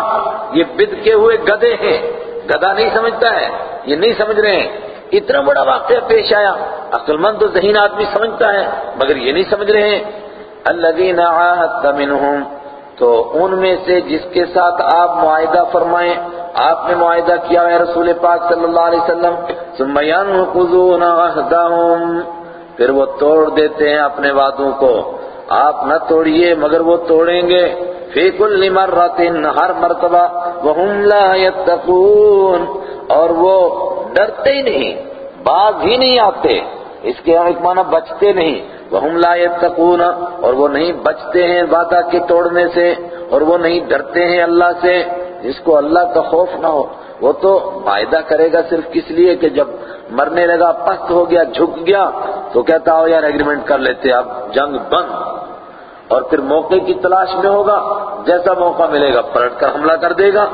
یہ بد کے ہوئے گدے ہیں۔ گدا نہیں سمجھتا ہے، یہ نہیں سمجھ رہے ہیں۔ اتنا بڑا واقعہ پیش آیا عقل مند و ذہین آدمی سمجھتا ہے، مگر یہ نہیں سمجھ رہے ہیں۔ الذین عاہدت منہم تو ان میں سے جس کے ساتھ آپ معاہدہ فرمائیں، آپ نے معاہدہ کیا ہے رسول پاک صلی اللہ علیہ وسلم؟ ثم ينقضون عهدهم پھر وہ توڑ دیتے ہیں اپنے وعدوں کو۔ آپ نہ توڑیے، مگر وہ توڑیں گے۔ فی کل مرۃ ہر مرتبہ۔ وهم لا يتقون اور وہ ڈرتے ہی نہیں، باز ہی نہیں آتے۔ اس کے ایک معنی بچتے نہیں۔ وَهُمْ لَا يَتَّقُونَ اور وہ نہیں بچتے ہیں وعدہ کے توڑنے سے، اور وہ نہیں ڈرتے ہیں اللہ سے، جس کو اللہ کا خوف نہ ہو۔ وہ تو معاہدہ کرے گا صرف کس لیے؟ کہ جب مرنے لگا، پست ہو گیا، جھک گیا، تو کہتا ہو یار ایگریمنٹ کر لیتے، اب جنگ بند۔ اور پھر موقع کی تلاش میں ہوگا، جیسا موقع ملے گا، پلٹ کر حملہ کر دے گا۔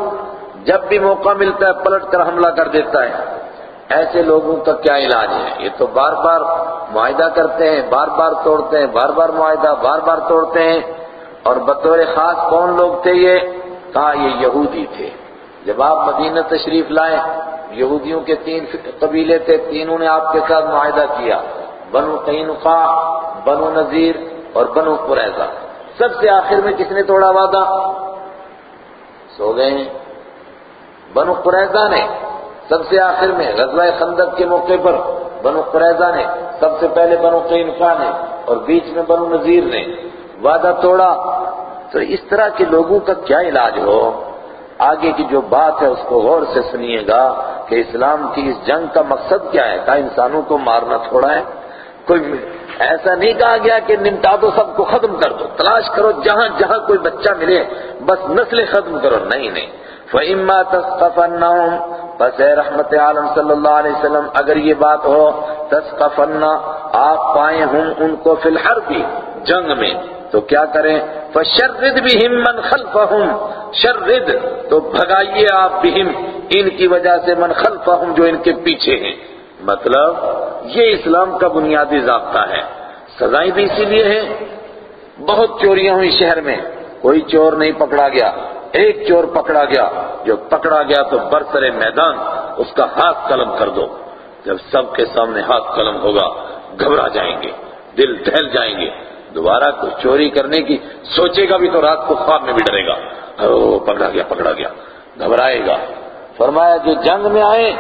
جب بھی موقع ملتا ہے، پلٹ کر حملہ کر دیتا ہے۔ ایسے لوگوں کا کیا علاج ہے؟ یہ تو بار بار معاہدہ کرتے ہیں، بار بار توڑتے ہیں، بار بار معاہدہ، بار بار توڑتے ہیں۔ اور بطور خاص کون لوگ تھے یہ؟ کہا، یہ یہودی تھے۔ جب آپ مدینہ تشریف لائے، یہودیوں کے تین قبیلے تھے، تینوں نے آپ کے ساتھ معاہدہ کیا۔ بنو قینقا بنو نذیر اور بنو قریظہ۔ سب سے آخر میں کس نے توڑا وعدہ؟ سو گئے۔ ہیں بنو قریظہ نے۔ سب سے آخر میں غزوہ خندق کے موقع پر بنو قریظہ نے، سب سے پہلے بنو قینقا نے اور بیچ میں بنو نذیر نے وعدہ توڑا۔ تو اس طرح کے لوگوں کا کیا علاج ہو؟ آگے کی جو بات ہے اس کو غور سے سنیے گا کہ اسلام کی اس جنگ کا مقصد کیا ہے۔ کہا انسانوں کو مارنا تھوڑا ہے۔ کوئی ایسا نہیں کہا گیا کہ نمٹا دو سب کو ختم کر دو۔ تلاش کرو جہاں جہاں کوئی بچہ ملے، بس نسلیں ختم کرو۔ نہیں نہیں۔ فَإِمَّا تَسْقَفَنَّهُمْ بس اے رحمت عالم صلی اللہ علیہ وسلم، اگر یہ بات ہو تسقفنا آپ پائیں ہوں ان کو فی الحرب، جنگ میں۔ تو کیا کریں؟ فشرد بہم من خلفہم، شرد، تو بھگائیے آپ بہم، ان کی وجہ سے من خلفہم جو ان کے پیچھے ہیں۔ مطلب یہ اسلام کا بنیادی ضابطہ ہے۔ سزائیں بھی اسی لیے ہیں۔ بہت چوریاں ہوئی شہر میں، کوئی چور نہیں پکڑا گیا۔ ایک چور پکڑا گیا۔ جو پکڑا گیا تو برسر میدان اس کا ہاتھ قلم کر دو۔ جب سب کے سامنے ہاتھ قلم ہوگا، گھبرا جائیں گے، دل دہل جائیں گے۔ دوبارہ کوئی چوری کرنے کی سوچے گا بھی تو رات کو خواب میں بھی ڈرے گا۔ پکڑا گیا پکڑا گیا، گھبرائے گا۔ فرمایا، جو جنگ میں آئے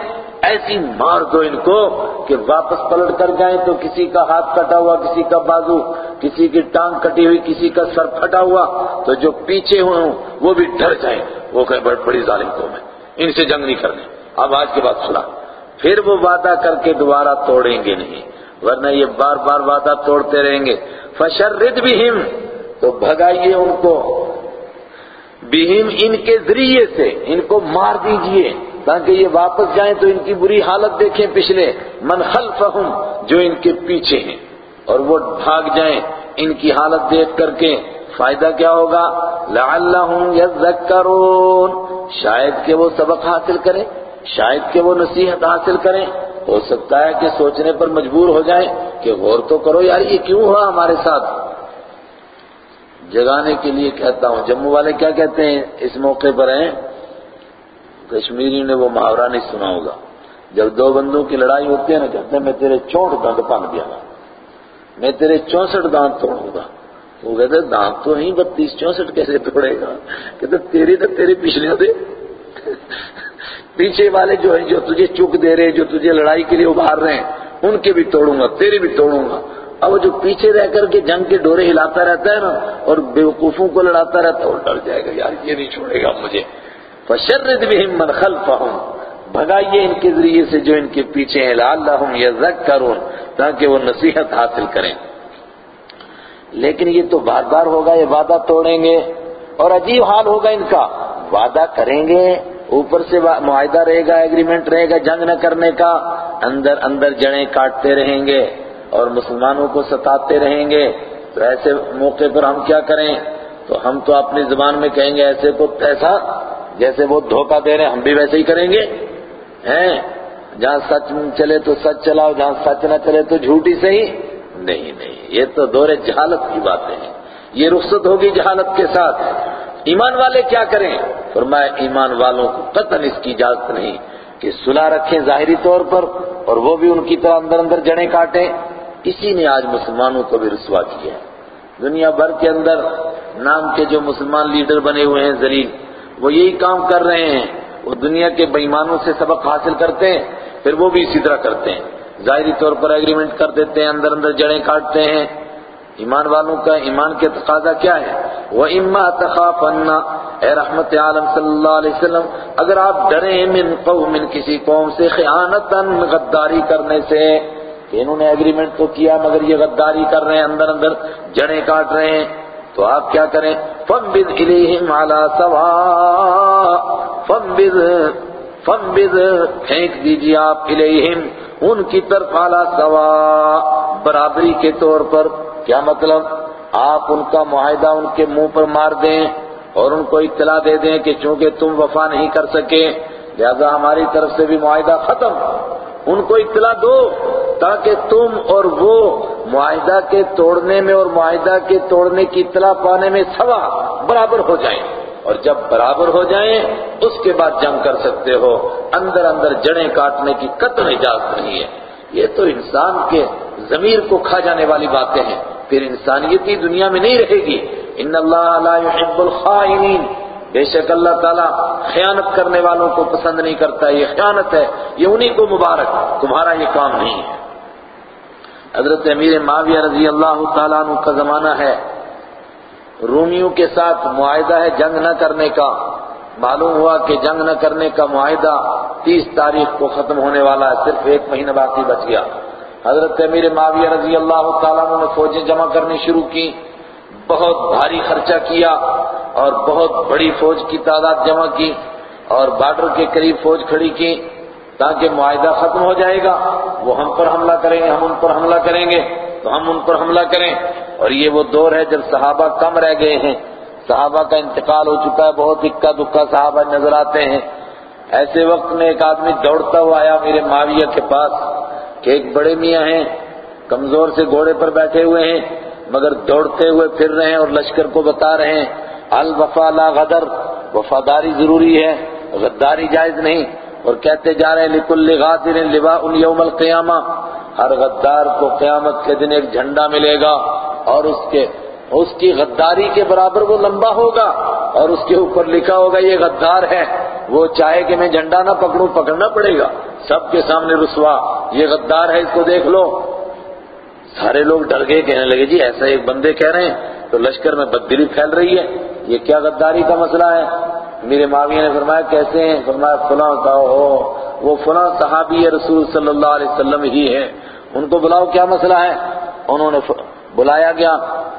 ایسی مار دو ان کو کہ واپس پلٹ کر جائیں تو کسی کا ہاتھ کٹا ہوا، کسی کا بازو، کسی کی ٹانگ کٹی ہوئی، کسی کا سر پھٹا ہوا، تو جو پیچھے ہوئے ہوں، وہ بھی ڈر جائیں۔ وہ کہ بڑی ظالم قوم ہے۔ ان سے جنگ نہیں کرنے اب آج کے بعد سنا۔ پھر وہ وعدہ کر کے دوبارہ توڑیں گے نہیں۔ ورنہ یہ بار بار وعدہ توڑتے رہیں گے۔ فشرد بہم تو بھگائیے ان کو۔ بہم ان کے ذریعے سے۔ ان کو مار دیجیے۔ تاکہ یہ واپس جائیں تو ان کی بری حالت دیکھیں پچھلے۔ من خلفہم، جو ان کے پیچھے ہیں۔ اور وہ بھاگ جائیں۔ ان کی حالت دیکھ کر کے فائدہ کیا ہوگا؟ لعلہم یذکرون۔ شاید کہ وہ سبق حاصل کریں۔ شاید کہ وہ نصیحت حاصل کریں۔ ہو سکتا ہے کہ سوچنے پر مجبور ہو جائیں کہ غور تو کرو یار، یہ کیوں ہوا ہمارے ساتھ؟ جگانے کے لیے کہتا ہوں۔ جموں والے کیا کہتے ہیں؟ اس موقع پر ہیں۔ کشمیری نے وہ محاورہ نہیں سنا ہوگا۔ جب دو بندوں کی لڑائی ہوتی ہے نا، کہتے ہیں، میں تیرے چونٹ دانت پان دیا گا۔ میں تیرے چونسٹھ دانت توڑوں گا۔ وہ کہتے دانت تو ہی، بتیس چونسٹھ کیسے توڑے گا؟ کہتے تیرے تو تیرے پچھلے دے۔ پیچھے والے جو ہیں، جو تجھے چک دے رہے، جو تجھے لڑائی کے لیے ابھار رہے ہیں، ان کے بھی توڑوں گا، تیرے بھی توڑوں گا۔ اب جو پیچھے رہ کر کے جنگ کے ڈورے ہلاتا رہتا ہے نا، اور بیوقوفوں کو لڑاتا رہتا ہے، وہ ڈر جائے گا، یار، یہ نہیں چھوڑے گا مجھے۔ فشرد بہم من خلفہم بھگائیے ان کے ذریعے سے جو ان کے پیچھے ہیں، لعلہم یذکرون، تاکہ وہ نصیحت حاصل کریں۔ لیکن یہ تو بار بار ہوگا، یہ وعدہ توڑیں گے، اور عجیب حال ہوگا ان کا۔ وعدہ کریں گے، اوپر سے معاہدہ رہے گا ایگریمنٹ رہے گا جنگ نہ کرنے کا۔ اندر اندر جڑیں کاٹتے رہیں گے، اور مسلمانوں کو ستاتے رہیں گے۔ تو ایسے موقع پر ہم کیا کریں؟ تو ہم تو اپنی زبان میں کہیں گے، ایسے کو ایسا جیسے وہ دھوکہ دے رہے ہیں، ہم بھی ویسے ہی کریں گے؟ ہیں؟ جہاں سچ چلے تو سچ چلاؤ، جہاں سچ نہ چلے تو جھوٹی صحیح؟ نہیں نہیں، یہ تو دور جہالت کی باتیں ہیں۔ یہ رخصت ہوگی جہالت کے ساتھ۔ ایمان والے کیا کریں؟ فرمایا، ایمان والوں کو قطن اس کی اجازت نہیں کہ صلح رکھیں ظاہری طور پر اور وہ بھی ان کی طرح اندر اندر جڑیں کاٹیں۔ اسی نے آج مسلمانوں کو بھی رسوا کیا ہے۔ دنیا بھر کے اندر نام کے جو مسلمان لیڈر بنے ہوئے ہیں، ذلیل وہ یہی کام کر رہے ہیں، وہ دنیا کے بےمانوں سے سبق حاصل کرتے ہیں، پھر وہ بھی اسی طرح کرتے ہیں۔ ظاہری طور پر ایگریمنٹ کر دیتے ہیں، اندر اندر جڑیں کاٹتے ہیں۔ ایمان والوں کا ایمان کے تقاضا کیا ہے؟ وہ اما تخافن۔ اے رحمت عالم صلی اللہ علیہ وسلم، اگر آپ ڈریں من قوم، من کسی قوم سے خیانتا غداری کرنے سے، کہ انہوں نے ایگریمنٹ تو کیا، مگر یہ غداری کر رہے ہیں، اندر اندر جڑیں کاٹ رہے ہیں۔ تو آپ کیا کریں؟ فَنْبِذْ إِلَيْهِمْ عَلَى سَوَاء۔ فَنْبِذْ فَنْبِذْ پھینک دیجیے آپ إِلَيْهِمْ۔ ان کی طرف عَلَى سَوَاء۔ برابری کے طور پر کیا مطلب؟ آپ ان کا معاہدہ ان کے منہ پر مار دیں اور ان کو اطلاع دے دیں کہ چونکہ تم وفا نہیں کر سکے، لہذا ہماری طرف سے بھی معاہدہ ختم۔ ان کو اطلاع دو تاکہ تم اور وہ معاہدہ کے توڑنے میں اور معاہدہ کے توڑنے کی اطلاع پانے میں سوا برابر ہو جائیں۔ اور جب برابر ہو جائیں، اس کے بعد جنگ کر سکتے ہو۔ اندر اندر جڑیں کاٹنے کی قطع اجازت نہیں ہے۔ یہ تو انسان کے ضمیر کو کھا جانے والی باتیں ہیں۔ پھر انسانیتی دنیا میں نہیں رہے گی۔ ان اللہ لا يحب الخائنین۔ بے شک اللہ تعالیٰ خیانت کرنے والوں کو پسند نہیں کرتا، یہ خیانت ہے، یہ انہی کو مبارک، تمہارا یہ کام نہیں ہے۔ حضرت امیر معاویہ رضی اللہ تعالیٰ عنہ کا زمانہ ہے۔ رومیوں کے ساتھ معاہدہ ہے جنگ نہ کرنے کا۔ معلوم ہوا کہ جنگ نہ کرنے کا معاہدہ تیس تاریخ کو ختم ہونے والا ہے، صرف ایک مہینہ باقی بچ گیا۔ حضرت امیر معاویہ رضی اللہ تعالیٰ نے فوجیں جمع کرنی شروع کی، بہت بھاری خرچہ کیا۔ اور بہت بڑی فوج کی تعداد جمع کی اور بارڈر کے قریب فوج کھڑی کی تاکہ معاہدہ ختم ہو جائے گا۔ وہ ہم پر حملہ کریں گے ہم ان پر حملہ کریں گے۔ تو ہم ان پر حملہ کریں۔ اور یہ وہ دور ہے جب صحابہ کم رہ گئے ہیں۔ صحابہ کا انتقال ہو چکا ہے، بہت اکا دکا صحابہ نظر آتے ہیں۔ ایسے وقت میں ایک آدمی دوڑتا ہوا آیا میرے معاویہ کے پاس کہ ایک بڑے میاں ہیں، کمزور سے گھوڑے پر بیٹھے ہوئے ہیں، مگر دوڑتے ہوئے پھر رہے ہیں اور لشکر کو بتا رہے ہیں۔ الوفا لا غدر، وفاداری ضروری ہے، غداری جائز نہیں۔ اور کہتے جا رہے ہیں، لکل غادر لباء یوم القیامہ ہر غدار کو قیامت کے دن ایک جھنڈا ملے گا، اور اس کے، اس کی غداری کے برابر وہ لمبا ہوگا، اور اس کے اوپر لکھا ہوگا، یہ غدار ہے۔ وہ چاہے کہ میں جھنڈا نہ پکڑوں، پکڑنا پڑے گا۔ سب کے سامنے رسوا، یہ غدار ہے، اس کو دیکھ لو۔ سارے لوگ ڈر گئے، کہنے لگے جی ایسا ایک بندے کہہ رہے ہیں۔ تو لشکر میں بددلی پھیل رہی ہے۔ یہ کیا غداری کا مسئلہ ہے؟ میرے معاویہ نے فرمایا، کیسے ہیں؟ فرمایا، فلاں کا ہو وہ فلاں صحابی رسول صلی اللہ علیہ وسلم ہی ہے ان کو بلاؤ کیا مسئلہ ہے؟ انہوں نے بلایا گیا۔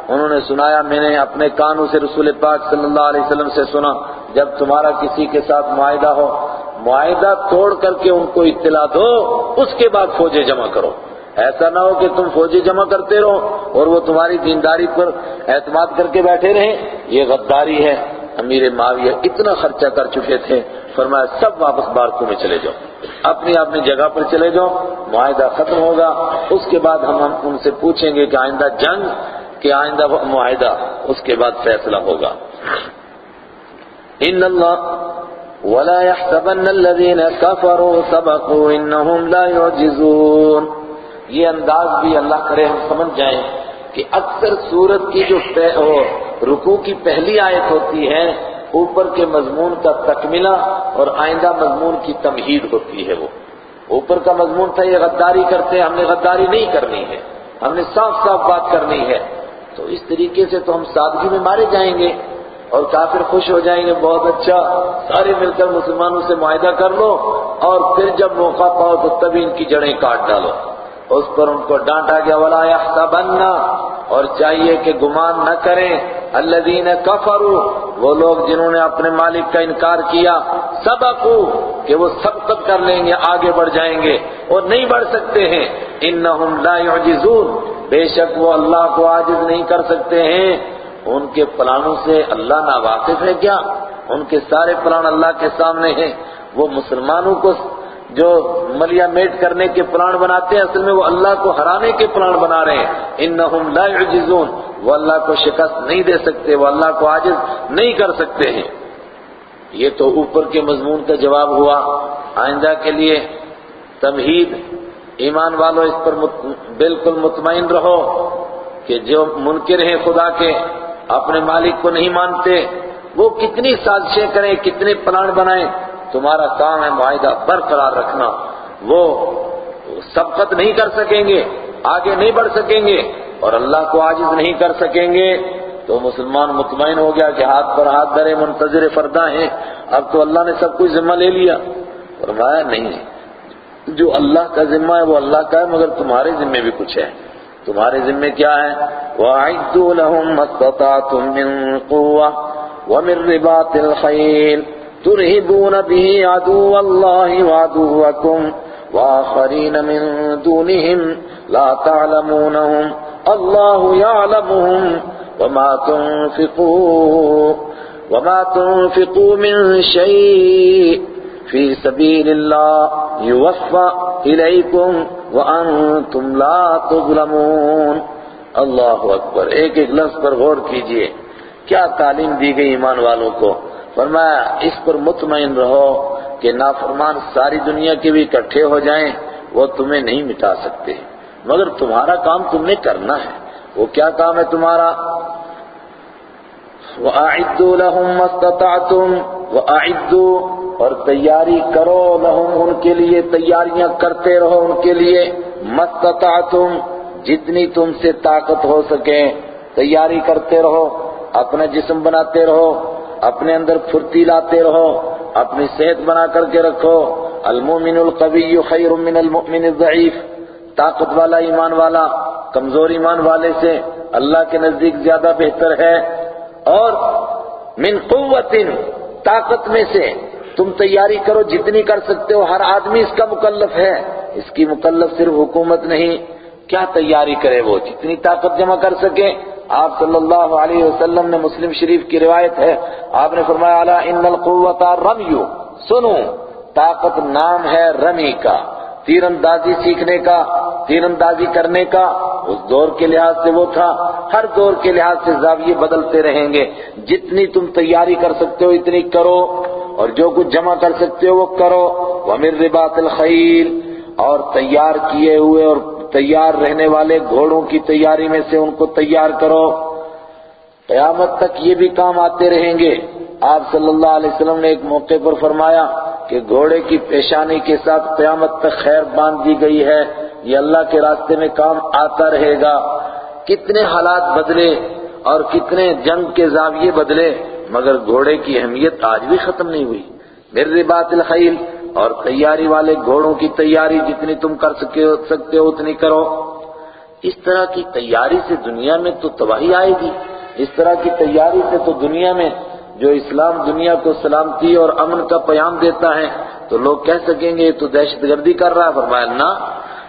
انہوں نے سنایا، میں نے اپنے کانوں سے رسول پاک صلی اللہ علیہ وسلم سے سنا۔ جب تمہارا کسی کے ساتھ معاہدہ ہو، معاہدہ توڑ کر کے ان کو اطلاع دو، اس کے بعد فوجیں جمع کرو۔ ایسا نہ ہو کہ تم فوجیں جمع کرتے رہو اور وہ تمہاری دینداری پر اعتماد کر کے بیٹھے رہیں۔ یہ غداری ہے۔ امیر معاویہ اتنا خرچہ کر چکے تھے۔ فرمایا، سب واپس بارکوں میں چلے جاؤ۔ اپنی اپنی جگہ پر چلے جاؤ۔ معاہدہ ختم ہوگا۔ اس کے بعد ہم ان سے پوچھیں گے کہ آئندہ جنگ کہ آئندہ معاہدہ۔ اس کے بعد فیصلہ ہوگا۔ ان اللہ ولا يحسبن الذين كفروا سبقوا انهم لا يعجزون۔ یہ انداز بھی اللہ کرے ہم سمجھ جائیں کہ اکثر سورت کی جو رکوع کی پہلی آیت ہوتی ہے، اوپر کے مضمون کا تکملہ اور آئندہ مضمون کی تمہید ہوتی ہے وہ۔ اوپر کا مضمون تھا، یہ غداری کرتے، ہم نے غداری نہیں کرنی ہے۔ ہم نے صاف صاف بات کرنی ہے۔ تو اس طریقے سے تو ہم سادگی میں مارے جائیں گے اور کافر خوش ہو جائیں گے، بہت اچھا۔ سارے مل کر مسلمانوں سے معاہدہ کر لو اور پھر جب موقع پاؤ تو تبھی ان کی جڑیں کاٹ ڈالو۔ اس پر ان کو ڈانٹا گیا، ولا يحسبن۔ اور چاہیے کہ گمان نہ کریں۔ الذين كفروا، وہ لوگ جنہوں نے اپنے مالک کا انکار کیا، سبقوا، کہ وہ سبقت کر لیں گے، آگے بڑھ جائیں گے اور نہیں بڑھ سکتے ہیں۔ انہم لا يعجزون۔ بے شک وہ اللہ کو عاجز نہیں کر سکتے ہیں۔ ان کے پلانوں سے اللہ ناواقف ہے کیا؟ ان کے سارے پلان اللہ کے سامنے ہیں۔ وہ مسلمانوں کو جو ملیا میٹ کرنے کے پلان بناتے ہیں، اصل میں وہ اللہ کو ہرانے کے پلان بنا رہے ہیں۔ انہم لا يعجزون وہ اللہ کو شکست نہیں دے سکتے، وہ اللہ کو عاجز نہیں کر سکتے ہیں۔ یہ تو اوپر کے مضمون کا جواب ہوا۔ آئندہ کے لیے تمہید، ایمان والو، اس پر بالکل مطمئن رہو کہ جو منکر ہیں خدا کے، اپنے مالک کو نہیں مانتے۔ وہ کتنی سازشیں کریں، کتنے پلان بنائیں۔ تمہارا کام ہے معاہدہ برقرار رکھنا۔ وہ سبقت نہیں کر سکیں گے، آگے نہیں بڑھ سکیں گے اور اللہ کو عاجز نہیں کر سکیں گے۔ تو مسلمان مطمئن ہو گیا کہ ہاتھ پر ہاتھ درے منتظر فردہ ہیں۔ اب تو اللہ نے سب کچھ ذمہ لے لیا۔ فرمایا نہیں، جو اللہ کا ذمہ ہے وہ اللہ کا ہے، مگر تمہارے ذمہ بھی کچھ ہے۔ تمہارے ذمہ کیا ہے؟ وَأَعِدُّوا لَهُمْ مَسْتَطَعْتُم مِّن قُوَّةٍ وَمِن رِّبَاطِ الْخَيْلِ۔ ترهبون به عدو الله وعدوكم وآخرين من دونهم لا تعلمونهم الله يعلمهم وما تنفقوا وما تنفقوا من شيء في سبيل الله يوفى إليكم وأنتم لا تظلمون اللہ اکبر ایک ایک لفظ پر غور کیجیے. کیا تعلیم دی گئی ایمان والوں کو؟ فرمایا، اس پر مطمئن رہو کہ نافرمان ساری دنیا کے بھی اکٹھے ہو جائیں، وہ تمہیں نہیں مٹا سکتے۔ مگر تمہارا کام تم نے کرنا ہے۔ وہ کیا کام ہے تمہارا؟ وَأَعِدُّوا لَهُمْ مَسْتَطَعْتُمْ وَأَعِدُّوا، اور تیاری کرو لہم ان کے لیے، تیاریاں کرتے رہو ان کے لیے۔ مستطعتم جتنی تم سے طاقت ہو سکے، تیاری کرتے رہو، اپنا جسم بناتے رہو۔ اپنے اندر پھرتی لاتے رہو، اپنی صحت بنا کر کے رکھو۔ المومن القوی خیر من المؤمن الضعیف۔ طاقت والا ایمان والا، کمزور ایمان والے سے اللہ کے نزدیک زیادہ بہتر ہے۔ اور من قوت، طاقت میں سے تم تیاری کرو جتنی کر سکتے ہو۔ ہر آدمی اس کا مکلف ہے۔ اس کی مکلف صرف حکومت نہیں، کیا تیاری کرے وہ؟ جتنی طاقت جمع کر سکے آپ صلی اللہ علیہ وسلم نے مسلم شریف کی روایت ہے۔ آپ نے فرمایا ان القوت رمیو سنو، طاقت نام ہے رمی کا۔ تیر اندازی سیکھنے کا تیر اندازی کرنے کا۔ اس دور کے لحاظ سے وہ تھا۔ ہر دور کے لحاظ سے زاویے بدلتے رہیں گے۔ جتنی تم تیاری کر سکتے ہو، اتنی کرو۔ اور جو کچھ جمع کر سکتے ہو، وہ کرو۔ وَمِن رِبَاطِ الْخَيْلِ اور تیار کیے ہوئے اور تیار رہنے والے گھوڑوں کی تیاری میں سے ان کو تیار کرو۔ قیامت تک یہ بھی کام آتے رہیں گے۔ آپ صلی اللہ علیہ وسلم نے ایک موقع پر فرمایا کہ گھوڑے کی پیشانی کے ساتھ قیامت تک خیر باندھ دی گئی ہے۔ یہ اللہ کے راستے میں کام آتا رہے گا۔ کتنے حالات بدلے اور کتنے جنگ کے زاویے بدلے، مگر گھوڑے کی اہمیت آج بھی ختم نہیں ہوئی۔ میرے بات الخیل اور تیاری والے گھوڑوں کی تیاری جتنی تم کر سکتے ہو اتنی کرو۔ اس طرح کی تیاری سے دنیا میں تو تباہی آئے گی۔ اس طرح کی تیاری سے تو دنیا میں جو اسلام دنیا کو سلامتی اور امن کا پیام دیتا ہے، تو لوگ کہہ سکیں گے تو دہشت گردی کر رہا ہے۔ فرمایا نا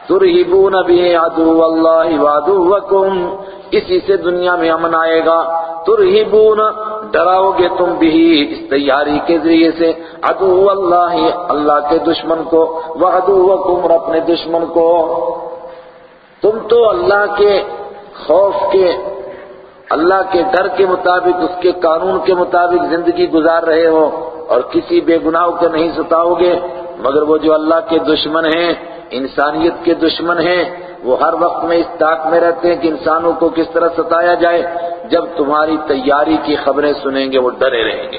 ترہبون بھی عدو اللہ وعدوکم اسی سے دنیا میں امن آئے گا۔ ترہبون، ڈراؤ گے تم بھی اس تیاری کے ذریعے سے۔ عدو اللہ اللہ کے دشمن کو۔ وعدوکم اور اپنے دشمن کو۔ تم تو اللہ کے خوف کے، اللہ کے ڈر کے مطابق، اس کے قانون کے مطابق زندگی گزار رہے ہو اور کسی بے گناہ کو نہیں ستاؤ گے۔ مگر وہ جو اللہ کے دشمن ہیں، انسانیت کے دشمن ہیں، وہ ہر وقت میں اس طاق میں رہتے ہیں کہ انسانوں کو کس طرح ستایا جائے۔ جب تمہاری تیاری کی خبریں سنیں گے، وہ ڈرے رہیں گے۔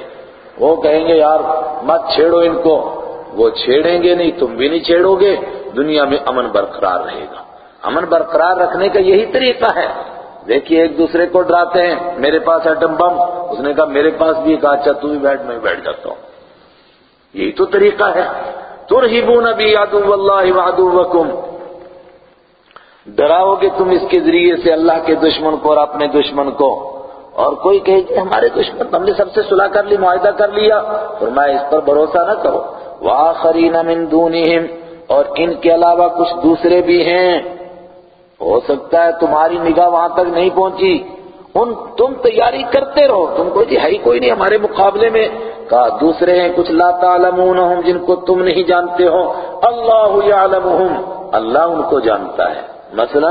وہ کہیں گے، یار، مت چھیڑو ان کو۔ وہ چھیڑیں گے نہیں، تم بھی نہیں چھیڑو گے۔ دنیا میں امن برقرار رہے گا۔ امن برقرار رکھنے کا یہی طریقہ ہے۔ دیکھیے، ایک دوسرے کو ڈراتے ہیں۔ میرے پاس ایٹم بم۔ اس نے کہا، میرے پاس بھی کہا اچھا تو بھی بیٹھ، میں بیٹھ جاتا ہوں۔ یہی تو طریقہ ہے۔ ترہبون بی عدو اللہ وعدوکم ڈراؤ گے تم اس کے ذریعے سے اللہ کے دشمن کو اور اپنے دشمن کو۔ اور کوئی کہے کہ ہمارے دشمن ہم نے سب سے صلح کر لی، معاہدہ کر لیا۔ فرمایا، اس پر بھروسہ نہ کرو۔ وآخرین من دونہم، اور ان کے علاوہ کچھ دوسرے بھی ہیں۔ ہو سکتا ہے تمہاری نگاہ وہاں تک نہیں پہنچی۔ ان تم تیاری کرتے رہو۔ تم کو جی ہے ہی کوئی نہیں ہمارے مقابلے میں۔ کہا، دوسرے ہیں، کچھ لا تعلمونہم، جن کو تم نہیں جانتے ہو۔ اللہ یعلمہم۔ اللہ ان کو جانتا ہے۔ مثلا،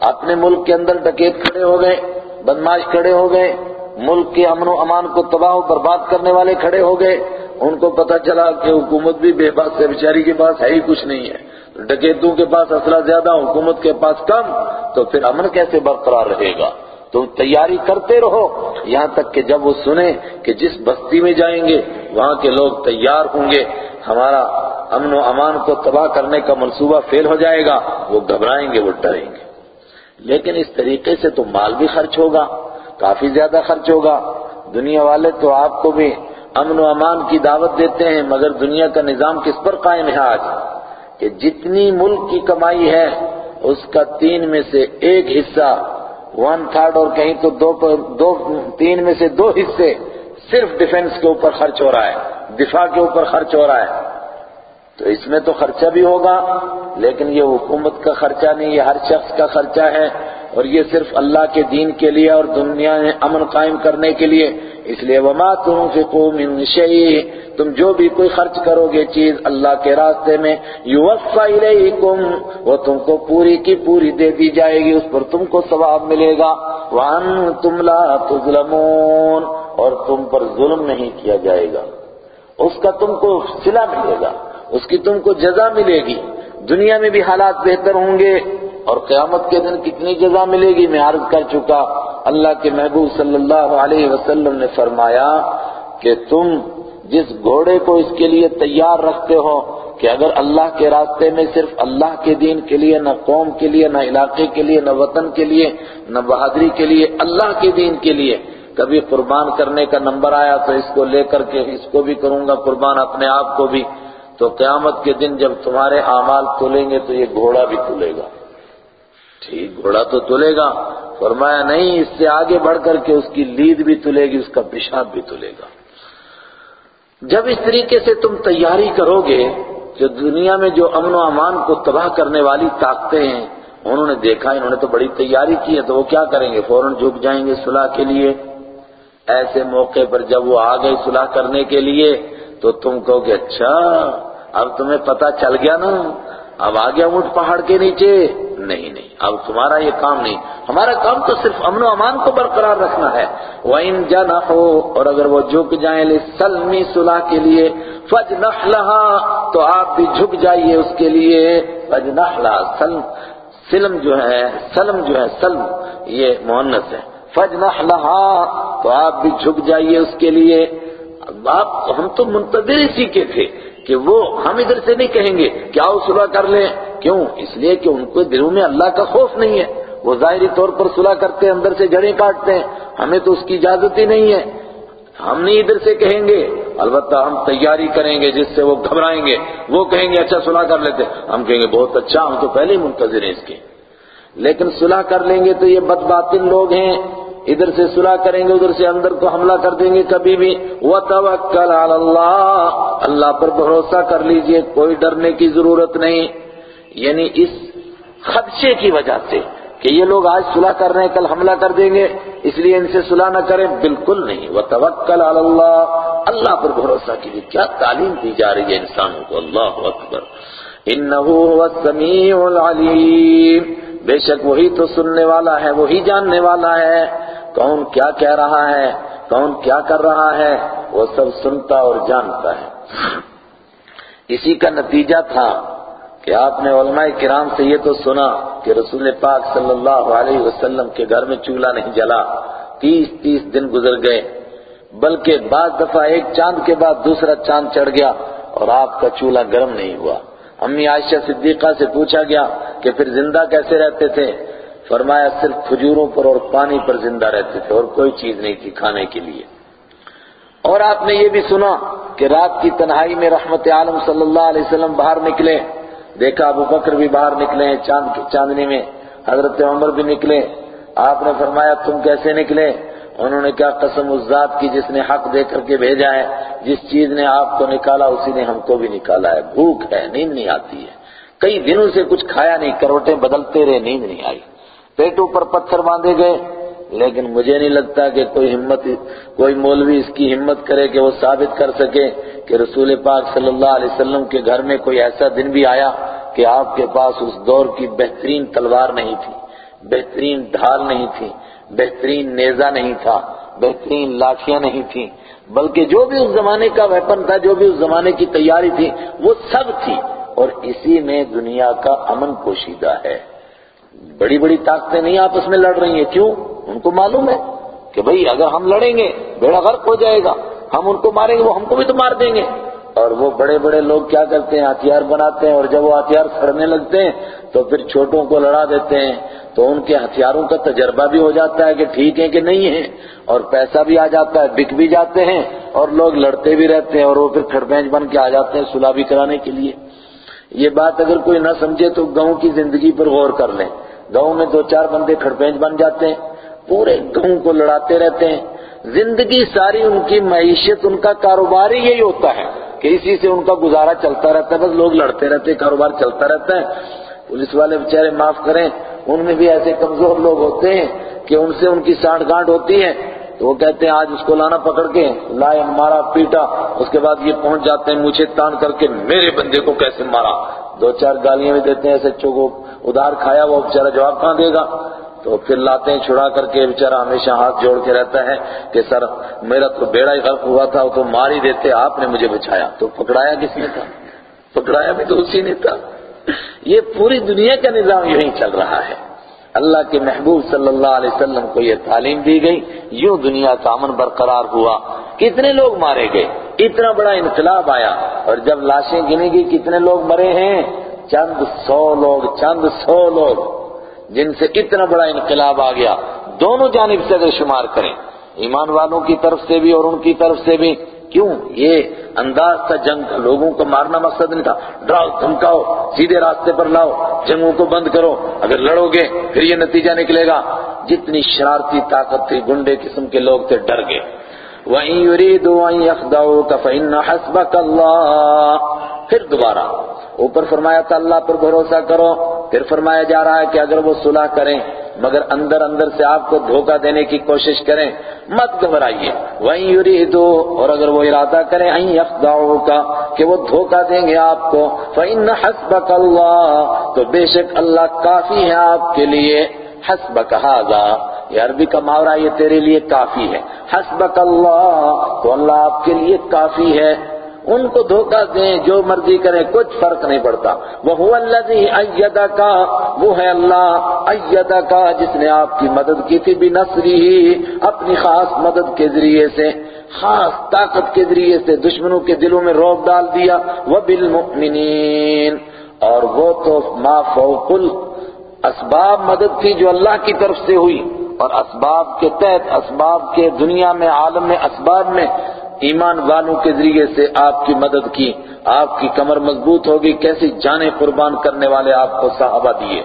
اپنے ملک کے اندر ڈکیت کھڑے ہو گئے، بدماش کھڑے ہو گئے، ملک کے امن و امان کو تباہ و برباد کرنے والے کھڑے ہو گئے۔ ان کو پتا چلا کہ حکومت بھی بے بات سے بیچاری کے پاس ہے ہی کچھ نہیں ہے۔ ڈکیتوں کے پاس اسلحہ زیادہ، حکومت کے پاس کم، تو پھر امن کیسے برقرار رہے گا؟ تم تیاری کرتے رہو۔ یہاں تک کہ جب وہ سنیں کہ جس بستی میں جائیں گے، وہاں کے لوگ تیار ہوں گے۔ ہمارا امن و امان کو تباہ کرنے کا منصوبہ فیل ہو جائے گا۔ وہ گھبرائیں گے، وہ ڈریں گے۔ لیکن اس طریقے سے تو مال بھی خرچ ہوگا، کافی زیادہ خرچ ہوگا۔ دنیا والے تو آپ کو بھی امن و امان کی دعوت دیتے ہیں، مگر دنیا کا نظام کس پر قائم ہے آج؟ کہ جتنی ملک کی کمائی ہے، اس کا تین میں سے ایک حصہ ون تھرڈ اور کہیں تو دو دو تین میں سے دو حصے صرف ڈیفنس کے اوپر خرچ ہو رہا ہے۔ دفاع کے اوپر خرچ ہو رہا ہے۔ تو اس میں تو خرچہ بھی ہوگا، لیکن یہ حکومت کا خرچہ نہیں، یہ ہر شخص کا خرچہ ہے۔ اور یہ صرف اللہ کے دین کے لیے اور دنیا میں امن قائم کرنے کے لیے اس لیے وما تنفقوا من شيء، تم جو بھی کوئی خرچ کرو گے چیز اللہ کے راستے میں یوفى الیکم وہ تم کو پوری کی پوری دے دی جائے گی، اس پر تم کو ثواب ملے گا۔ وانتم لا تظلمون، اور تم پر ظلم نہیں کیا جائے گا۔ اس کا تم کو صلہ ملے گا، اس کی تم کو جزا ملے گی۔ دنیا میں بھی حالات بہتر ہوں گے۔ اور قیامت کے دن کتنی جزا ملے گی میں عرض کر چکا اللہ کے محبوب صلی اللہ علیہ وسلم نے فرمایا کہ تم جس گھوڑے کو اس کے لیے تیار رکھتے ہو کہ اگر اللہ کے راستے میں صرف اللہ کے دین کے لیے، نہ قوم کے لیے، نہ علاقے کے لیے، نہ وطن کے لیے، نہ بہادری کے لیے، اللہ کے دین کے لیے کبھی قربان کرنے کا نمبر آیا تو اس کو لے کر کے اس کو بھی کروں گا، قربان اپنے آپ کو بھی۔ تو قیامت کے دن جب تمہارے اعمال تلیں گے تو یہ گھوڑا بھی تلے گا۔ ٹھیک، گھوڑا تو تلے گا۔ فرمایا، نہیں، اس سے آگے بڑھ کر کے اس کی لید بھی تلے گی، اس کا پیشاب بھی تلے گا۔ جب اس طریقے سے تم تیاری کرو گے، جو دنیا میں جو امن و امان کو تباہ کرنے والی طاقتیں ہیں، انہوں نے دیکھا، انہوں نے تو بڑی تیاری کی ہے، تو وہ کیا کریں گے؟ فوراً جھک جائیں گے صلح کے لیے۔ ایسے موقع پر جب وہ آ گئے صلح کرنے کے لیے، تو تم کہو گے اچھا اب تمہیں پتا چل گیا نا۔ اب آ گیا اونٹ پہاڑ کے نیچے۔ نہیں نہیں، اب تمہارا یہ کام نہیں۔ ہمارا کام تو صرف امن و امان کو برقرار رکھنا ہے۔ وَإِن جَنَحُوا، اور اگر وہ جھک جائیں لے سلمی صلح کے لیے۔ فَجْنَحْ لَهَا، تو آپ بھی جھک جائیے اس کے لیے۔ فَجْنَحْ لَهَا، سلم سلم جو ہے، سلم جو ہے، سلم، یہ مونس ہے۔ فَجْنَحْ لَهَا، تو آپ بھی جھک جائیے اس کے لیے۔ آپ، ہم تو منتظر اسی کے تھے۔ کہ وہ ہم ادھر سے نہیں کہیں گے کہ آؤ صلح کر لیں؟ کیوں؟ اس لیے کہ ان کو دلوں میں اللہ کا خوف نہیں ہے۔ وہ ظاہری طور پر صلح کرتے ہیں، اندر سے جڑیں کاٹتے ہیں۔ ہمیں تو اس کی اجازت ہی نہیں ہے۔ ہم نہیں ادھر سے کہیں گے۔ البتہ ہم تیاری کریں گے، جس سے وہ گھبرائیں گے۔ وہ کہیں گے اچھا صلح کر لیتے۔ ہم کہیں گے، بہت اچھا ہم تو پہلے ہی منتظر ہیں اس کے۔ لیکن صلح کر لیں گے تو یہ بد باطل لوگ ہیں۔ ادھر سے صلح کریں گے، ادھر سے اندر کو حملہ کر دیں گے، کبھی بھی۔ وَتَوَكَّلْ عَلَى اللَّهِ۔ اللہ پر بھروسہ کر لیجیے، کوئی ڈرنے کی ضرورت نہیں۔ یعنی اس خدشے کی وجہ سے کہ یہ لوگ آج صلح کر رہے ہیں، کل حملہ کر دیں گے۔ اس لیے ان سے صلح نہ کریں، بالکل نہیں۔ وَتَوَكَّلْ عَلَى اللَّهِ۔ اللہ پر بھروسہ کیجیے۔ کیا تعلیم دی جا رہی ہے انسانوں کو؟ اللہ اکبر۔ انَّهُ هُوَ السَّمِيعُ الْعَلِيمُ۔ بے شک وہی تو سننے والا ہے، وہی جاننے والا ہے۔ کون کیا کہہ رہا ہے، کون کیا کر رہا ہے، وہ سب سنتا اور جانتا ہے۔ اسی کا نتیجہ تھا کہ آپ نے علماء کرام سے یہ تو سنا کہ رسول پاک صلی اللہ علیہ وسلم کے گھر میں چولہا نہیں جلا۔ تیس تیس دن گزر گئے، بلکہ بعض دفعہ ایک چاند کے بعد دوسرا چاند چڑھ گیا اور آپ کا چولہا گرم نہیں ہوا۔ امی عائشہ صدیقہ سے پوچھا گیا کہ پھر زندہ کیسے رہتے تھے؟ فرمایا صرف کھجوروں پر اور پانی پر زندہ رہتے تھے اور کوئی چیز نہیں تھی کھانے کے لیے۔ اور آپ نے یہ بھی سنا کہ رات کی تنہائی میں رحمت عالم صلی اللہ علیہ وسلم باہر نکلے۔ دیکھا ابو بکر بھی باہر نکلے ہیں چاند کی چاندنی میں حضرت عمر بھی نکلے۔ آپ نے فرمایا، تم کیسے نکلے؟ انہوں نے کیا قسم اس ذات کی جس نے حق دے کر کے بھیجا ہے؟ جس چیز نے آپ کو نکالا، اسی نے ہم کو بھی نکالا ہے۔ بھوک ہے، نیند نہیں آتی ہے۔ کئی دنوں سے کچھ کھایا نہیں، کروٹیں بدلتے رہے، نیند نہیں آئی۔ پیٹوں پر پتھر باندھے گئے۔ لیکن مجھے نہیں لگتا کہ کوئی ہمت، کوئی مولوی اس کی ہمت کرے کہ وہ ثابت کر سکے کہ رسول پاک صلی اللہ علیہ وسلم کے گھر میں کوئی ایسا دن بھی آیا کہ آپ کے پاس اس دور کی بہترین تلوار نہیں تھی، بہترین ڈھال نہیں تھی۔ بہترین نیزہ نہیں تھا، بہترین لاٹیاں نہیں تھیں۔ بلکہ جو بھی اس زمانے کا ویپن تھا، جو بھی اس زمانے کی تیاری تھی، وہ سب تھی۔ اور اسی میں دنیا کا امن پوشیدہ ہے۔ بڑی بڑی طاقتیں نہیں آپس میں لڑ رہی ہیں۔ کیوں؟ ان کو معلوم ہے کہ بھئی اگر ہم لڑیں گے، بیڑا غرق ہو جائے گا۔ ہم ان کو ماریں گے، وہ ہم کو بھی تو مار دیں گے۔ اور وہ بڑے بڑے لوگ کیا کرتے ہیں؟ ہتھیار بناتے ہیں اور جب وہ ہتھیار سڑنے لگتے ہیں تو پھر چھوٹوں کو لڑا دیتے ہیں۔ تو ان کے ہتھیاروں کا تجربہ بھی ہو جاتا ہے کہ ٹھیک ہے کہ نہیں ہے اور پیسہ بھی آ جاتا ہے، بک بھی جاتے ہیں اور لوگ لڑتے بھی رہتے ہیں اور وہ پھر کھڑ بینچ بن کے آ جاتے ہیں صلح بھی کرانے کے لیے۔ یہ بات اگر کوئی نہ سمجھے تو گاؤں کی زندگی پر غور کر لیں۔ گاؤں میں دو چار بندے کھڑ بینچ بن جاتے ہیں۔ پورے گاؤں کو لڑاتے رہتے ہیں۔ زندگی ساری ان کی معیشت، ان کا کاروبار ہی یہی ہوتا ہے۔ کہ اسی سے ان کا گزارا چلتا رہتا ہے، بس لوگ لڑتے رہتے کاروبار چلتا رہتا ہے۔ پولیس والے بیچارے معاف کریں۔ ان میں بھی ایسے کمزور لوگ ہوتے ہیں کہ ان سے ان کی سانٹ گانٹ ہوتی ہے۔ تو وہ کہتے ہیں، آج اس کو لانا پکڑ کے لائے مارا پیٹا۔ اس کے بعد یہ پہنچ جاتے ہیں مجھے تان کر کے، میرے بندے کو کیسے مارا؟ دو چار گالیاں بھی دیتے ہیں سچوں کو ادھار کھایا، وہ بیچارہ جواب کہاں دے گا؟ تو پھر لاتے ہیں، چھڑا کر کے بیچارہ ہمیشہ ہاتھ جوڑ کے رہتا ہے کہ سر میرا تو بیڑا ہی غرق ہوا تھا، وہ تو مار ہی دیتے، آپ نے مجھے بچایا۔ تو پکڑایا کس نے تھا؟ پکڑایا بھی تو اسی نے تھا۔ یہ پوری دنیا کا نظام یہی چل رہا ہے۔ اللہ کے محبوب صلی اللہ علیہ وسلم کو یہ تعلیم دی گئی۔ یوں دنیا کا امن برقرار ہوا۔ کتنے لوگ مارے گئے؟ اتنا بڑا انقلاب آیا۔ اور جب لاشیں گنے گی، کتنے لوگ مرے ہیں؟ چند سو لوگ، چند سو لوگ۔ جن سے اتنا بڑا انقلاب آ گیا، دونوں جانب سے اگر شمار کریں، ایمان والوں کی طرف سے بھی اور ان کی طرف سے بھی، کیوں؟ یہ انداز تھا جنگ کا لوگوں کو مارنا مقصد نہیں تھا۔ ڈراؤ، دھمکاؤ، سیدھے راستے پر لاؤ، جنگوں کو بند کرو۔ اگر لڑو گے، پھر یہ نتیجہ نکلے گا۔ جتنی شرارتی طاقت تھی گنڈے قسم کے لوگ تھے، ڈر گئے۔ وَإِن يُرِيدُوا أَن يَخْدَعُوكَ فَإِنَّ حَسْبَكَ اللَّهُ۔ پھر دوبارہ۔ اوپر فرمایا تھا، اللہ پر بھروسہ کرو۔ پھر فرمایا جا رہا ہے کہ اگر وہ صلح کریں، مگر اندر اندر سے آپ کو دھوکہ دینے کی کوشش کریں، مت گھبرائیے۔ وہیں یوری دو اور اگر وہ ارادہ کریں این افداؤ کا کہ وہ دھوکہ دیں گے آپ کو۔ فَإِنَّ حَسْبَكَ اللَّهُ، تو بے شک اللہ کافی ہے آپ کے لیے۔ حسبک هذا، یہ عربی کا محاورہ یہ تیرے لیے کافی ہے۔ حسبک اللہ تو اللہ آپ کے لیے کافی ہے۔ ان کو دھوکہ دیں جو مرضی کریں، کچھ فرق نہیں پڑتا۔ وہ الذی ایدک وہ ہے اللہ ایدک جس نے آپ کی مدد کی تھی بنصری اپنی خاص مدد کے ذریعے سے، خاص طاقت کے ذریعے سے دشمنوں کے دلوں میں روب ڈال دیا۔ وہ اور وہ تو ما فوق اسباب مدد تھی جو اللہ کی طرف سے ہوئی۔ اور اسباب کے تحت، اسباب کے دنیا میں، عالم میں، اسباب میں ایمان والوں کے ذریعے سے آپ کی مدد کی۔ آپ کی کمر مضبوط ہوگی، کیسی جانیں قربان کرنے والے آپ کو صحابہ دیے۔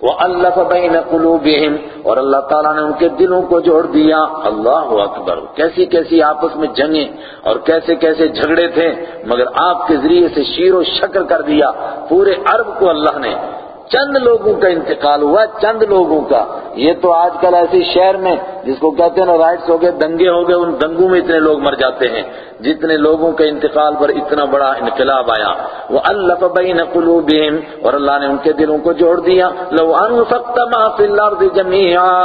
وَأَلَّفَ بَيْنَ قُلُوبِهِمْ، اور اللہ تعالیٰ نے ان کے دلوں کو جوڑ دیا۔ اللہ اکبر۔ کیسی کیسی آپس میں جنگیں اور کیسے کیسے جھگڑے تھے، مگر آپ کے ذریعے سے شیر و شکر کر دیا۔ پورے عرب کو اللہ نے۔ چند لوگوں کا انتقال ہوا، چند لوگوں کا۔ یہ تو آج کل ایسی شہر میں جس کو کہتے ہیں نا رائٹس ہو گئے، دنگے ہو گئے، ان دنگوں میں اتنے لوگ مر جاتے ہیں، جتنے لوگوں کے انتقال پر اتنا بڑا انقلاب آیا۔ وہ اللہ بین قلوبہم اور اللہ نے ان کے دلوں کو جوڑ دیا۔ لو انفقت ما فی الارض جميعا،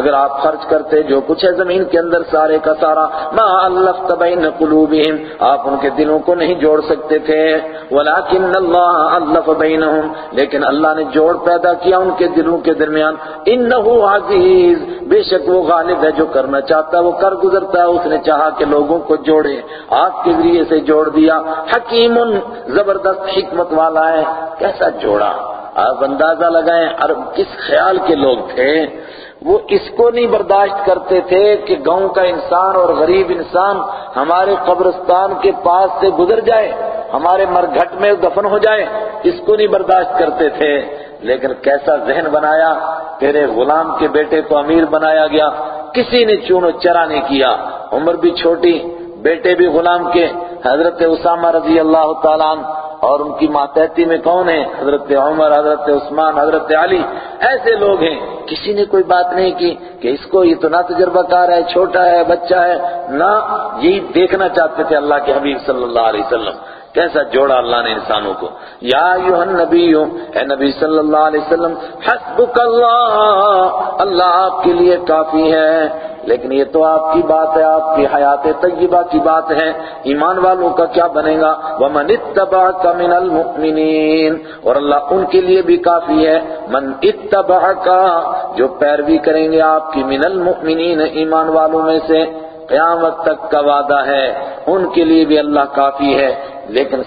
اگر آپ خرچ کرتے جو کچھ ہے زمین کے اندر سارے کا سارا، ما الفت بین قلوبہم آپ ان کے دلوں کو نہیں جوڑ سکتے تھے۔ ولکن اللہ الف بینہم لیکن اللہ نے جوڑ پیدا کیا ان کے دلوں کے درمیان۔ انہو عزیز بے شک وہ غالب ہے جو کرنا چاہتا ہے وہ کر گزرتا ہے۔ اس نے چاہا کہ لوگوں کو جوڑے۔ آپ کے ذریعے سے جوڑ دیا۔ حکیم زبردست حکمت والا ہے۔ کیسا جوڑا؟ آپ اندازہ لگائیں۔ عرب کس خیال کے لوگ تھے؟ وہ اس کو نہیں برداشت کرتے تھے کہ گاؤں کا انسان اور غریب انسان ہمارے قبرستان کے پاس سے گزر جائے، ہمارے مرگھٹ میں دفن ہو جائے۔ اس کو نہیں برداشت کرتے تھے۔ لیکن کیسا ذہن بنایا، تیرے غلام کے بیٹے کو امیر بنایا گیا، کسی نے چون و چرا نہیں کیا۔ عمر بھی چھوٹی، بیٹے بھی غلام کے۔ حضرت اسامہ رضی اللہ تعالیٰ اور ان کی ماتحتی میں کون ہیں حضرت عمر، حضرت عثمان، حضرت علی۔ ایسے لوگ ہیں، کسی نے کوئی بات نہیں کی کہ اس کو یہ تو نہ تجربہ کار ہے، چھوٹا ہے، بچہ ہے۔ نہ، یہی دیکھنا چاہتے تھے اللہ کے حبیب صلی اللہ علیہ وسلم۔ کیسا جوڑا اللہ نے انسانوں کو؟ یا ایوہ نبی اے نبی صلی اللہ علیہ وسلم، حسبک اللہ اللہ آپ کے لیے کافی ہے، لیکن یہ تو آپ کی بات ہے، آپ کی حیات طیبہ کی بات ہے، ایمان والوں کا کیا بنے گا؟ وَمَنِ اتَّبَعَكَ مِنَ الْمُؤْمِنِينَ، اور اللہ ان کے لیے بھی کافی ہے۔ من اتبعك، جو پیروی کریں گے آپ کی، من المؤمنین ایمان والوں میں سے، قیامت تک کا وعدہ ہے۔ ان کے لیے بھی اللہ کافی ہے۔ لیکن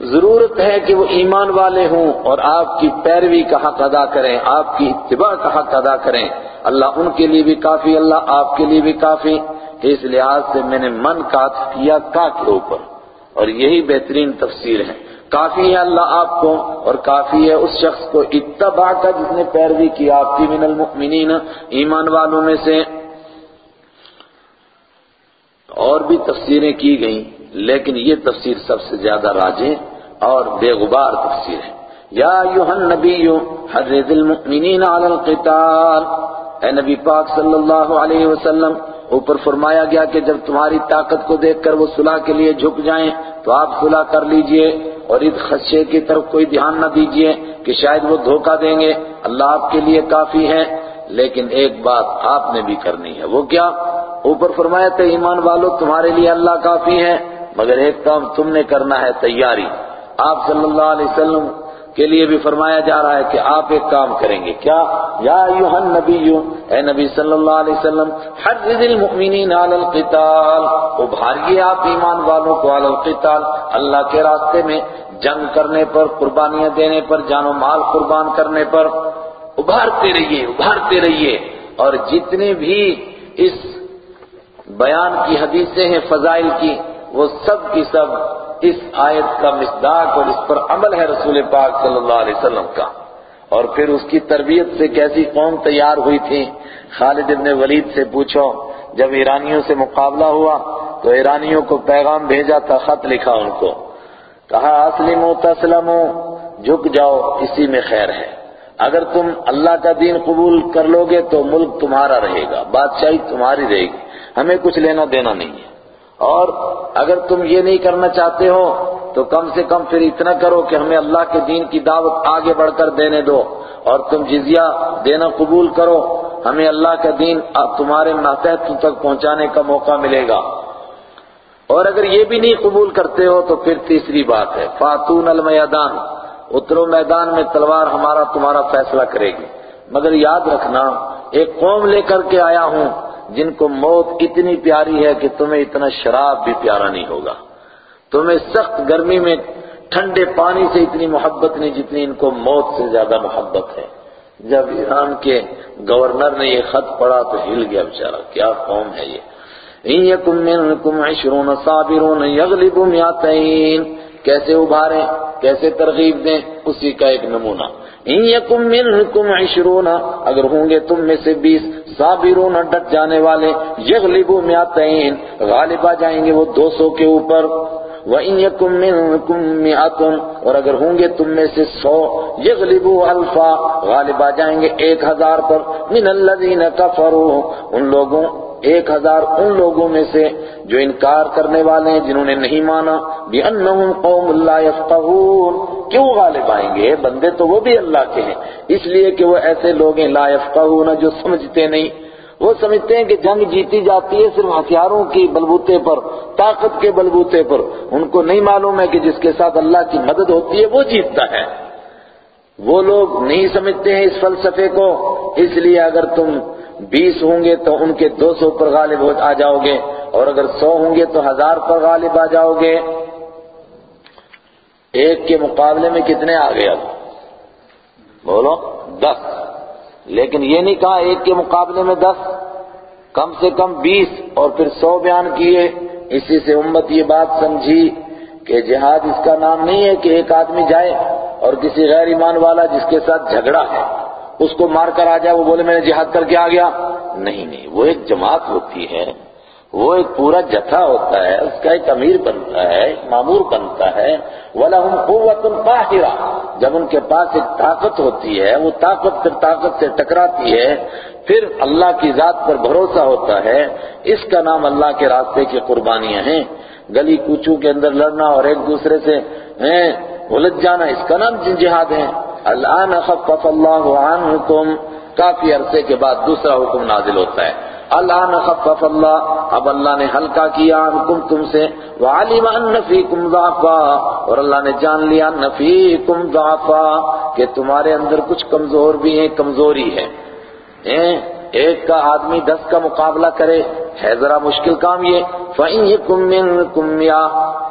ضرورت ہے کہ وہ ایمان والے ہوں اور آپ کی پیروی کا حق ادا کریں، آپ کی اتباع کا حق ادا کریں۔ اللہ ان کے لیے بھی کافی، اللہ آپ کے لیے بھی کافی۔ اس لحاظ سے میں نے من کات کیا کا کے اوپر۔ اور یہی بہترین تفسیر ہے۔ کافی ہے اللہ آپ کو اور کافی ہے اس شخص کو اتباع کا جس نے پیروی کی آپ کی من المؤمنین ایمان والوں میں سے۔ اور بھی تفسیریں کی گئیں۔ لیکن یہ تفسیر سب سے زیادہ راجے اور بے غبار تفسیر ہے۔ یا ایوہ النبی حرز المؤمنین علی القتال۔ اے نبی پاک صلی اللہ علیہ وسلم، اوپر فرمایا گیا کہ جب تمہاری طاقت کو دیکھ کر وہ صلح کے لیے جھک جائیں تو آپ صلح کر لیجیے اور اس خدشے کی طرف کوئی دھیان نہ دیجیے کہ شاید وہ دھوکہ دیں گے۔ اللہ آپ کے لیے کافی ہے، لیکن ایک بات آپ نے بھی کرنی ہے۔ وہ کیا؟ اوپر فرمایا تھا ایمان والو، تمہارے لیے اللہ کافی ہے۔ مگر ایک کام تم نے کرنا ہے تیاری۔ آپ صلی اللہ علیہ وسلم کے لیے بھی فرمایا جا رہا ہے کہ آپ ایک کام کریں گے۔ کیا؟ یا ایوہ النبی اے نبی صلی اللہ علیہ وسلم حرز المؤمنین علی القتال۔ ابھاریے آپ ایمان والوں کو علی القتال۔ اللہ کے راستے میں جنگ کرنے پر، قربانیاں دینے پر، جان و مال قربان کرنے پر۔ ابھارتے رہیے ابھارتے رہیے۔ اور جتنے بھی اس بیان کی حدیثیں ہیں، فضائل کی وہ سب کی سب اس آیت کا مصداق اور اس پر عمل ہے رسول پاک صلی اللہ علیہ وسلم کا۔ اور پھر اس کی تربیت سے کیسی قوم تیار ہوئی تھی؟ خالد ابن ولید سے پوچھو۔ جب ایرانیوں سے مقابلہ ہوا تو ایرانیوں کو پیغام بھیجا تھا، خط لکھا ان کو۔ کہا اسلم و تسلم جھک جاؤ، اسی میں خیر ہے۔ اگر تم اللہ کا دین قبول کر لو گے تو ملک تمہارا رہے گا، بادشاہی تمہاری رہے گی۔ ہمیں کچھ لینا دینا نہیں ہے۔ اور اگر تم یہ نہیں کرنا چاہتے ہو، تو کم سے کم پھر اتنا کرو کہ ہمیں اللہ کے دین کی دعوت آگے بڑھ کر دینے دو اور تم جزیہ دینا قبول کرو۔ ہمیں اللہ کا دین تمہارے ماتحت تک پہنچانے کا موقع ملے گا۔ اور اگر یہ بھی نہیں قبول کرتے ہو، تو پھر تیسری بات ہے۔ فاتون المیدان، اترو میدان میں تلوار ہمارا تمہارا فیصلہ کرے گی۔ مگر یاد رکھنا، ایک قوم لے کر کے آیا ہوں۔ جن کو موت اتنی پیاری ہے کہ تمہیں اتنا شراب بھی پیارا نہیں ہوگا۔ تمہیں سخت گرمی میں ٹھنڈے پانی سے اتنی محبت نہیں جتنی ان کو موت سے زیادہ محبت ہے۔ جب ایران کے گورنر نے یہ خط پڑھا تو ہل گیا بیچارہ۔ کیا قوم ہے یہ؟ عشرون صابرون یغلبوا مئتین۔ کیسے ابھاریں؟ کیسے ترغیب دیں؟ اسی کا ایک نمونہ۔ یکم منکم عشرون، اگر ہوں گے تم میں سے بیس، صابرون، ڈٹ جانے والے یغلبوا مئتین غالب آ جائیں گے وہ دو سو کے اوپر وَإِن يَكُن مِّنكُم مِّئَةٌ اور اگر ہوں گے تم میں سے سو یغلبوا الفا غالب آ جائیں گے ایک ہزار پر، من الذین کفروا، ان لوگوں ایک ہزار ان لوگوں میں سے جو انکار کرنے والے ہیں جنہوں نے نہیں مانا بِأَنَّهُمْ قَوْمٌ لَا يَفْقَهُونَ کیوں غالب آئیں گے؟ بندے تو وہ بھی اللہ کے ہیں۔ اس لیے کہ وہ ایسے لوگ ہیں، لا يفقهون جو سمجھتے نہیں۔ وہ سمجھتے ہیں کہ جنگ جیتی جاتی ہے صرف ہتھیاروں کی بلبوتے پر، طاقت کے بلبوتے پر۔ ان کو نہیں معلوم ہے کہ جس کے ساتھ اللہ کی مدد ہوتی ہے، وہ جیتتا ہے۔ وہ لوگ نہیں سمجھتے ہیں اس فلسفے کو۔ اس لیے اگر تم بیس ہوں گے تو ان کے دو سو پر غالب آ جاؤ گے۔ اور اگر سو ہوں گے تو ہزار پر غالب آ جاؤ گے۔ ایک کے مقابلے میں کتنے آ گئے اب؟ بولو، دس۔ لیکن یہ نہیں کہا ایک کے مقابلے میں دس، کم سے کم بیس۔ اور پھر سو بیان کیے۔ اسی سے امت یہ بات سمجھی کہ جہاد اس کا نام نہیں ہے کہ ایک آدمی جائے اور کسی غیر ایمان والا جس کے ساتھ جھگڑا ہے۔ اس کو مار کر آ جائے وہ بولے، میں نے جہاد کر کے آ گیا۔ نہیں نہیں، وہ ایک جماعت ہوتی ہے۔ وہ ایک پورا جتھا ہوتا ہے، اس کا ایک امیر بنتا ہے، ایک معمور بنتا ہے۔ وَلَهُمْ قُوَّةٌ قَاهِرَةٌ جب ان کے پاس ایک طاقت ہوتی ہے، وہ طاقت پھر طاقت سے ٹکراتی ہے۔ پھر اللہ کی ذات پر بھروسہ ہوتا ہے۔ اس کا نام اللہ کے راستے کی قربانیاں ہیں۔ گلی کوچوں کے اندر لڑنا اور ایک دوسرے سے الجھ جانا اس کا نام جہاد ہے۔ الان خفف اللہ عنکم، کافی عرصے کے بعد دوسرا حکم نازل ہوتا ہے۔ الان خفف اللہ، اب اللہ نے ہلکا کیا عنکم تم سے۔ وعلم ان فیکم ضعفا، اور اللہ نے جان لیا ان فیکم ضعفا، کہ تمہارے اندر کچھ کمزور بھی ہیں، کمزوری ہے ایک کا آدمی دس کا مقابلہ کرے، ہے ذرا مشکل کام یہ۔ فَإِن يَكُن مِّنكُم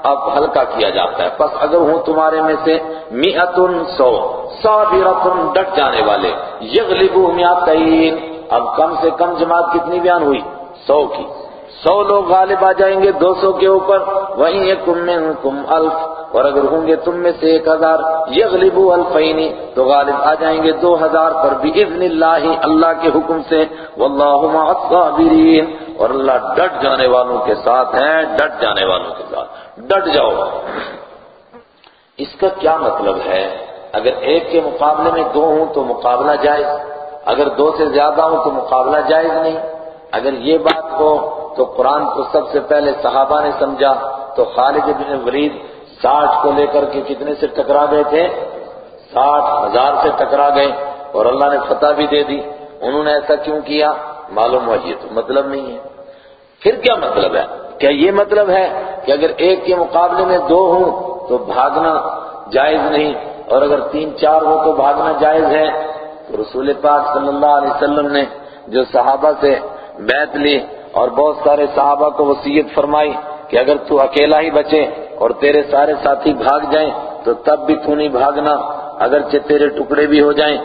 اب ہلکا کیا جاتا ہے۔ پس اگر ہوں تمہارے میں سے مِئَةٌ سو۔ صابرۃ ڈٹ جانے والے۔ یغلبوا مِئَتَيْن اب کم سے کم جماعت کتنی بیان ہوئی؟ سو کی۔ سو لوگ غالب آ جائیں گے دو سو کے اوپر۔ وہیں یکم منکم الف۔ اور اگر ہوں گے تم میں سے ایک ہزار یغلبوا الفین، تو غالب آ جائیں گے دو ہزار پر باذن اللہ اللہ کے حکم سے۔ واللہ مع الصابرین۔ اور اللہ ڈٹ جانے والوں کے ساتھ ہیں، ڈٹ جانے والوں کے ساتھ۔ ڈٹ جاؤ۔ اس کا کیا مطلب ہے؟ اگر ایک کے مقابلے میں دو ہوں تو مقابلہ جائز۔ اگر دو سے زیادہ ہوں تو مقابلہ جائز نہیں۔ اگر یہ بات ہو تو قرآن کو سب سے پہلے صحابہ نے سمجھا، تو خالد بن ولید ساٹھ کو لے کر کے کتنے سے ٹکرا گئے تھے؟ ساٹھ ہزار سے ٹکرا گئے اور اللہ نے فتح بھی دے دی۔ انہوں نے ایسا کیوں کیا؟ معلوم ہوا، یہ تو مطلب نہیں ہے۔ پھر کیا مطلب ہے؟ کیا یہ مطلب ہے کہ اگر ایک کے مقابلے میں دو ہوں تو بھاگنا جائز نہیں، اور اگر تین چار ہو تو بھاگنا جائز ہے؟ تو رسول پاک صلی اللہ علیہ وسلم نے جو صحابہ سے بیعت لی اور بہت سارے صحابہ کو وصیت فرمائی کہ اگر تو اکیلا ہی بچے اور تیرے سارے ساتھی بھاگ جائیں تو تب بھی تو نہیں بھاگنا، اگرچہ تیرے ٹکڑے بھی ہو جائیں۔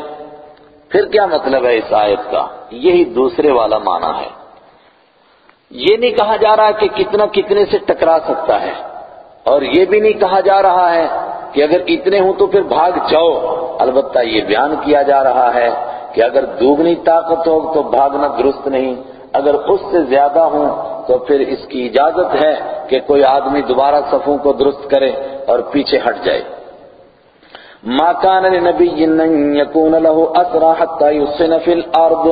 پھر کیا مطلب ہے اس آیت کا؟ یہی دوسرے والا معنی ہے۔ یہ نہیں کہا جا رہا کہ کتنا کتنے سے ٹکرا سکتا ہے، اور یہ بھی نہیں کہا جا رہا ہے کہ اگر اتنے ہوں تو پھر بھاگ جاؤ۔ البتہ یہ بیان کیا جا رہا ہے کہ اگر دوگنی طاقت ہو تو بھاگنا درست نہیں۔ اگر اس سے زیادہ ہوں تو پھر اس کی اجازت ہے کہ کوئی آدمی دوبارہ صفوں کو درست کرے اور پیچھے ہٹ جائے۔ ما كان لنبي ان يكون له اسرى حتى يسن في الارض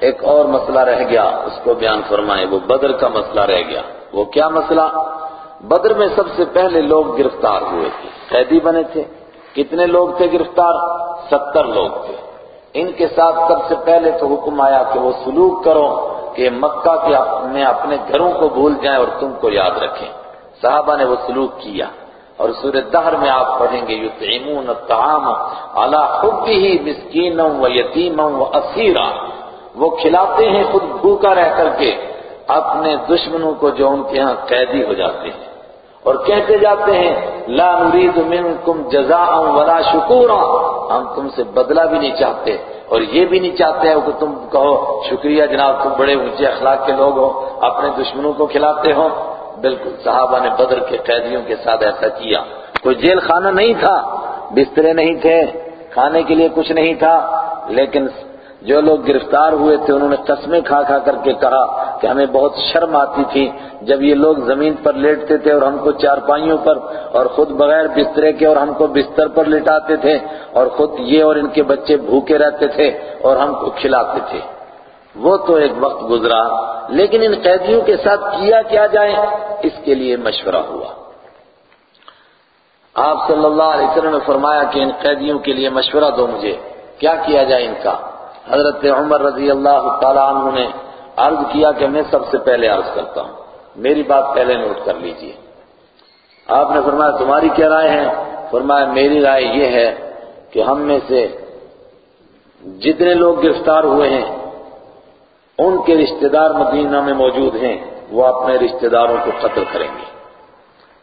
ایک اور مسئلہ رہ گیا، اس کو بیان فرمائے وہ بدر کا مسئلہ رہ گیا۔ وہ کیا مسئلہ؟ بدر میں سب سے پہلے لوگ گرفتار ہوئے تھے، قیدی بنے تھے۔ کتنے لوگ تھے گرفتار؟ ستر لوگ تھے۔ ان کے ساتھ سب سے پہلے تو حکم آیا کہ وہ سلوک کرو کہ مکہ کے میں اپنے گھروں کو بھول جائیں اور تم کو یاد رکھیں۔ صحابہ نے وہ سلوک کیا اور سورہ دہر میں آپ پڑھیں گے، یطعمون الطعام علی حبه مسکینا و یتیما و اسیرا۔ وہ کھلاتے ہیں خود بھوکا رہ کر کے، اپنے دشمنوں کو جو ان کے ہاں قیدی ہو جاتے ہیں۔ اور کہتے جاتے ہیں، لا نريد منکم جزاء ولا شکورا۔ ہم تم سے بدلہ بھی نہیں چاہتے اور یہ بھی نہیں چاہتے ہو کہ تم کہو، شکریہ جناب، تم بڑے اونچے اخلاق کے لوگ ہو، اپنے دشمنوں کو کھلاتے ہو۔ بالکل، صحابہ نے بدر کے قیدیوں کے ساتھ ایسا کیا۔ کوئی جیل خانہ نہیں تھا، بسترے نہیں تھے، کھانے کے لیے کچھ نہیں تھا، لیکن جو لوگ گرفتار ہوئے تھے، انہوں نے قسمیں کھا کھا کر کے کہا کہ ہمیں بہت شرم آتی تھی۔ جب یہ لوگ زمین پر لیٹتے تھے اور ہم کو چارپائیوں پر اور خود بغیر بسترے کے اور ہم کو بستر پر لٹاتے تھے اور خود یہ اور ان کے بچے بھوکے رہتے تھے اور ہم کو کھلاتے تھے۔ وہ تو ایک وقت گزرا، لیکن ان قیدیوں کے ساتھ کیا کیا جائے، اس کے لیے مشورہ ہوا۔ آپ صلی اللہ علیہ وسلم نے فرمایا کہ ان قیدیوں کے لیے مشورہ دو مجھے۔ کیا کیا جائے ان کا؟ حضرت عمر رضی اللہ تعالیٰ عنہ نے عرض کیا کہ میں سب سے پہلے عرض کرتا ہوں، میری بات پہلے نوٹ کر لیجیے۔ آپ نے فرمایا، تمہاری کیا رائے ہے؟ فرمایا، میری رائے یہ ہے کہ ہم میں سے جتنے لوگ گرفتار ہوئے ہیں، ان کے رشتہ دار مدینہ میں موجود ہیں، وہ اپنے رشتہ داروں کو قتل کریں گے۔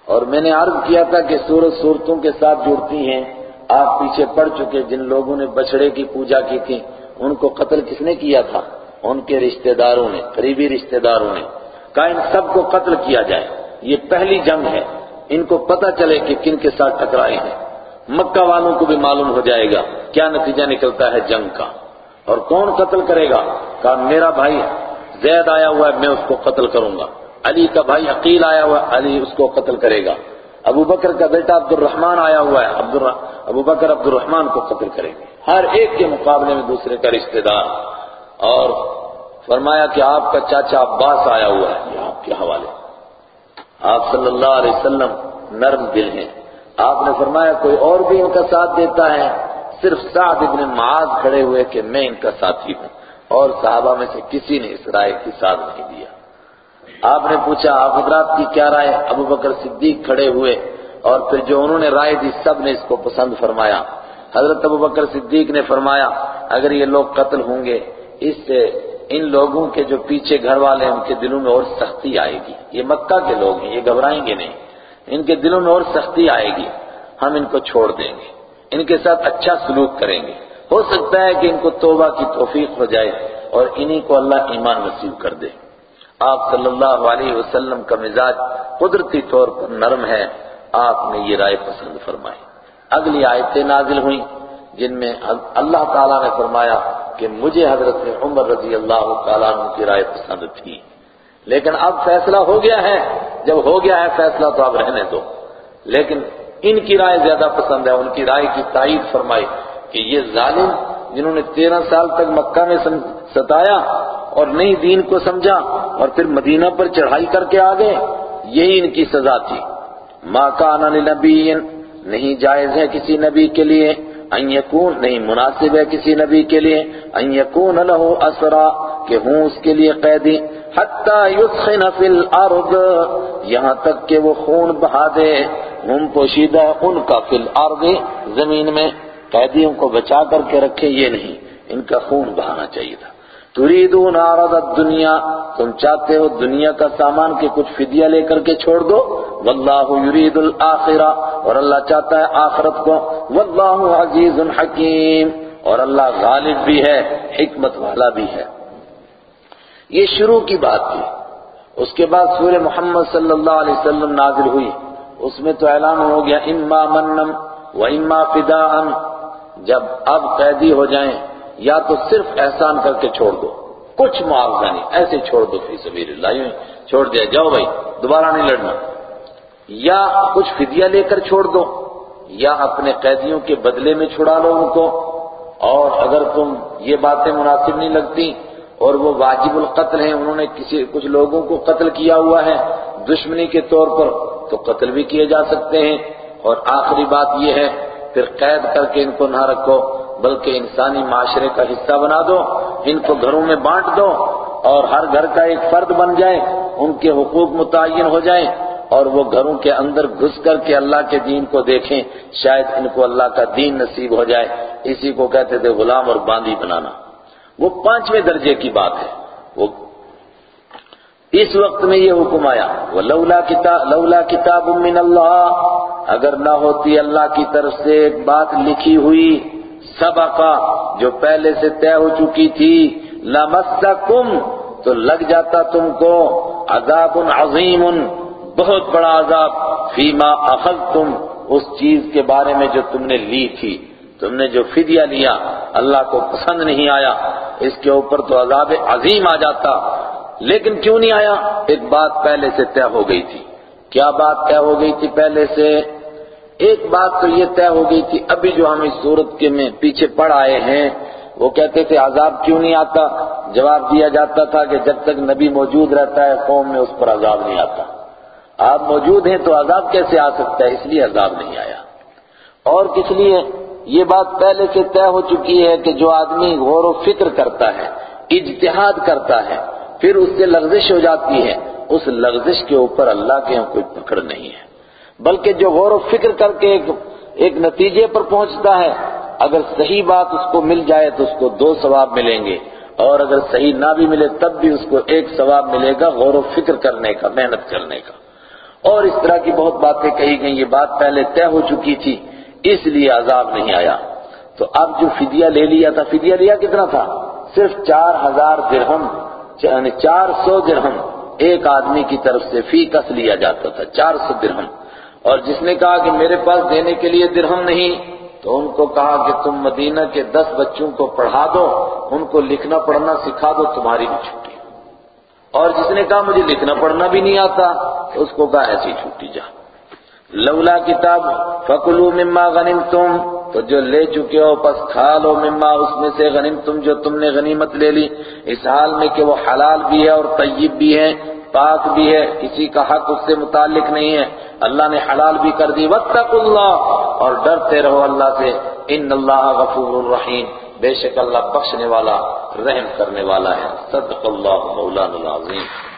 اور میں نے عرض کیا تھا کہ سورت صورتوں کے ساتھ جڑتی ہیں، آپ پیچھے پڑ چکے، جن لوگوں نے بچڑے کی پوجا کی تھی ان کو قتل کس نے کیا تھا؟ ان کے رشتہ داروں نے، قریبی رشتہ داروں نے۔ کہا ان سب کو قتل کیا جائے۔ یہ پہلی جنگ ہے۔ ان کو پتہ چلے کہ کن کے ساتھ ٹکرائے ہیں۔ مکہ والوں کو بھی معلوم ہو جائے گا کیا نتیجہ نکلتا ہے جنگ کا۔ اور کون قتل کرے گا؟ کہا، میرا بھائی زید آیا ہوا ہے، میں اس کو قتل کروں گا۔ علی کا بھائی عقیل آیا ہوا ہے، علی اس کو قتل کرے گا۔ ابو بکر کا بیٹا عبد الرحمن آیا ہوا ہے ابو بکر عبد الرحمن کو قتل کریں گے ہر ایک کے مقابلے میں دوسرے کا رشتہ دار۔ اور فرمایا کہ آپ کا چاچا عباس آیا ہوا ہے۔ یہ آپ کے حوالے۔ آپ صلی اللہ علیہ وسلم نرم دل ہیں۔ آپ نے فرمایا کوئی اور بھی ان کا ساتھ دیتا ہے؟ صرف سعد ابن معاذ کھڑے ہوئے کہ میں ان کا ساتھی ہوں۔ اور صحابہ میں سے کسی نے اس رائے کی ساتھ نہیں دیا۔ آپ نے پوچھا، آپ حضرات کی کیا رائے؟ ابو بکر صدیق کھڑے ہوئے۔ اور پھر جو انہوں نے رائے دی، سب نے اس کو پسند فرمایا۔ حضرت ابو بکر صدیق نے فرمایا، اگر یہ لوگ قتل ہوں گے، اس سے ان لوگوں کے جو پیچھے گھر والے ہیں، ان کے دلوں میں اور سختی آئے گی۔ یہ مکہ کے لوگ ہیں، یہ گھبرائیں گے نہیں۔ ان کے دلوں میں اور سختی آئے گی۔ ہم ان کو چھوڑ دیں گے۔ ان کے ساتھ اچھا سلوک کریں گے۔ ہو سکتا ہے کہ ان کو توبہ کی توفیق ہو جائے اور انہی کو اللہ ایمان نصیب کر دے۔ آپ صلی اللہ علیہ وسلم کا مزاج قدرتی طور پر نرم ہے۔ آپ نے یہ رائے پسند فرمائی۔ اگلی آیتیں نازل ہوئیں، جن میں اللہ تعالیٰ نے فرمایا کہ مجھے حضرت عمر رضی اللہ تعالیٰ عنہ کی رائے پسند تھی۔ لیکن اب فیصلہ ہو گیا ہے۔ جب ہو گیا ہے فیصلہ تو اب رہنے دو۔ لیکن ان کی رائے زیادہ پسند ہے، ان کی رائے کی تائید فرمائی کہ یہ ظالم جنہوں نے تیرہ سال تک مکہ میں ستایا اور نئی دین کو سمجھا اور پھر مدینہ پر چڑھائی کر کے آ گئے، یہی ان کی سزا تھی۔ ما کان لنبی نہیں جائز ہے کسی نبی کے لیے، ان یکون، نہیں مناسب ہے کسی نبی کے لیے، ان یکون له اسرا، کہ ہوں اس کے لیے قیدی، حتی یسخن فی الارض، یہاں تک کہ وہ خون بہا دے، ہم پوشیدہ ان کا فی الارض، زمین میں قیدیوں کو بچا کر کے رکھے، یہ نہیں، ان کا خون بہانا چاہیے تھا۔ تریدون عرض الدنیا تم چاہتے ہو دنیا کا سامان کے کچھ فدیہ لے کر کے چھوڑ دو؟ واللہ یرید الاخرہ، اور اللہ چاہتا ہے آخرت کو۔ واللہ عزیز حکیم، اور اللہ غالب بھی ہے، حکمت والا بھی ہے۔ یہ شروع کی بات تھی۔ اس کے بعد سورہ محمد صلی اللہ علیہ وسلم نازل ہوئی۔ اس میں تو اعلان ہو گیا، اما منم و اما فدا جب اب قیدی ہو جائیں، یا تو صرف احسان کر کے چھوڑ دو۔ کچھ معاوضہ نہیں۔ ایسے چھوڑ دو فی سبیل اللہ۔ یوں چھوڑ دیا۔ جاؤ بھائی، دوبارہ نہیں لڑنا۔ یا کچھ فدیہ لے کر چھوڑ دو، یا اپنے قیدیوں کے بدلے میں چھڑا لو ان کو۔ اور اگر تم یہ باتیں مناسب نہیں لگتی اور وہ واجب القتل ہیں، انہوں نے کسی، کچھ لوگوں کو قتل کیا ہوا ہے دشمنی کے طور پر، تو قتل بھی کیے جا سکتے ہیں۔ اور آخری بات یہ ہے، پھر قید کر کے ان کو نہ رکھو۔ بلکہ انسانی معاشرے کا حصہ بنا دو، ان کو گھروں میں بانٹ دو اور ہر گھر کا ایک فرد بن جائے، ان کے حقوق متعین ہو جائیں اور وہ گھروں کے اندر گھس کر کے اللہ کے دین کو دیکھیں، شاید ان کو اللہ کا دین نصیب ہو جائے۔ اسی کو کہتے تھے غلام اور باندی بنانا۔ وہ پانچویں درجے کی بات ہے۔ وہ اس وقت میں یہ حکم آیا وہ لولا کتاب لولا کتاب من اللہ اگر نہ ہوتی اللہ کی طرف سے ایک بات لکھی ہوئی سبقہ جو پہلے سے طے ہو چکی تھی، لمسکم، تو لگ جاتا تم کو، عذاب عظیم، بہت بڑا عذاب، فیما اخذتم، اس چیز کے بارے میں جو تم نے لی تھی۔ تم نے جو فدیہ لیا، اللہ کو پسند نہیں آیا، اس کے اوپر تو عذاب عظیم آ جاتا۔ لیکن کیوں نہیں آیا؟ ایک بات پہلے سے طے ہو گئی تھی۔ کیا بات طے ہو گئی تھی پہلے سے؟ ایک بات تو یہ طے ہو گئی تھی، ابھی جو ہم اس صورت کے میں پیچھے پڑ آئے ہیں، وہ کہتے تھے، عذاب کیوں نہیں آتا؟ جواب دیا جاتا تھا کہ جب تک نبی موجود رہتا ہے، قوم میں اس پر عذاب نہیں آتا۔ آپ موجود ہیں تو عذاب کیسے آ سکتا ہے؟ اس لیے عذاب نہیں آیا۔ اور کس لیے؟ یہ بات پہلے سے طے ہو چکی ہے کہ جو آدمی غور و فکر کرتا ہے، اجتہاد کرتا ہے، پھر اس سے لغزش ہو جاتی ہے۔ اس لغزش کے اوپر اللہ کے کوئی پکڑ نہیں ہے۔ بلکہ جو غور و فکر کر کے ایک ایک نتیجے پر پہنچتا ہے، اگر صحیح بات اس کو مل جائے تو اس کو دو ثواب ملیں گے۔ اور اگر صحیح نہ بھی ملے تب بھی اس کو ایک ثواب ملے گا غور و فکر کرنے کا، محنت کرنے کا۔ اور اس طرح کی بہت باتیں کہی گئیں، یہ بات پہلے طے ہو چکی تھی، اس لیے عذاب نہیں آیا۔ تو اب جو فدیہ لے لیا تھا، فدیہ لیا کتنا تھا؟ صرف چار ہزار درہم یعنی چار سو درہم ایک آدمی کی طرف سے فی کس لیا جاتا تھا؟ چار سو درہم۔ اور جس نے کہا کہ میرے پاس دینے کے لیے درہم نہیں، تو ان کو کہا کہ تم مدینہ کے دس بچوں کو پڑھا دو، ان کو لکھنا پڑھنا سکھا دو، تمہاری بھی چھٹی۔ اور جس نے کہا مجھے لکھنا پڑھنا بھی نہیں آتا اس کو کہا ایسی چھٹی جا۔ لولا کتاب فکلو مما غنیم تم تو جو لے چکے ہو پس کھا لو مما، اس میں سے غنیم تم جو تم نے غنیمت لے لی۔ اس حال میں کہ وہ حلال بھی ہے اور طیب بھی ہے پاک بھی ہے، کسی کا حق اس سے متعلق نہیں ہے۔ اللہ نے حلال بھی کر دی۔ واتقوا اللہ اور ڈرتے رہو اللہ سے۔ ان اللہ غفور الرحیم بے شک اللہ بخشنے والا، رحم کرنے والا ہے۔ صدق اللہ مولانا العظیم۔